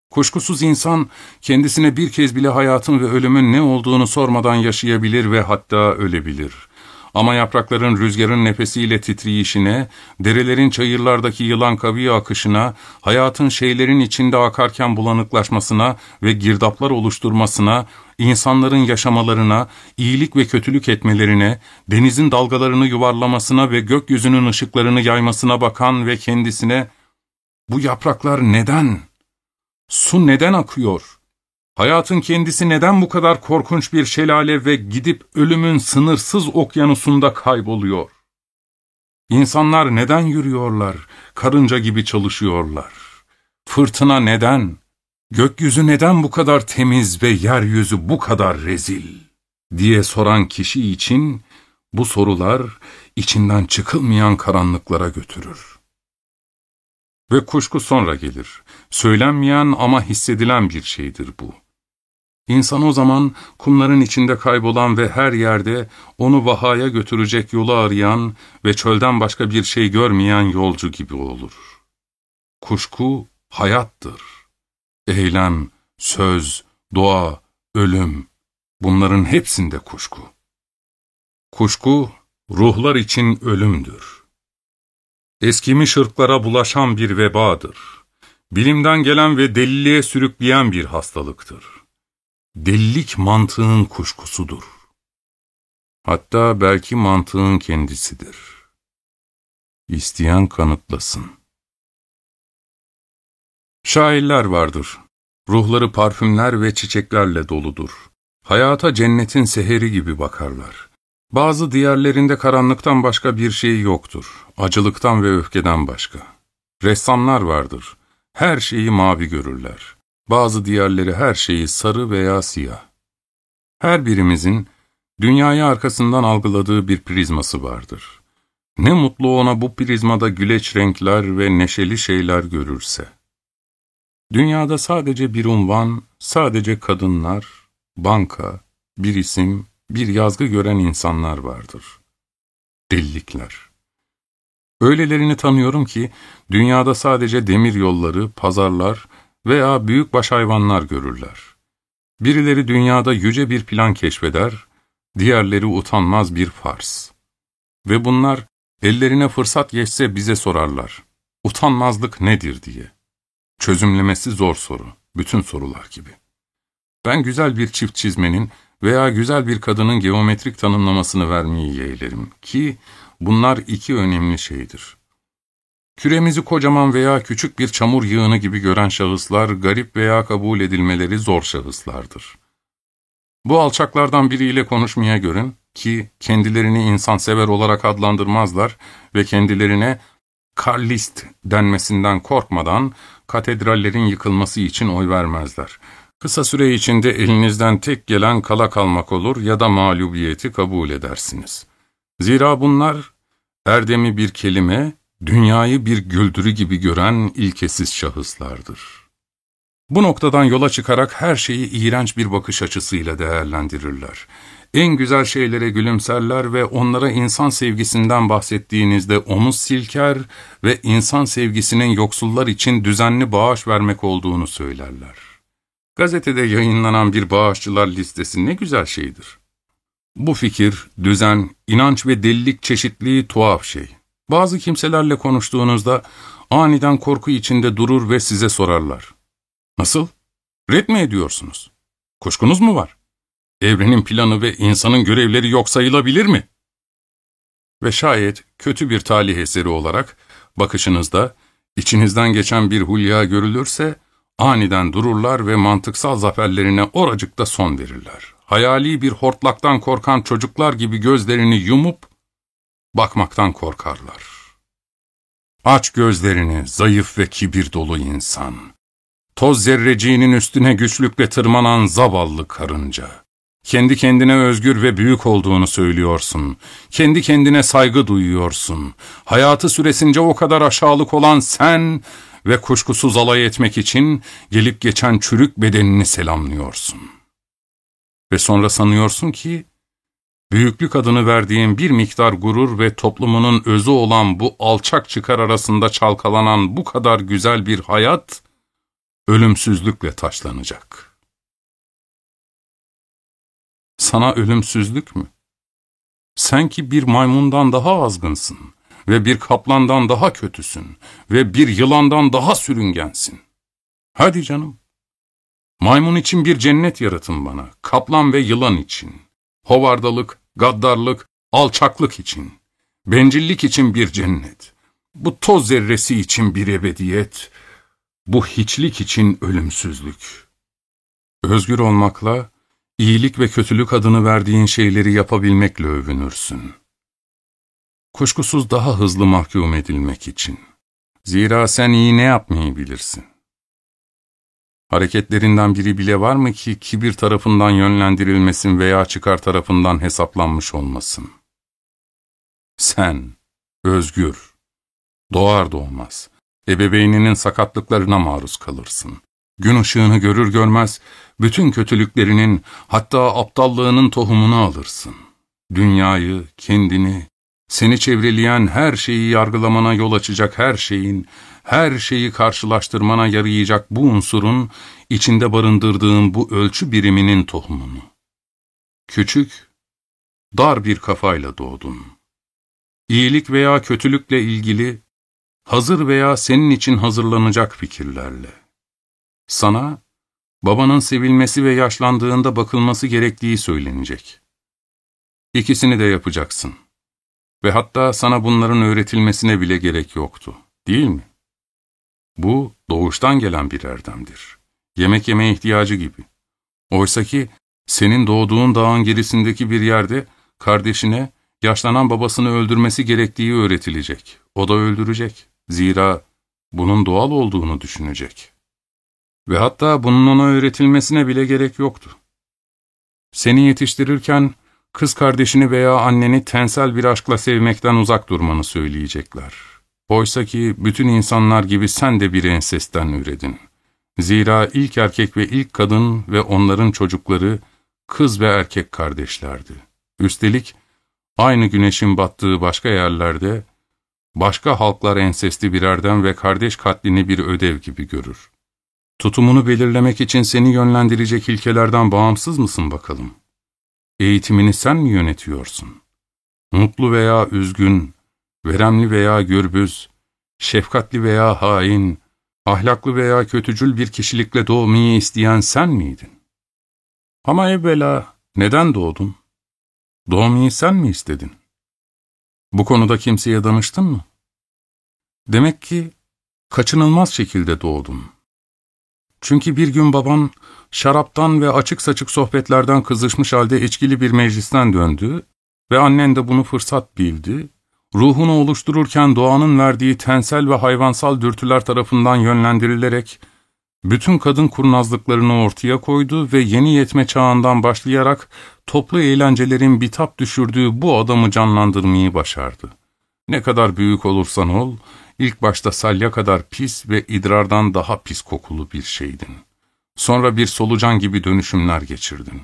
Kuşkusuz insan kendisine bir kez bile hayatın ve ölümün ne olduğunu sormadan yaşayabilir ve hatta ölebilir. Ama yaprakların rüzgarın nefesiyle titriyişine, derelerin çayırlardaki yılan kaviye akışına, hayatın şeylerin içinde akarken bulanıklaşmasına ve girdaplar oluşturmasına, insanların yaşamalarına, iyilik ve kötülük etmelerine, denizin dalgalarını yuvarlamasına ve gökyüzünün ışıklarını yaymasına bakan ve kendisine, ''Bu yapraklar neden? Su neden akıyor? Hayatın kendisi neden bu kadar korkunç bir şelale ve gidip ölümün sınırsız okyanusunda kayboluyor? İnsanlar neden yürüyorlar, karınca gibi çalışıyorlar? Fırtına neden?'' gökyüzü neden bu kadar temiz ve yeryüzü bu kadar rezil diye soran kişi için bu sorular içinden çıkılmayan karanlıklara götürür. Ve kuşku sonra gelir. Söylenmeyen ama hissedilen bir şeydir bu. İnsan o zaman kumların içinde kaybolan ve her yerde onu vahaya götürecek yolu arayan ve çölden başka bir şey görmeyen yolcu gibi olur. Kuşku hayattır. Eylem, söz, doğa, ölüm, bunların hepsinde kuşku. Kuşku, ruhlar için ölümdür. Eskimiş ırklara bulaşan bir vebadır. Bilimden gelen ve deliliğe sürükleyen bir hastalıktır. Delilik mantığın kuşkusudur. Hatta belki mantığın kendisidir. İsteyen kanıtlasın. Şairler vardır. Ruhları parfümler ve çiçeklerle doludur. Hayata cennetin seheri gibi bakarlar. Bazı diğerlerinde karanlıktan başka bir şey yoktur. Acılıktan ve öfkeden başka. Ressamlar vardır. Her şeyi mavi görürler. Bazı diğerleri her şeyi sarı veya siyah. Her birimizin dünyayı arkasından algıladığı bir prizması vardır. Ne mutlu ona bu prizmada güleç renkler ve neşeli şeyler görürse. Dünyada sadece bir unvan, sadece kadınlar, banka, bir isim, bir yazgı gören insanlar vardır. Delilikler. Öylelerini tanıyorum ki, dünyada sadece demir yolları, pazarlar veya büyük baş hayvanlar görürler. Birileri dünyada yüce bir plan keşfeder, diğerleri utanmaz bir fars. Ve bunlar ellerine fırsat geçse bize sorarlar, utanmazlık nedir diye. Çözümlemesi zor soru, bütün sorular gibi. Ben güzel bir çift çizmenin veya güzel bir kadının geometrik tanımlamasını vermeyi yeğlerim ki bunlar iki önemli şeydir. Küremizi kocaman veya küçük bir çamur yığını gibi gören şahıslar garip veya kabul edilmeleri zor şahıslardır. Bu alçaklardan biriyle konuşmaya görün ki kendilerini insansever olarak adlandırmazlar ve kendilerine Karlist denmesinden korkmadan katedrallerin yıkılması için oy vermezler. Kısa süre içinde elinizden tek gelen kala kalmak olur ya da mağlubiyeti kabul edersiniz. Zira bunlar erdemi bir kelime, dünyayı bir güldürü gibi gören ilkesiz şahıslardır. Bu noktadan yola çıkarak her şeyi iğrenç bir bakış açısıyla değerlendirirler en güzel şeylere gülümserler ve onlara insan sevgisinden bahsettiğinizde omuz silker ve insan sevgisinin yoksullar için düzenli bağış vermek olduğunu söylerler. Gazetede yayınlanan bir bağışçılar listesi ne güzel şeydir. Bu fikir, düzen, inanç ve delilik çeşitliği tuhaf şey. Bazı kimselerle konuştuğunuzda aniden korku içinde durur ve size sorarlar. Nasıl? Red mi ediyorsunuz? Kuşkunuz mu var? Evrenin planı ve insanın görevleri yok sayılabilir mi? Ve şayet kötü bir talih eseri olarak bakışınızda içinizden geçen bir hulya görülürse aniden dururlar ve mantıksal zaferlerine oracıkta son verirler. Hayali bir hortlaktan korkan çocuklar gibi gözlerini yumup bakmaktan korkarlar. Aç gözlerini zayıf ve kibir dolu insan. Toz zerreciğinin üstüne güçlükle tırmanan zavallı karınca. Kendi kendine özgür ve büyük olduğunu söylüyorsun. Kendi kendine saygı duyuyorsun. Hayatı süresince o kadar aşağılık olan sen ve kuşkusuz alay etmek için gelip geçen çürük bedenini selamlıyorsun. Ve sonra sanıyorsun ki, büyüklük adını verdiğin bir miktar gurur ve toplumunun özü olan bu alçak çıkar arasında çalkalanan bu kadar güzel bir hayat, ölümsüzlükle taşlanacak.'' Sana ölümsüzlük mü? Sen ki bir maymundan daha azgınsın ve bir kaplandan daha kötüsün ve bir yılandan daha sürüngensin. Hadi canım, Maymun için bir cennet yaratın bana, kaplan ve yılan için. Hovardalık, gaddarlık, alçaklık için. Bencillik için bir cennet. Bu toz zerresi için bir ebediyet. Bu hiçlik için ölümsüzlük. Özgür olmakla, iyilik ve kötülük adını verdiğin şeyleri yapabilmekle övünürsün. Kuşkusuz daha hızlı mahkum edilmek için. Zira sen iyi ne yapmayı bilirsin. Hareketlerinden biri bile var mı ki kibir tarafından yönlendirilmesin veya çıkar tarafından hesaplanmış olmasın? Sen, özgür, doğar doğmaz, ebeveyninin sakatlıklarına maruz kalırsın. Gün ışığını görür görmez, bütün kötülüklerinin, hatta aptallığının tohumunu alırsın. Dünyayı, kendini, seni çevreleyen her şeyi yargılamana yol açacak her şeyin, her şeyi karşılaştırmana yarayacak bu unsurun, içinde barındırdığın bu ölçü biriminin tohumunu. Küçük, dar bir kafayla doğdun. İyilik veya kötülükle ilgili, hazır veya senin için hazırlanacak fikirlerle. Sana, babanın sevilmesi ve yaşlandığında bakılması gerektiği söylenecek. İkisini de yapacaksın. Ve hatta sana bunların öğretilmesine bile gerek yoktu, değil mi? Bu doğuştan gelen bir erdemdir. Yemek yeme ihtiyacı gibi. Oysaki senin doğduğun dağın gerisindeki bir yerde kardeşine yaşlanan babasını öldürmesi gerektiği öğretilecek. O da öldürecek. Zira bunun doğal olduğunu düşünecek. Ve hatta bunun ona öğretilmesine bile gerek yoktu. Seni yetiştirirken kız kardeşini veya anneni tensel bir aşkla sevmekten uzak durmanı söyleyecekler. Oysa ki bütün insanlar gibi sen de bir ensesten üredin. Zira ilk erkek ve ilk kadın ve onların çocukları kız ve erkek kardeşlerdi. Üstelik aynı güneşin battığı başka yerlerde başka halklar ensesti bir erdem ve kardeş katlini bir ödev gibi görür. Tutumunu belirlemek için seni yönlendirecek ilkelerden bağımsız mısın bakalım? Eğitimini sen mi yönetiyorsun? Mutlu veya üzgün, veremli veya gürbüz, şefkatli veya hain, ahlaklı veya kötücül bir kişilikle doğmayı isteyen sen miydin? Ama evvela neden doğdun? Doğmayı sen mi istedin? Bu konuda kimseye danıştın mı? Demek ki kaçınılmaz şekilde doğdun. Çünkü bir gün baban şaraptan ve açık saçık sohbetlerden kızışmış halde içkili bir meclisten döndü ve annen de bunu fırsat bildi ruhunu oluştururken doğanın verdiği tensel ve hayvansal dürtüler tarafından yönlendirilerek, bütün kadın kurnazlıklarını ortaya koydu ve yeni yetme çağından başlayarak toplu eğlencelerin bitap düşürdüğü bu adamı canlandırmayı başardı. Ne kadar büyük olursan ol, ilk başta salya kadar pis ve idrardan daha pis kokulu bir şeydin. Sonra bir solucan gibi dönüşümler geçirdin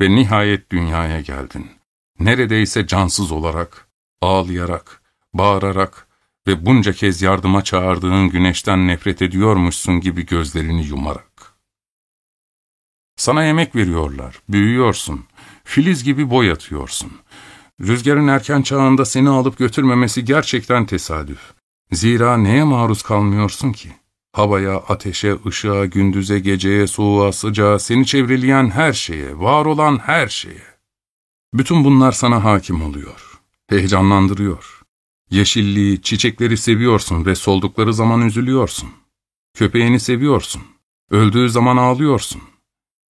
ve nihayet dünyaya geldin. Neredeyse cansız olarak, ağlayarak, bağırarak ve bunca kez yardıma çağırdığın güneşten nefret ediyormuşsun gibi gözlerini yumarak. Sana yemek veriyorlar, büyüyorsun, filiz gibi boy atıyorsun. Rüzgarın erken çağında seni alıp götürmemesi gerçekten tesadüf. Zira neye maruz kalmıyorsun ki? Havaya, ateşe, ışığa, gündüze, geceye, soğuğa, sıcağa, seni çevreleyen her şeye, var olan her şeye. Bütün bunlar sana hakim oluyor heyecanlandırıyor. Yeşilliği, çiçekleri seviyorsun ve soldukları zaman üzülüyorsun. Köpeğini seviyorsun. Öldüğü zaman ağlıyorsun.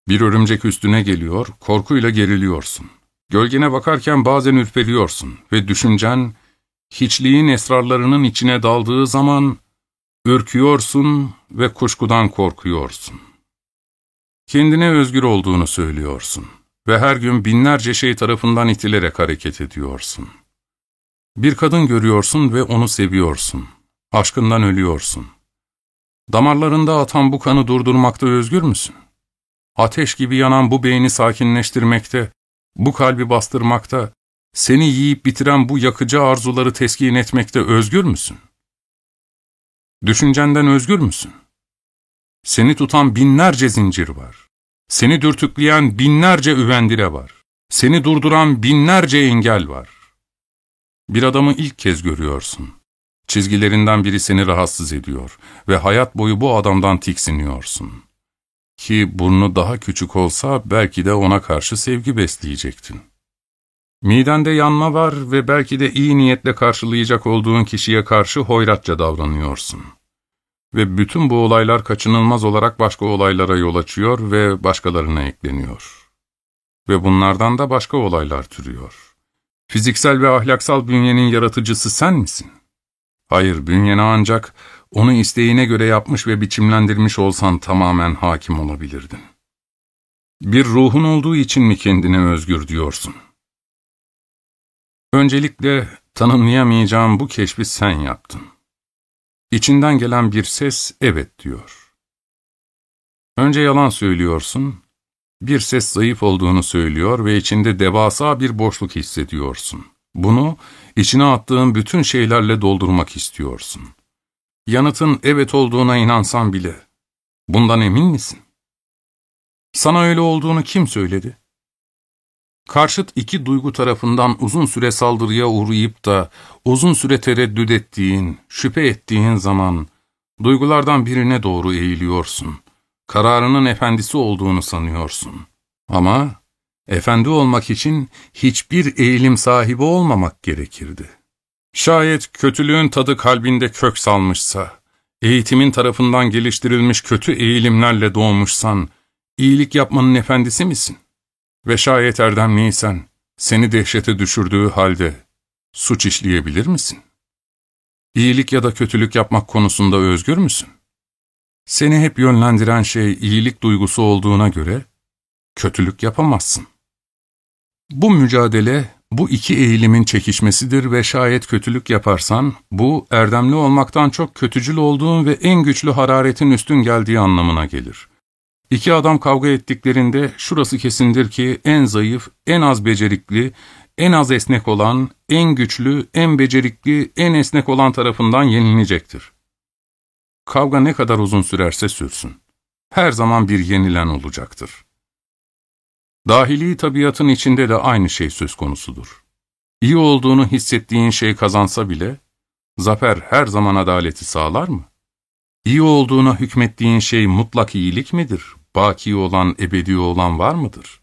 Bir örümcek üstüne geliyor, korkuyla geriliyorsun. Gölgene bakarken bazen ürperiyorsun ve düşüncen, hiçliğin esrarlarının içine daldığı zaman ürküyorsun ve kuşkudan korkuyorsun. Kendine özgür olduğunu söylüyorsun ve her gün binlerce şey tarafından itilerek hareket ediyorsun. Bir kadın görüyorsun ve onu seviyorsun. Aşkından ölüyorsun. Damarlarında atan bu kanı durdurmakta özgür müsün? Ateş gibi yanan bu beyni sakinleştirmekte, bu kalbi bastırmakta, seni yiyip bitiren bu yakıcı arzuları teskin etmekte özgür müsün? Düşüncenden özgür müsün? Seni tutan binlerce zincir var. Seni dürtükleyen binlerce üvendire var. Seni durduran binlerce engel var. Bir adamı ilk kez görüyorsun. Çizgilerinden biri seni rahatsız ediyor ve hayat boyu bu adamdan tiksiniyorsun. Ki burnu daha küçük olsa belki de ona karşı sevgi besleyecektin. Midende yanma var ve belki de iyi niyetle karşılayacak olduğun kişiye karşı hoyratça davranıyorsun. Ve bütün bu olaylar kaçınılmaz olarak başka olaylara yol açıyor ve başkalarına ekleniyor. Ve bunlardan da başka olaylar türüyor. Fiziksel ve ahlaksal bünyenin yaratıcısı sen misin? Hayır, bünyene ancak onu isteğine göre yapmış ve biçimlendirmiş olsan tamamen hakim olabilirdin. Bir ruhun olduğu için mi kendine özgür diyorsun? Öncelikle tanımlayamayacağım bu keşfi sen yaptın. İçinden gelen bir ses evet diyor. Önce yalan söylüyorsun, bir ses zayıf olduğunu söylüyor ve içinde devasa bir boşluk hissediyorsun. Bunu içine attığın bütün şeylerle doldurmak istiyorsun. Yanıtın evet olduğuna inansan bile. Bundan emin misin? Sana öyle olduğunu kim söyledi? Karşıt iki duygu tarafından uzun süre saldırıya uğrayıp da uzun süre tereddüt ettiğin, şüphe ettiğin zaman duygulardan birine doğru eğiliyorsun. Kararının efendisi olduğunu sanıyorsun. Ama efendi olmak için hiçbir eğilim sahibi olmamak gerekirdi. Şayet kötülüğün tadı kalbinde kök salmışsa, eğitimin tarafından geliştirilmiş kötü eğilimlerle doğmuşsan, iyilik yapmanın efendisi misin? Ve şayet erdemliysen, seni dehşete düşürdüğü halde suç işleyebilir misin? İyilik ya da kötülük yapmak konusunda özgür müsün? Seni hep yönlendiren şey iyilik duygusu olduğuna göre kötülük yapamazsın. Bu mücadele, bu iki eğilimin çekişmesidir ve şayet kötülük yaparsan, bu erdemli olmaktan çok kötücül olduğun ve en güçlü hararetin üstün geldiği anlamına gelir. İki adam kavga ettiklerinde şurası kesindir ki en zayıf, en az becerikli, en az esnek olan, en güçlü, en becerikli, en esnek olan tarafından yenilecektir. Kavga ne kadar uzun sürerse sürsün. Her zaman bir yenilen olacaktır. Dahili tabiatın içinde de aynı şey söz konusudur. İyi olduğunu hissettiğin şey kazansa bile, zafer her zaman adaleti sağlar mı? İyi olduğuna hükmettiğin şey mutlak iyilik midir? Baki olan, ebedi olan var mıdır?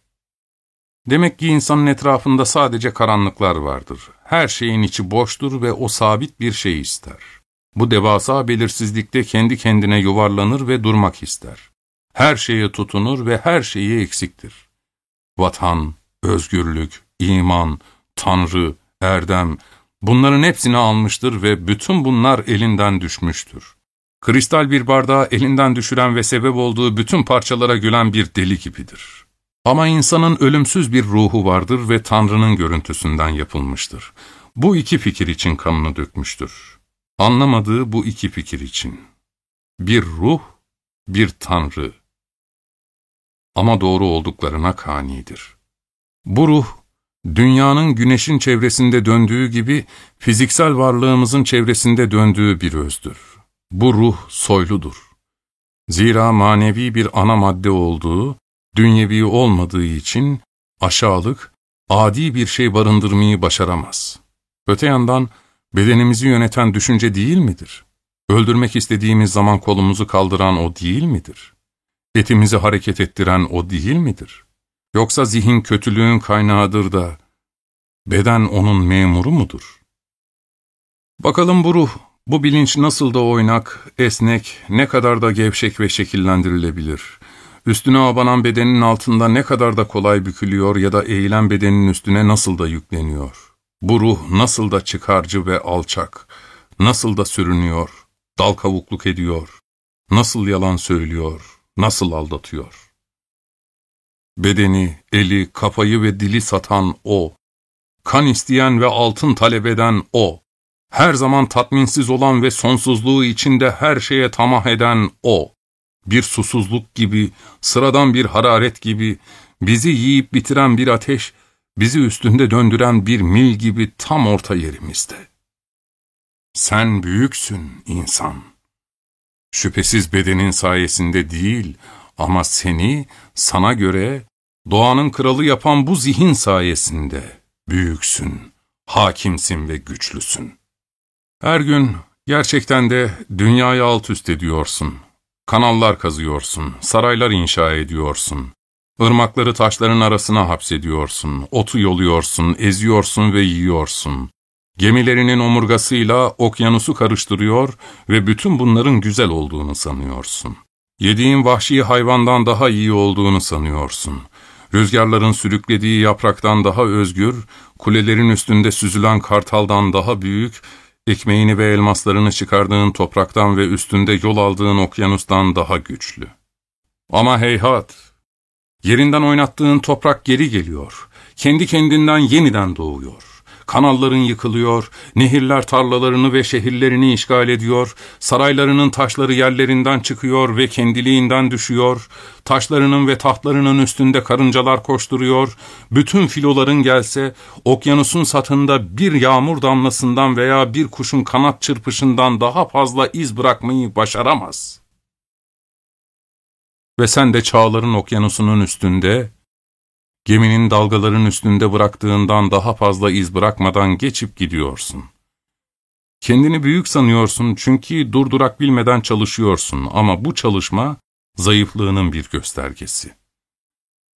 Demek ki insanın etrafında sadece karanlıklar vardır. Her şeyin içi boştur ve o sabit bir şey ister. Bu devasa belirsizlikte kendi kendine yuvarlanır ve durmak ister. Her şeye tutunur ve her şeyi eksiktir. Vatan, özgürlük, iman, tanrı, erdem, bunların hepsini almıştır ve bütün bunlar elinden düşmüştür. Kristal bir bardağı elinden düşüren ve sebep olduğu bütün parçalara gülen bir deli gibidir. Ama insanın ölümsüz bir ruhu vardır ve Tanrı'nın görüntüsünden yapılmıştır. Bu iki fikir için kanını dökmüştür. Anlamadığı bu iki fikir için. Bir ruh, bir Tanrı. Ama doğru olduklarına kanidir. Bu ruh, dünyanın güneşin çevresinde döndüğü gibi fiziksel varlığımızın çevresinde döndüğü bir özdür. Bu ruh soyludur. Zira manevi bir ana madde olduğu, dünyevi olmadığı için aşağılık, adi bir şey barındırmayı başaramaz. Öte yandan bedenimizi yöneten düşünce değil midir? Öldürmek istediğimiz zaman kolumuzu kaldıran o değil midir? Etimizi hareket ettiren o değil midir? Yoksa zihin kötülüğün kaynağıdır da, beden onun memuru mudur? Bakalım bu ruh bu bilinç nasıl da oynak, esnek, ne kadar da gevşek ve şekillendirilebilir. Üstüne abanan bedenin altında ne kadar da kolay bükülüyor ya da eğilen bedenin üstüne nasıl da yükleniyor. Bu ruh nasıl da çıkarcı ve alçak, nasıl da sürünüyor, dal kavukluk ediyor, nasıl yalan söylüyor, nasıl aldatıyor. Bedeni, eli, kafayı ve dili satan O, kan isteyen ve altın talep eden O, her zaman tatminsiz olan ve sonsuzluğu içinde her şeye tamah eden O. Bir susuzluk gibi, sıradan bir hararet gibi, bizi yiyip bitiren bir ateş, bizi üstünde döndüren bir mil gibi tam orta yerimizde. Sen büyüksün insan. Şüphesiz bedenin sayesinde değil ama seni sana göre doğanın kralı yapan bu zihin sayesinde büyüksün, hakimsin ve güçlüsün. Her gün gerçekten de dünyayı alt üst ediyorsun. Kanallar kazıyorsun, saraylar inşa ediyorsun. Irmakları taşların arasına hapsediyorsun, otu yoluyorsun, eziyorsun ve yiyorsun. Gemilerinin omurgasıyla okyanusu karıştırıyor ve bütün bunların güzel olduğunu sanıyorsun. Yediğin vahşi hayvandan daha iyi olduğunu sanıyorsun. Rüzgarların sürüklediği yapraktan daha özgür, kulelerin üstünde süzülen kartaldan daha büyük, ekmeğini ve elmaslarını çıkardığın topraktan ve üstünde yol aldığın okyanustan daha güçlü. Ama heyhat, yerinden oynattığın toprak geri geliyor, kendi kendinden yeniden doğuyor. Kanalların yıkılıyor, nehirler tarlalarını ve şehirlerini işgal ediyor, saraylarının taşları yerlerinden çıkıyor ve kendiliğinden düşüyor, taşlarının ve tahtlarının üstünde karıncalar koşturuyor, bütün filoların gelse, okyanusun satında bir yağmur damlasından veya bir kuşun kanat çırpışından daha fazla iz bırakmayı başaramaz. Ve sen de çağların okyanusunun üstünde, Geminin dalgaların üstünde bıraktığından daha fazla iz bırakmadan geçip gidiyorsun. Kendini büyük sanıyorsun çünkü durdurak bilmeden çalışıyorsun ama bu çalışma zayıflığının bir göstergesi.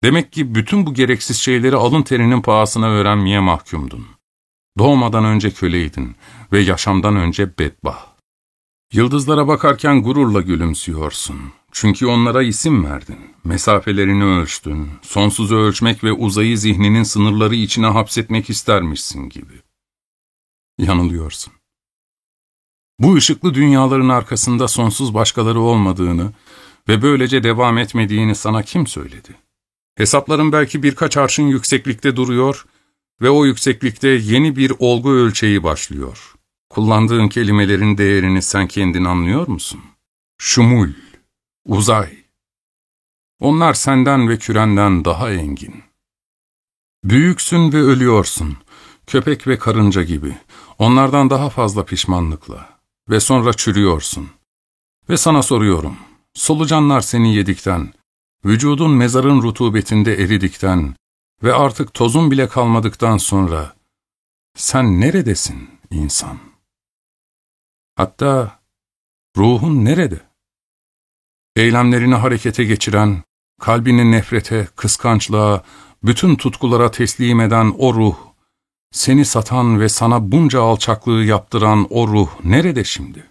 Demek ki bütün bu gereksiz şeyleri alın terinin pahasına öğrenmeye mahkumdun. Doğmadan önce köleydin ve yaşamdan önce bedbah. Yıldızlara bakarken gururla gülümsüyorsun. Çünkü onlara isim verdin, mesafelerini ölçtün, sonsuzu ölçmek ve uzayı zihninin sınırları içine hapsetmek istermişsin gibi. Yanılıyorsun. Bu ışıklı dünyaların arkasında sonsuz başkaları olmadığını ve böylece devam etmediğini sana kim söyledi? Hesapların belki birkaç arşın yükseklikte duruyor ve o yükseklikte yeni bir olgu ölçeği başlıyor. Kullandığın kelimelerin değerini sen kendin anlıyor musun? Şumul Uzay. Onlar senden ve kürenden daha engin. Büyüksün ve ölüyorsun. Köpek ve karınca gibi. Onlardan daha fazla pişmanlıkla. Ve sonra çürüyorsun. Ve sana soruyorum. Solucanlar seni yedikten, vücudun mezarın rutubetinde eridikten ve artık tozun bile kalmadıktan sonra sen neredesin insan? Hatta ruhun nerede? Eylemlerini harekete geçiren, kalbini nefrete, kıskançlığa, bütün tutkulara teslim eden o ruh, seni satan ve sana bunca alçaklığı yaptıran o ruh nerede şimdi?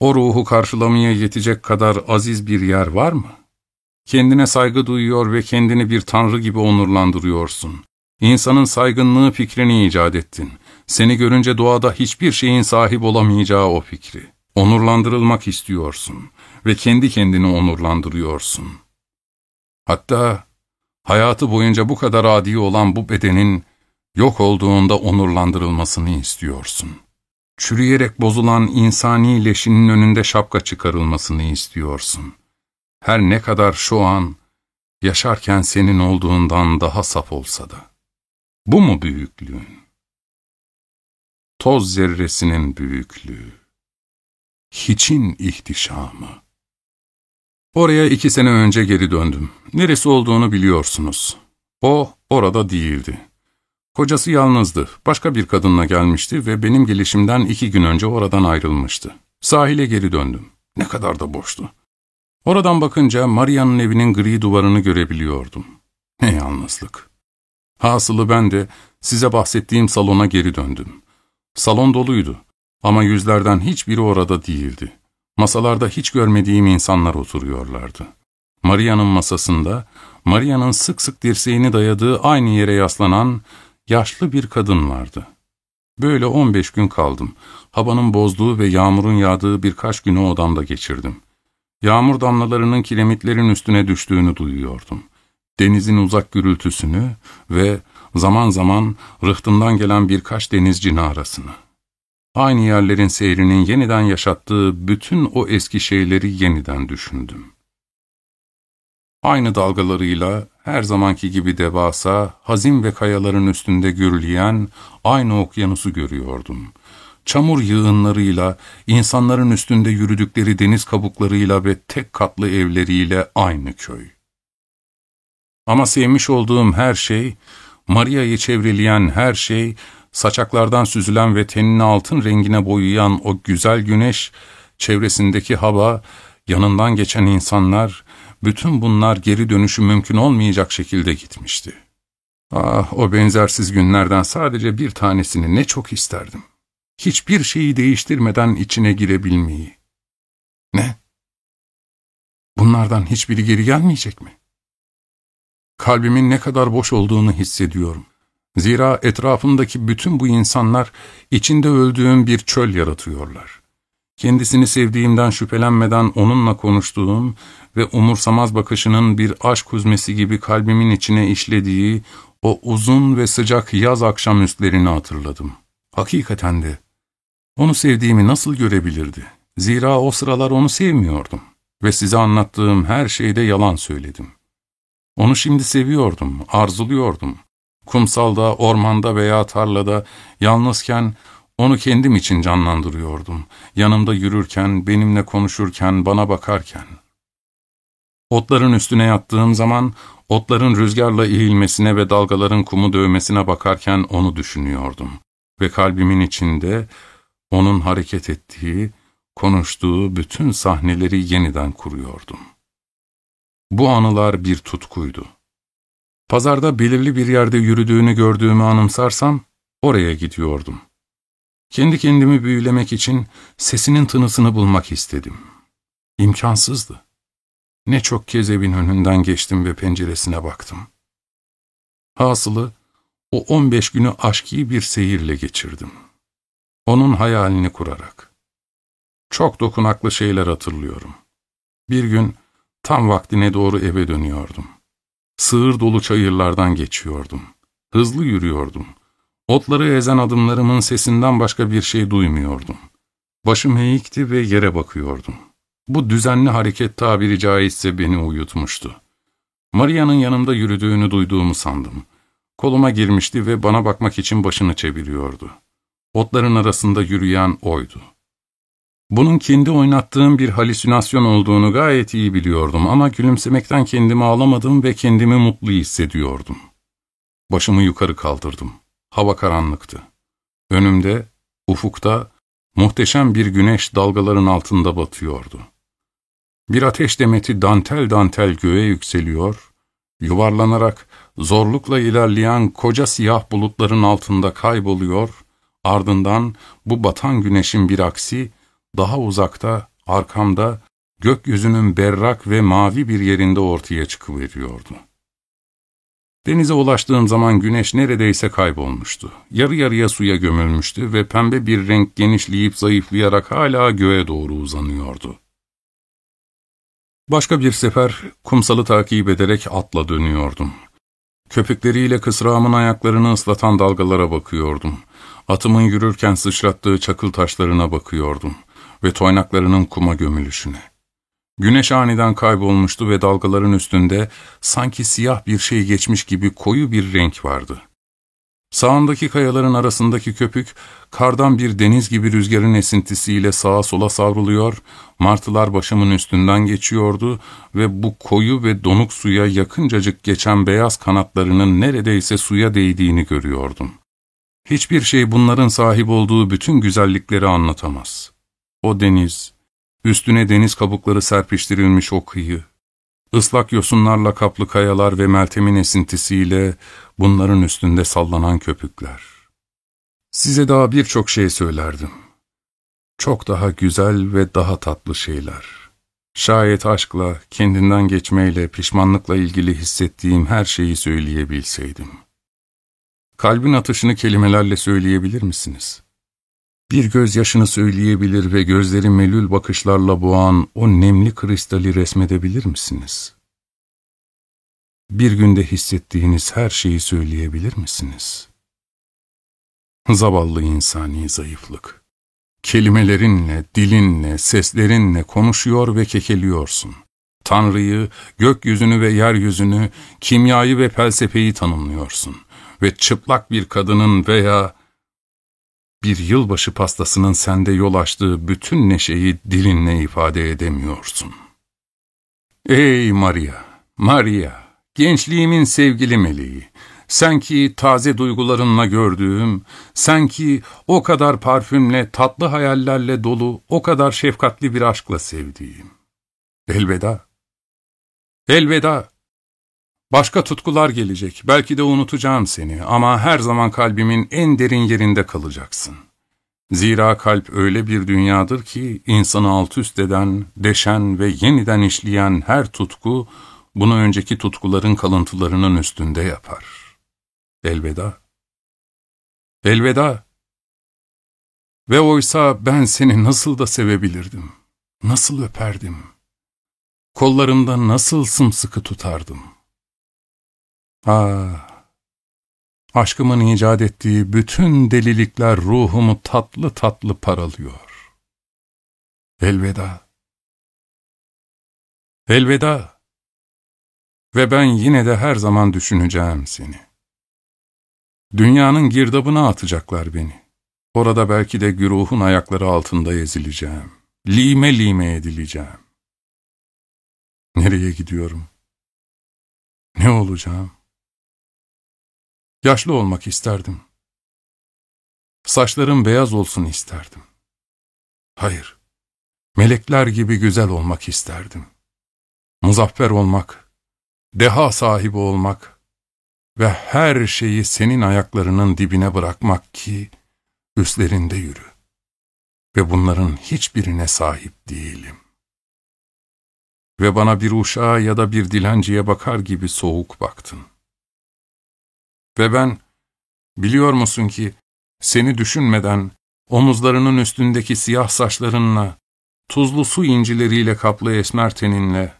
O ruhu karşılamaya yetecek kadar aziz bir yer var mı? Kendine saygı duyuyor ve kendini bir tanrı gibi onurlandırıyorsun. İnsanın saygınlığı fikrini icat ettin. Seni görünce doğada hiçbir şeyin sahip olamayacağı o fikri. Onurlandırılmak istiyorsun ve kendi kendini onurlandırıyorsun. Hatta hayatı boyunca bu kadar adi olan bu bedenin yok olduğunda onurlandırılmasını istiyorsun. Çürüyerek bozulan insani leşinin önünde şapka çıkarılmasını istiyorsun. Her ne kadar şu an yaşarken senin olduğundan daha saf olsa da. Bu mu büyüklüğün? Toz zerresinin büyüklüğü. Hiçin ihtişamı. Oraya iki sene önce geri döndüm. Neresi olduğunu biliyorsunuz. O orada değildi. Kocası yalnızdı. Başka bir kadınla gelmişti ve benim gelişimden iki gün önce oradan ayrılmıştı. Sahile geri döndüm. Ne kadar da boştu. Oradan bakınca Maria'nın evinin gri duvarını görebiliyordum. Ne yalnızlık. Hasılı ben de size bahsettiğim salona geri döndüm. Salon doluydu ama yüzlerden hiçbiri orada değildi. Masalarda hiç görmediğim insanlar oturuyorlardı. Maria'nın masasında, Maria'nın sık sık dirseğini dayadığı aynı yere yaslanan yaşlı bir kadın vardı. Böyle 15 gün kaldım. Havanın bozduğu ve yağmurun yağdığı birkaç günü odamda geçirdim. Yağmur damlalarının kiremitlerin üstüne düştüğünü duyuyordum. Denizin uzak gürültüsünü ve zaman zaman rıhtımdan gelen birkaç denizci narasını. Aynı yerlerin seyrinin yeniden yaşattığı bütün o eski şeyleri yeniden düşündüm. Aynı dalgalarıyla her zamanki gibi devasa, hazin ve kayaların üstünde gürleyen aynı okyanusu görüyordum. Çamur yığınlarıyla, insanların üstünde yürüdükleri deniz kabuklarıyla ve tek katlı evleriyle aynı köy. Ama sevmiş olduğum her şey, Maria'yı çevreleyen her şey, saçaklardan süzülen ve tenini altın rengine boyayan o güzel güneş, çevresindeki hava, yanından geçen insanlar, bütün bunlar geri dönüşü mümkün olmayacak şekilde gitmişti. Ah, o benzersiz günlerden sadece bir tanesini ne çok isterdim. Hiçbir şeyi değiştirmeden içine girebilmeyi. Ne? Bunlardan hiçbiri geri gelmeyecek mi? Kalbimin ne kadar boş olduğunu hissediyorum. Zira etrafımdaki bütün bu insanlar içinde öldüğüm bir çöl yaratıyorlar. Kendisini sevdiğimden şüphelenmeden onunla konuştuğum ve umursamaz bakışının bir aşk huzmesi gibi kalbimin içine işlediği o uzun ve sıcak yaz akşamüstlerini hatırladım. Hakikaten de onu sevdiğimi nasıl görebilirdi? Zira o sıralar onu sevmiyordum ve size anlattığım her şeyde yalan söyledim. Onu şimdi seviyordum, arzuluyordum. Kumsalda, ormanda veya tarlada yalnızken onu kendim için canlandırıyordum. Yanımda yürürken, benimle konuşurken, bana bakarken. Otların üstüne yattığım zaman, otların rüzgarla eğilmesine ve dalgaların kumu dövmesine bakarken onu düşünüyordum. Ve kalbimin içinde onun hareket ettiği, konuştuğu bütün sahneleri yeniden kuruyordum. Bu anılar bir tutkuydu. Pazarda belirli bir yerde yürüdüğünü gördüğümü anımsarsam, oraya gidiyordum. Kendi kendimi büyülemek için sesinin tınısını bulmak istedim. İmkansızdı. Ne çok kez evin önünden geçtim ve penceresine baktım. Hasılı, o on beş günü aşkı bir seyirle geçirdim. Onun hayalini kurarak. Çok dokunaklı şeyler hatırlıyorum. Bir gün tam vaktine doğru eve dönüyordum. Sığır dolu çayırlardan geçiyordum. Hızlı yürüyordum. Otları ezen adımlarımın sesinden başka bir şey duymuyordum. Başım eğikti ve yere bakıyordum. Bu düzenli hareket tabiri caizse beni uyutmuştu. Maria'nın yanımda yürüdüğünü duyduğumu sandım. Koluma girmişti ve bana bakmak için başını çeviriyordu. Otların arasında yürüyen oydu. Bunun kendi oynattığım bir halüsinasyon olduğunu gayet iyi biliyordum ama gülümsemekten kendimi ağlamadım ve kendimi mutlu hissediyordum. Başımı yukarı kaldırdım. Hava karanlıktı. Önümde, ufukta, muhteşem bir güneş dalgaların altında batıyordu. Bir ateş demeti dantel dantel göğe yükseliyor, yuvarlanarak zorlukla ilerleyen koca siyah bulutların altında kayboluyor, ardından bu batan güneşin bir aksi, daha uzakta, arkamda, gökyüzünün berrak ve mavi bir yerinde ortaya çıkıveriyordu. Denize ulaştığım zaman güneş neredeyse kaybolmuştu. Yarı yarıya suya gömülmüştü ve pembe bir renk genişleyip zayıflayarak hala göğe doğru uzanıyordu. Başka bir sefer kumsalı takip ederek atla dönüyordum. Köpükleriyle kısrağımın ayaklarını ıslatan dalgalara bakıyordum. Atımın yürürken sıçrattığı çakıl taşlarına bakıyordum ve toynaklarının kuma gömülüşüne. Güneş aniden kaybolmuştu ve dalgaların üstünde sanki siyah bir şey geçmiş gibi koyu bir renk vardı. Sağındaki kayaların arasındaki köpük, kardan bir deniz gibi rüzgarın esintisiyle sağa sola savruluyor, martılar başımın üstünden geçiyordu ve bu koyu ve donuk suya yakıncacık geçen beyaz kanatlarının neredeyse suya değdiğini görüyordum. Hiçbir şey bunların sahip olduğu bütün güzellikleri anlatamaz. O deniz, üstüne deniz kabukları serpiştirilmiş o kıyı, ıslak yosunlarla kaplı kayalar ve meltemin esintisiyle bunların üstünde sallanan köpükler. Size daha birçok şey söylerdim. Çok daha güzel ve daha tatlı şeyler. Şayet aşkla, kendinden geçmeyle, pişmanlıkla ilgili hissettiğim her şeyi söyleyebilseydim. Kalbin atışını kelimelerle söyleyebilir misiniz?'' Bir gözyaşını söyleyebilir ve gözleri melül bakışlarla boğan o nemli kristali resmedebilir misiniz? Bir günde hissettiğiniz her şeyi söyleyebilir misiniz? Zavallı insani zayıflık. Kelimelerinle, dilinle, seslerinle konuşuyor ve kekeliyorsun. Tanrı'yı, gökyüzünü ve yeryüzünü, kimyayı ve felsefeyi tanımlıyorsun. Ve çıplak bir kadının veya bir yılbaşı pastasının sende yol açtığı bütün neşeyi dilinle ifade edemiyorsun. Ey Maria, Maria, gençliğimin sevgili meleği, sen ki taze duygularınla gördüğüm, sen ki o kadar parfümle, tatlı hayallerle dolu, o kadar şefkatli bir aşkla sevdiğim. Elveda. Elveda. Başka tutkular gelecek. Belki de unutacağım seni ama her zaman kalbimin en derin yerinde kalacaksın. Zira kalp öyle bir dünyadır ki insanı alt üst eden, deşen ve yeniden işleyen her tutku bunu önceki tutkuların kalıntılarının üstünde yapar. Elveda. Elveda. Ve oysa ben seni nasıl da sevebilirdim. Nasıl öperdim. Kollarımda nasıl sımsıkı tutardım. Ah, aşkımın icat ettiği bütün delilikler ruhumu tatlı tatlı paralıyor. Elveda. Elveda. Ve ben yine de her zaman düşüneceğim seni. Dünyanın girdabına atacaklar beni. Orada belki de güruhun ayakları altında ezileceğim. Lime lime edileceğim. Nereye gidiyorum? Ne olacağım? Yaşlı olmak isterdim. Saçlarım beyaz olsun isterdim. Hayır, melekler gibi güzel olmak isterdim. Muzaffer olmak, deha sahibi olmak ve her şeyi senin ayaklarının dibine bırakmak ki üstlerinde yürü. Ve bunların hiçbirine sahip değilim. Ve bana bir uşağa ya da bir dilenciye bakar gibi soğuk baktın. Ve ben, biliyor musun ki, seni düşünmeden, omuzlarının üstündeki siyah saçlarınla, tuzlu su incileriyle kaplı esmer teninle,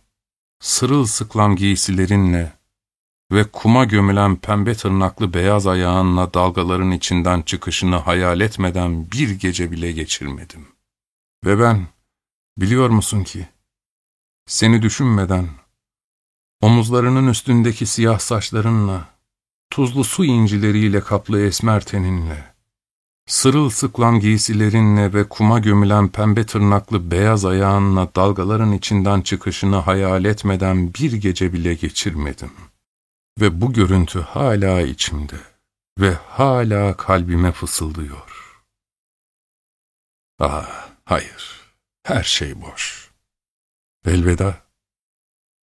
sırılsıklam giysilerinle ve kuma gömülen pembe tırnaklı beyaz ayağınla dalgaların içinden çıkışını hayal etmeden bir gece bile geçirmedim. Ve ben, biliyor musun ki, seni düşünmeden, omuzlarının üstündeki siyah saçlarınla, tuzlu su incileriyle kaplı esmer teninle, sırılsıklam giysilerinle ve kuma gömülen pembe tırnaklı beyaz ayağınla dalgaların içinden çıkışını hayal etmeden bir gece bile geçirmedim. Ve bu görüntü hala içimde ve hala kalbime fısıldıyor. Ah, hayır, her şey boş. Elveda.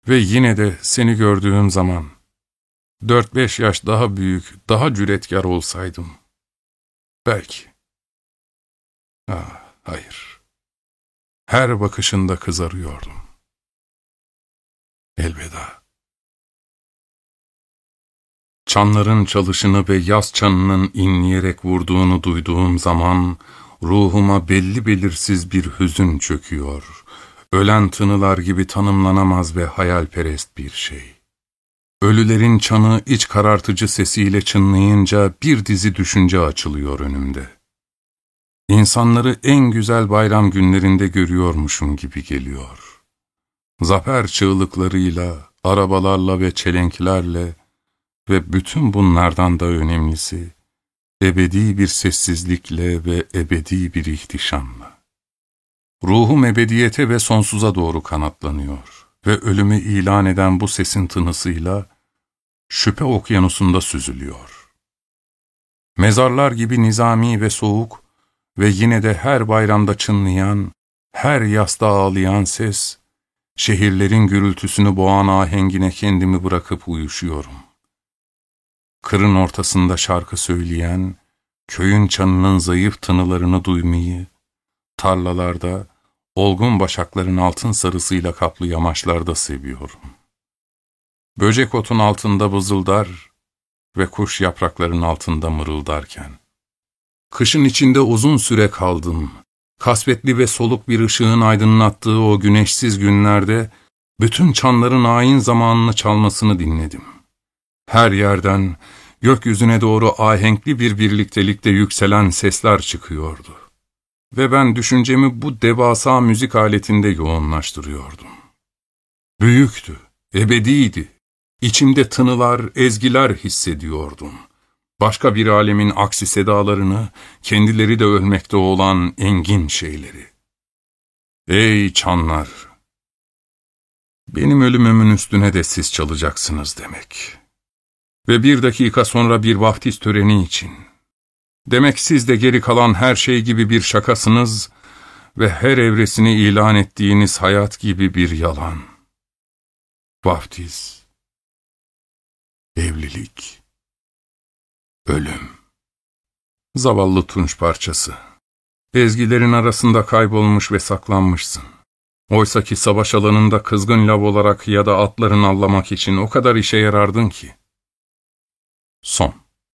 Ve yine de seni gördüğüm zaman, Dört beş yaş daha büyük, daha cüretkar olsaydım. Belki. Ah, hayır. Her bakışında kızarıyordum. Elveda. Çanların çalışını ve yaz çanının inleyerek vurduğunu duyduğum zaman ruhuma belli belirsiz bir hüzün çöküyor. Ölen tınılar gibi tanımlanamaz ve hayalperest bir şey. Ölülerin çanı iç karartıcı sesiyle çınlayınca bir dizi düşünce açılıyor önümde. İnsanları en güzel bayram günlerinde görüyormuşum gibi geliyor. Zafer çığlıklarıyla, arabalarla ve çelenklerle ve bütün bunlardan da önemlisi, ebedi bir sessizlikle ve ebedi bir ihtişamla. Ruhum ebediyete ve sonsuza doğru kanatlanıyor ve ölümü ilan eden bu sesin tınısıyla şüphe okyanusunda süzülüyor. Mezarlar gibi nizami ve soğuk ve yine de her bayramda çınlayan, her yasta ağlayan ses, şehirlerin gürültüsünü boğan ahengine kendimi bırakıp uyuşuyorum. Kırın ortasında şarkı söyleyen, köyün çanının zayıf tınılarını duymayı, tarlalarda, olgun başakların altın sarısıyla kaplı yamaçlarda seviyorum. Böcek otun altında vızıldar ve kuş yaprakların altında mırıldarken. Kışın içinde uzun süre kaldım. Kasvetli ve soluk bir ışığın aydınlattığı o güneşsiz günlerde bütün çanların ayin zamanını çalmasını dinledim. Her yerden gökyüzüne doğru ahenkli bir birliktelikte yükselen sesler çıkıyordu. Ve ben düşüncemi bu devasa müzik aletinde yoğunlaştırıyordum. Büyüktü, ebediydi. İçimde tınılar, ezgiler hissediyordum. Başka bir alemin aksi sedalarını, kendileri de ölmekte olan engin şeyleri. Ey çanlar! Benim ölümümün üstüne de siz çalacaksınız demek. Ve bir dakika sonra bir vaftiz töreni için Demek siz de geri kalan her şey gibi bir şakasınız ve her evresini ilan ettiğiniz hayat gibi bir yalan. Vaftiz, evlilik, ölüm. Zavallı tunç parçası. Ezgilerin arasında kaybolmuş ve saklanmışsın. Oysa ki savaş alanında kızgın lav olarak ya da atların avlamak için o kadar işe yarardın ki. Son